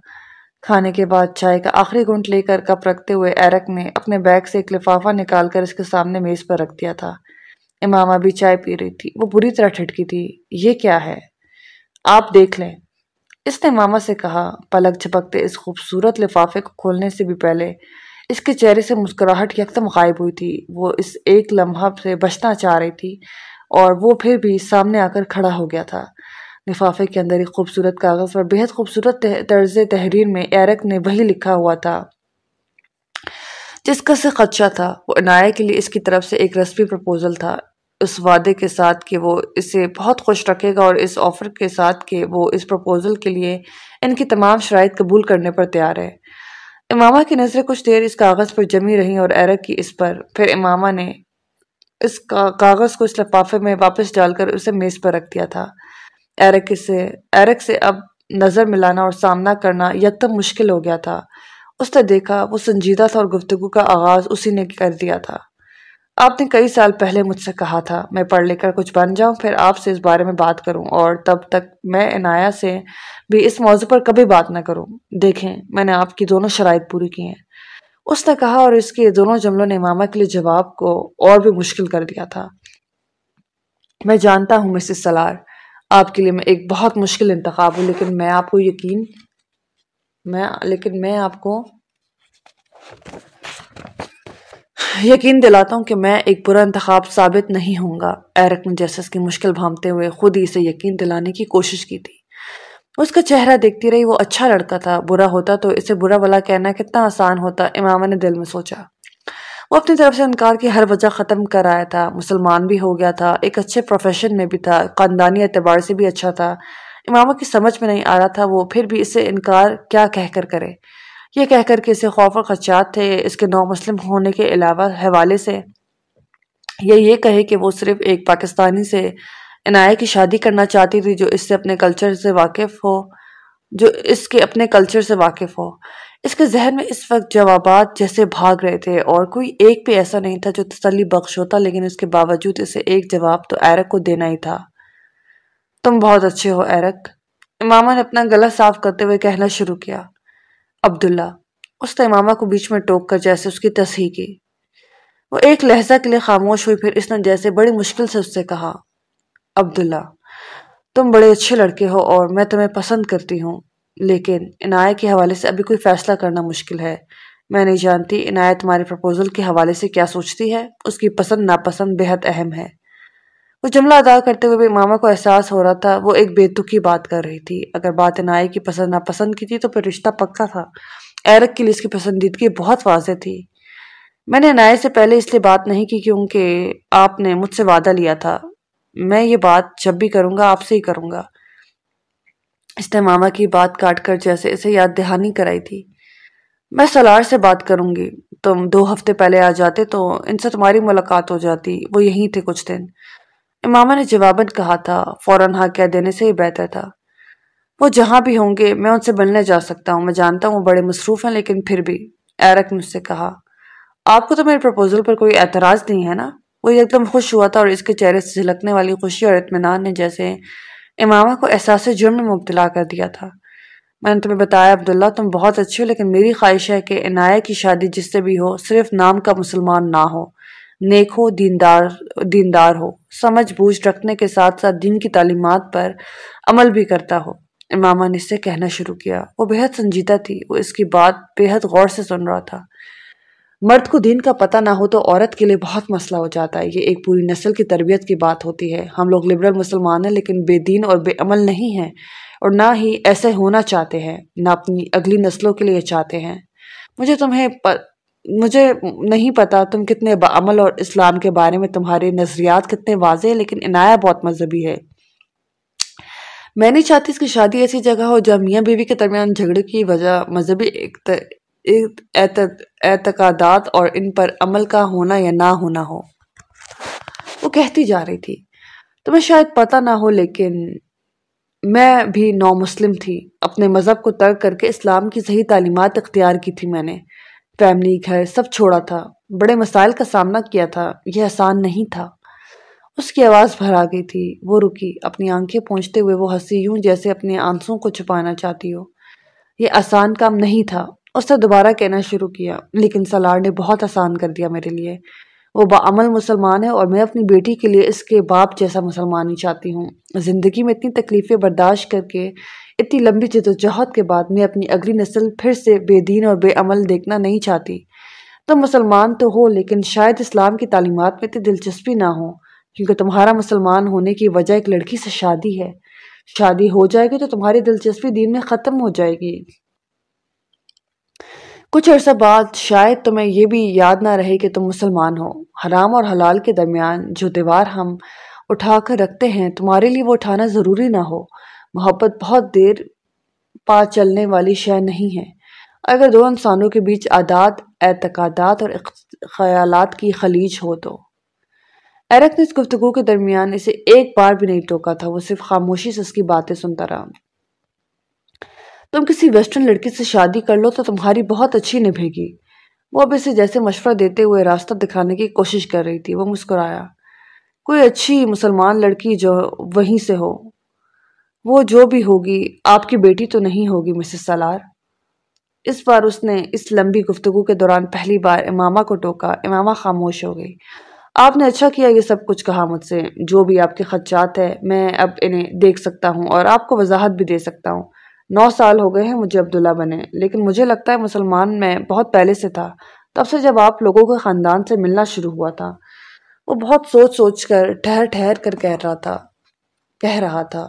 کھانے کے بعد چائے کا آخری گھنٹ لے کر کپ رکھتے ہوئے ایرک نے اپنے بیگ سے ایک لفافہ نکال کر اس کے سامنے میز پر رکھ دیا تھا۔ امامہ بھی چائے پی رہی تھی۔ وہ بری طرح ٹھٹکی تھی۔ یہ کیا ہے؟ آپ دیکھ لیں۔ اس نے ماما سے کہا، پلک جھپکتے اس خوبصورت لفافے کو کھولنے سے بھی پہلے اس کے چہرے سے مسکراہٹ یکدم غائب ہوئی تھی۔ وہ اس ایک لمحہ سے بچنا چاہ رہی تھی اور وہ پھر بھی سامنے آ کر کھڑا ہو گیا تھا۔ لفافے کے اندر ایک خوبصورت کاغذ پر بہت خوبصورت طرز تحریر میں ایرک نے وہی لکھا ہوا تھا۔ جس کا سے خدشہ اچھا تھا، وہ عنایہ کے لیے اس کی طرف سے ایک رسمی پرپوزل تھا۔ اس وعدے کے ساتھ کہ وہ اسے بہت خوش رکھے گا اور اس آفر کے ساتھ کہ وہ اس پرپوزل کے لیے ان کی تمام شرائط قبول کرنے پر تیار ہے۔ امامہ کی نظریں کچھ دیر اس کاغذ پر جمی رہی اور ایرک کی اس پر، پھر امامہ نے اس کاغذ کو اس لفافے میں واپس ڈال کر اسے میز پر رکھ دیا تھا۔ ایرک سے ایرک سے اب نظر ملانا اور سامنا کرنا یکدم مشکل ہو گیا تھا۔ اس نے دیکھا وہ سنجیدہ تھا اور گفتگو کا آغاز اسی نے کر دیا تھا۔ آپ نے کئی سال پہلے مجھ سے کہا تھا، میں پڑھ لے کر کچھ بن جاؤں، پھر آپ سے اس بارے میں بات کروں اور تب تک میں عنایہ سے بھی اس موضوع پر کبھی بات نہ کروں۔ دیکھیں، میں نے آپ کی دونوں شرائط پوری کی ہیں۔ اس نے کہا اور اس کے دونوں جملوں نے امامہ کے لیے جواب کو اور بھی مشکل کر دیا تھا۔ میں جانتا ہوں مسز سلار آپ کے لیے میں ایک بہت مشکل انتخاب ہوں، لیکن میں آپ کو یقین میں لیکن میں آپ کو یقین دلاتا ہوں کہ میں ایک برا انتخاب ثابت نہیں ہوں گا۔ ایرک نے جیسس کی مشکل بھامتے ہوئے خود ہی اسے یقین دلانے کی کوشش کی تھی۔ اس کا چہرہ دیکھتی رہی، وہ اچھا لڑکا تھا، برا ہوتا تو اسے برا بلا کہنا کتنا آسان ہوتا، امامہ نے دل میں سوچا۔ وہ اپنی طرف سے انکار کی ہر وجہ ختم کر آیا تھا۔ مسلمان بھی ہو گیا تھا، ایک اچھے پروفیشن میں بھی تھا، خاندانی اعتبار سے بھی اچھا تھا۔ امامہ کی سمجھ میں نہیں آ رہا تھا وہ، پھر بھی اسے انکار کیا کہہ کر کرے۔ یہ کہہ کر کہ اسے خوف اور خدشات تھے، اس کے نو مسلم ہونے کے علاوہ حوالے سے یہ یہ کہے کہ وہ صرف ایک پاکستانی سے عنایہ کی شادی کرنا چاہتی تھی جو اس سے اپنے کلچر سے واقف ہو، جو اس کے اپنے کلچر سے واقف ہو۔ اس کے ذہن میں اس وقت جوابات جیسے بھاگ رہے تھے اور کوئی ایک بھی ایسا نہیں تھا جو تسلی بخش ہوتا، لیکن اس کے باوجود اسے ایک جواب تو ایرک کو دینا ہی تھا۔ تم بہت اچھے ہو، ایرک۔ امامہ نے اپنا گلا صاف کرتے ہوئے کہنا شروع کیا۔ عبداللہ، اس نے امامہ کو بیچ میں ٹوک کر جیسے اس کی تصحیح کی۔ وہ ایک لہجہ کے لیے خاموش ہوئی، پھر اس نے جیسے بڑی مشکل سے اس سے کہا، عبداللہ، تم بڑے اچھے لڑکے ہو اور میں تمہیں پسند کرتی ہوں۔ لیکن عنایہ کے حوالے سے ابھی کوئی فیصلہ کرنا مشکل ہے۔ میں نہیں جانتی عنایت تمہاری پرپوزل کے حوالے سے کیا سوچتی ہے۔ اس کی پسند ناپسند بہت اہم ہے۔ وہ جملہ ادا کرتے ہوئے بھی ماما کو احساس ہو رہا تھا۔ وہ ایک بے تکی بات کر رہی تھی۔ اگر بات عنایت کی پسند ناپسند کی تھی تو پھر رشتہ پکا تھا۔ ایرک کے لیے اس کی پسندیدگی بہت واضح تھی۔ میں نے عنایت سے پہلے اس لیے بات نہیں کی کیونکہ آپ نے مجھ سے وعدہ لیا تھا۔ میں یہ بات جب بھی کروں گا آپ سے ہی کروں گا۔ اس نے ماما کی بات کاٹ کر جیسے اسے یاد دہانی کرائی تھی۔ میں سلار سے بات کروں گی۔ تم دو ہفتے پہلے آ جاتے تو ان سے تمہاری ملاقات ہو جاتی۔ وہ یہیں تھے کچھ دن۔ ماما نے جواباً کہا تھا، فوراً ہاں کہہ دینے سے ہی بہتر تھا۔ وہ جہاں بھی ہوں گے، میں ان سے ملنے جا سکتا ہوں۔ میں جانتا ہوں وہ بڑے مصروف ہیں، لیکن پھر بھی۔ ایرک نے اس سے کہا، آپ کو تو میرے پرپوزل پر کوئی اعتراض نہیں ہے نا؟ وہ ایک دم خوش ہوا تھا اور اس کے چہرے سے جھلکنے والی خوشی اور اطمینان نے جیسے امامہ کو احساس جرم میں مبتلا کر دیا تھا۔ میں نے تمہیں بتایا، عبداللہ، تم بہت اچھے ہو، لیکن میری خواہش ہے کہ عنایہ کی شادی جس سے بھی ہو، صرف نام کا مسلمان نہ ہو۔ نیک ہو، دیندار دیندار ہو۔ سمجھ بوجھ رکھنے کے ساتھ ساتھ دین کی تعلیمات پر عمل بھی کرتا ہو۔ امامہ نے اس سے کہنا شروع کیا۔ وہ بہت سنجیدہ تھی۔ وہ اس کی بات بہت غور سے سن رہا تھا۔ مرد کو دین کا پتہ نہ ہو تو عورت کے لیے بہت مسئلہ ہو جاتا ہے۔ یہ ایک پوری نسل کی تربیت کی بات ہوتی ہے۔ ہم لوگ لبرل مسلمان ہیں لیکن بے دین اور بے عمل نہیں ہیں اور نہ ہی ایسے ہونا چاہتے ہیں، نہ اپنی اگلی نسلوں کے لیے چاہتے ہیں۔ مجھے تمہیں مجھے نہیں پتا تم کتنے بعمل اور اسلام کے بارے میں تمہارے نظریات کتنے واضح ہیں، لیکن عنایہ بہت مذہبی ہے۔ میں نہیں چاہتی اس کی شادی ایسی جگہ ہو جہاں میاں بیوی کے درمیان جھگڑے کی وجہ مذہبی اعتقادات اور ان پر عمل کا ہونا یا نہ ہونا ہو۔ وہ کہتی جا رہی تھی۔ تمہیں شاید پتہ نہ ہو، لیکن میں بھی نو مسلم تھی۔ اپنے مذہب کو ترک کر کے اسلام کی صحیح تعلیمات اختیار کی تھی میں نے۔ فیملی، گھر، سب چھوڑا تھا۔ بڑے مسائل کا سامنا کیا تھا۔ یہ آسان نہیں تھا۔ اس کی آواز بھر آ گئی تھی۔ وہ رکی۔ اپنی آنکھیں پہنچتے ہوئے وہ ہنسی یوں جیسے اپنے آنسوں کو چھپانا چاہتی ہو۔ یہ آسان کام نہیں تھا۔ اس نے دوبارہ کہنا شروع کیا، لیکن سلار نے بہت آسان کر دیا میرے لیے۔ وہ بعمل مسلمان ہے اور میں اپنی بیٹی کے لیے اس کے باپ جیسا مسلمان ہی چاہتی ہوں۔ زندگی میں اتنی تکلیفیں برداشت کر کے، اتنی لمبی جدوجہد کے بعد میں اپنی اگلی نسل پھر سے بے دین اور بے عمل دیکھنا نہیں چاہتی۔ تم مسلمان تو ہو، لیکن شاید اسلام کی تعلیمات میں اتنی دلچسپی نہ ہو، کیونکہ تمہارا مسلمان ہونے کی وجہ ایک لڑکی سے شادی ہے۔ شادی ہو جائے گی تو تمہاری دلچسپی دین میں ختم ہو جائے گی۔ کچھ عرصہ بعد شاید تمہیں یہ بھی یاد نہ رہے کہ تم مسلمان ہو۔ حرام اور حلال کے درمیان جو دیوار ہم اٹھا کر رکھتے ہیں، تمہارے لیے وہ اٹھانا ضروری نہ ہو۔ محبت بہت دیر پا چلنے والی شے نہیں ہے۔ اگر دو انسانوں کے بیچ عادات، اعتقادات اور خیالات کی خلیج ہو تو۔ ایرک نے اس گفتگو کے درمیان اسے ایک بار بھی نہیں ٹوکا تھا، وہ صرف خاموشی سے اس کی باتیں سنتا رہا۔ تم کسی ویسٹرن لڑکی سے شادی کر لو تو تمہاری بہت اچھی نبھے گی وہ اب اسے جیسے مشورہ دیتے ہوئے راستہ دکھانے کی کوشش کر رہی تھی، وہ مسکرایا۔ کوئی اچھی مسلمان لڑکی جو وہیں سے ہو، وہ جو بھی ہوگی، آپ کی بیٹی تو نہیں ہوگی مسز سالار اس بار اس نے اس لمبی گفتگو کے دوران پہلی بار امامہ کو ٹوکا، امامہ خاموش ہو گئی۔ آپ نے اچھا کیا یہ سب کچھ کہا مجھ سے۔ جو بھی آپ کے خدشات ہیں میں اب انہیں دیکھ سکتا ہوں اور آپ کو وضاحت بھی دے سکتا ہوں۔ نو سال ہو گئے ہیں مجھے عبداللہ بنے، لیکن مجھے لگتا ہے مسلمان میں بہت پہلے سے تھا۔ تب سے جب آپ لوگوں کے خاندان سے ملنا شروع ہوا تھا، وہ بہت سوچ سوچ کر، ٹھہر ٹھہر کر کہہ رہا تھا، کہہ رہا تھا۔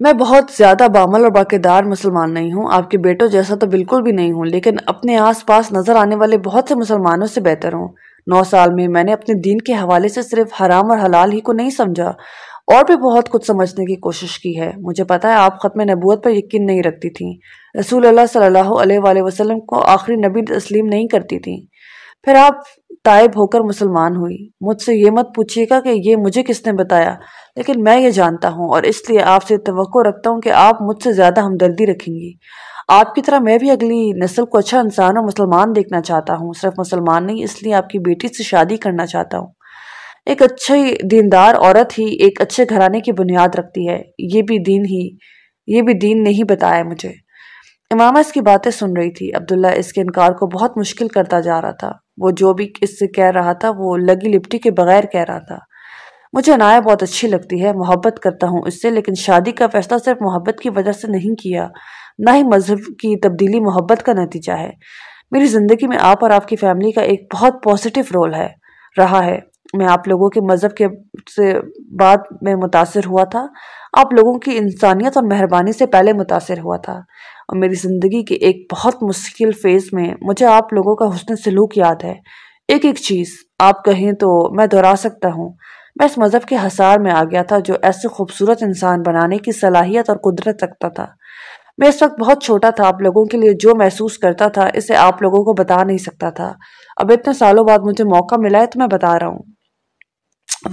میں بہت زیادہ بامل اور باقیدار مسلمان نہیں ہوں۔ آپ کے بیٹوں جیسا تو بالکل بھی نہیں ہوں، لیکن اپنے آس پاس نظر آنے والے بہت سے مسلمانوں سے بہتر ہوں۔ نو سال میں میں نے اپنے دین کے حوالے سے صرف حرام اور حلال ہی کو نہیں سمجھا، اور بھی بہت کچھ سمجھنے کی کوشش کی ہے۔ مجھے پتا ہے آپ ختم نبوت پر یقین نہیں رکھتی تھیں۔ رسول اللہ صلی اللہ علیہ وآلہ وسلم کو آخری نبی تسلیم نہیں کرتی تھیں۔ پھر آپ تائب ہو کر مسلمان ہوئی۔ مجھ سے یہ مت پوچھیے گا کہ یہ مجھے کس نے بتایا؟ لیکن میں یہ جانتا ہوں اور اس لیے آپ سے توقع رکھتا ہوں کہ آپ مجھ سے زیادہ ہمدردی رکھیں گی۔ آپ کی طرح میں بھی اگلی نسل کو اچھا انسان اور مسلمان دیکھنا چاہتا ہوں، صرف مسلمان نہیں، اس لیے آپ کی بیٹی سے شادی کرنا چاہتا ہوں۔ ایک اچھی دیندار عورت ہی ایک اچھے گھرانے کی بنیاد رکھتی ہے۔ یہ بھی دین ہی، یہ بھی دین نہیں بتایا مجھے۔ امامہ اس کی باتیں سن رہی تھی۔ عبداللہ اس کے انکار کو بہت مشکل کرتا جا رہا تھا۔ وہ جو بھی اس سے کہہ رہا تھا، وہ لگی لپٹی کے بغیر کہہ رہا تھا۔ مجھے عنایہ بہت اچھی لگتی ہے، محبت کرتا ہوں اس سے، لیکن شادی کا فیصلہ صرف محبت کی وجہ سے نہیں کیا۔ نہ ہی مذہب کی تبدیلی محبت کا نتیجہ ہے۔ میری زندگی میں آپ اور آپ کی فیملی کا ایک بہت پوزیٹیو رول ہے، رہا ہے۔ میں آپ لوگوں کے مذہب کے سے بعد میں متاثر ہوا تھا۔ آپ لوگوں کی انسانیت اور مہربانی سے پہلے متاثر ہوا تھا۔ اور میری زندگی کے ایک بہت مشکل فیز میں مجھے آپ لوگوں کا حسن سلوک یاد ہے۔ ایک ایک چیز آپ کہیں تو میں دہرا سکتا ہوں۔ میں اس مذہب کے حسار میں آ گیا تھا جو ایسے خوبصورت انسان بنانے کی صلاحیت اور قدرت رکھتا تھا۔ میں اس وقت بہت چھوٹا تھا آپ لوگوں کے لیے جو محسوس کرتا تھا، اسے آپ لوگوں کو بتا نہیں سکتا تھا۔ اب اتنے سالوں بعد مجھے موقع ملا ہے تو میں بتا رہا ہوں۔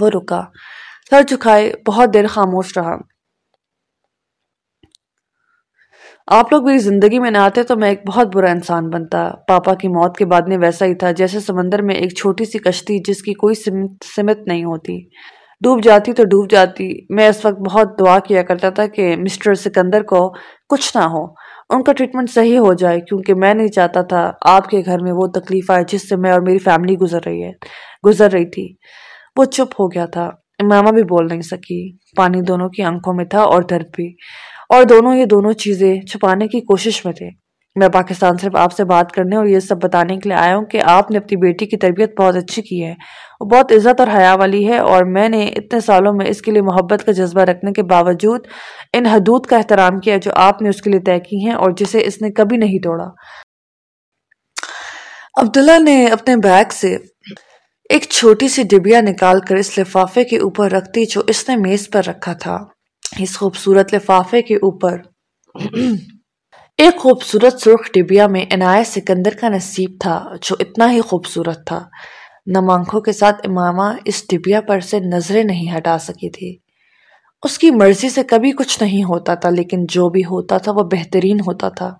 وہ رکا۔ سر جھکائے بہت دیر خاموش رہا۔ آپ لوگ میری زندگی میں نہ آتے تو میں ایک بہت برا انسان بنتا۔ پاپا کی موت کے بعد میں ویسا ہی تھا، جیسے سمندر میں ایک چھوٹی سی کشتی جس کی کوئی سمت نہیں ہوتی۔ ڈوب جاتی تو ڈوب جاتی۔ میں اس وقت بہت دعا کیا کرتا تھا کہ مسٹر سکندر کو کچھ نہ ہو، ان کا ٹریٹمنٹ صحیح ہو جائے، کیونکہ میں نہیں چاہتا تھا آپ کے گھر میں وہ تکلیف آئے جس سے میں اور میری فیملی گزر رہی ہے، گزر رہی تھی۔ وہ چپ ہو گیا تھا، ماما بھی بول نہیں سکی۔ پانی دونوں کی آنکھوں میں تھا اور درد بھی۔ اور دونوں یہ دونوں چیزیں چھپانے کی کوشش میں تھے۔ میں پاکستان صرف آپ سے بات کرنے اور یہ سب بتانے کے لیے آیا ہوں کہ آپ نے اپنی بیٹی کی تربیت بہت اچھی کی ہے۔ وہ بہت عزت اور حیا والی ہے اور میں نے اتنے سالوں میں اس کے لیے محبت کا جذبہ رکھنے کے باوجود ان حدود کا احترام کیا جو آپ نے اس کے لیے طے کی ہیں اور جسے اس نے کبھی نہیں توڑا۔ عبداللہ نے اپنے بیگ سے ایک چھوٹی سی ڈبیا نکال کر اس لفافے کے اوپر رکھتی جو اس نے میز پر رکھا تھا۔ اس خوبصورت لفافے کے اوپر ایک خوبصورت سرخ ڈبیا میں عنایت سکندر کا نصیب تھا جو اتنا ہی خوبصورت تھا۔ نم آنکھوں کے ساتھ امامہ اس ڈبیا پر سے نظریں نہیں ہٹا سکی تھی۔ اس کی مرضی سے کبھی کچھ نہیں ہوتا تھا، لیکن جو بھی ہوتا تھا وہ بہترین ہوتا تھا۔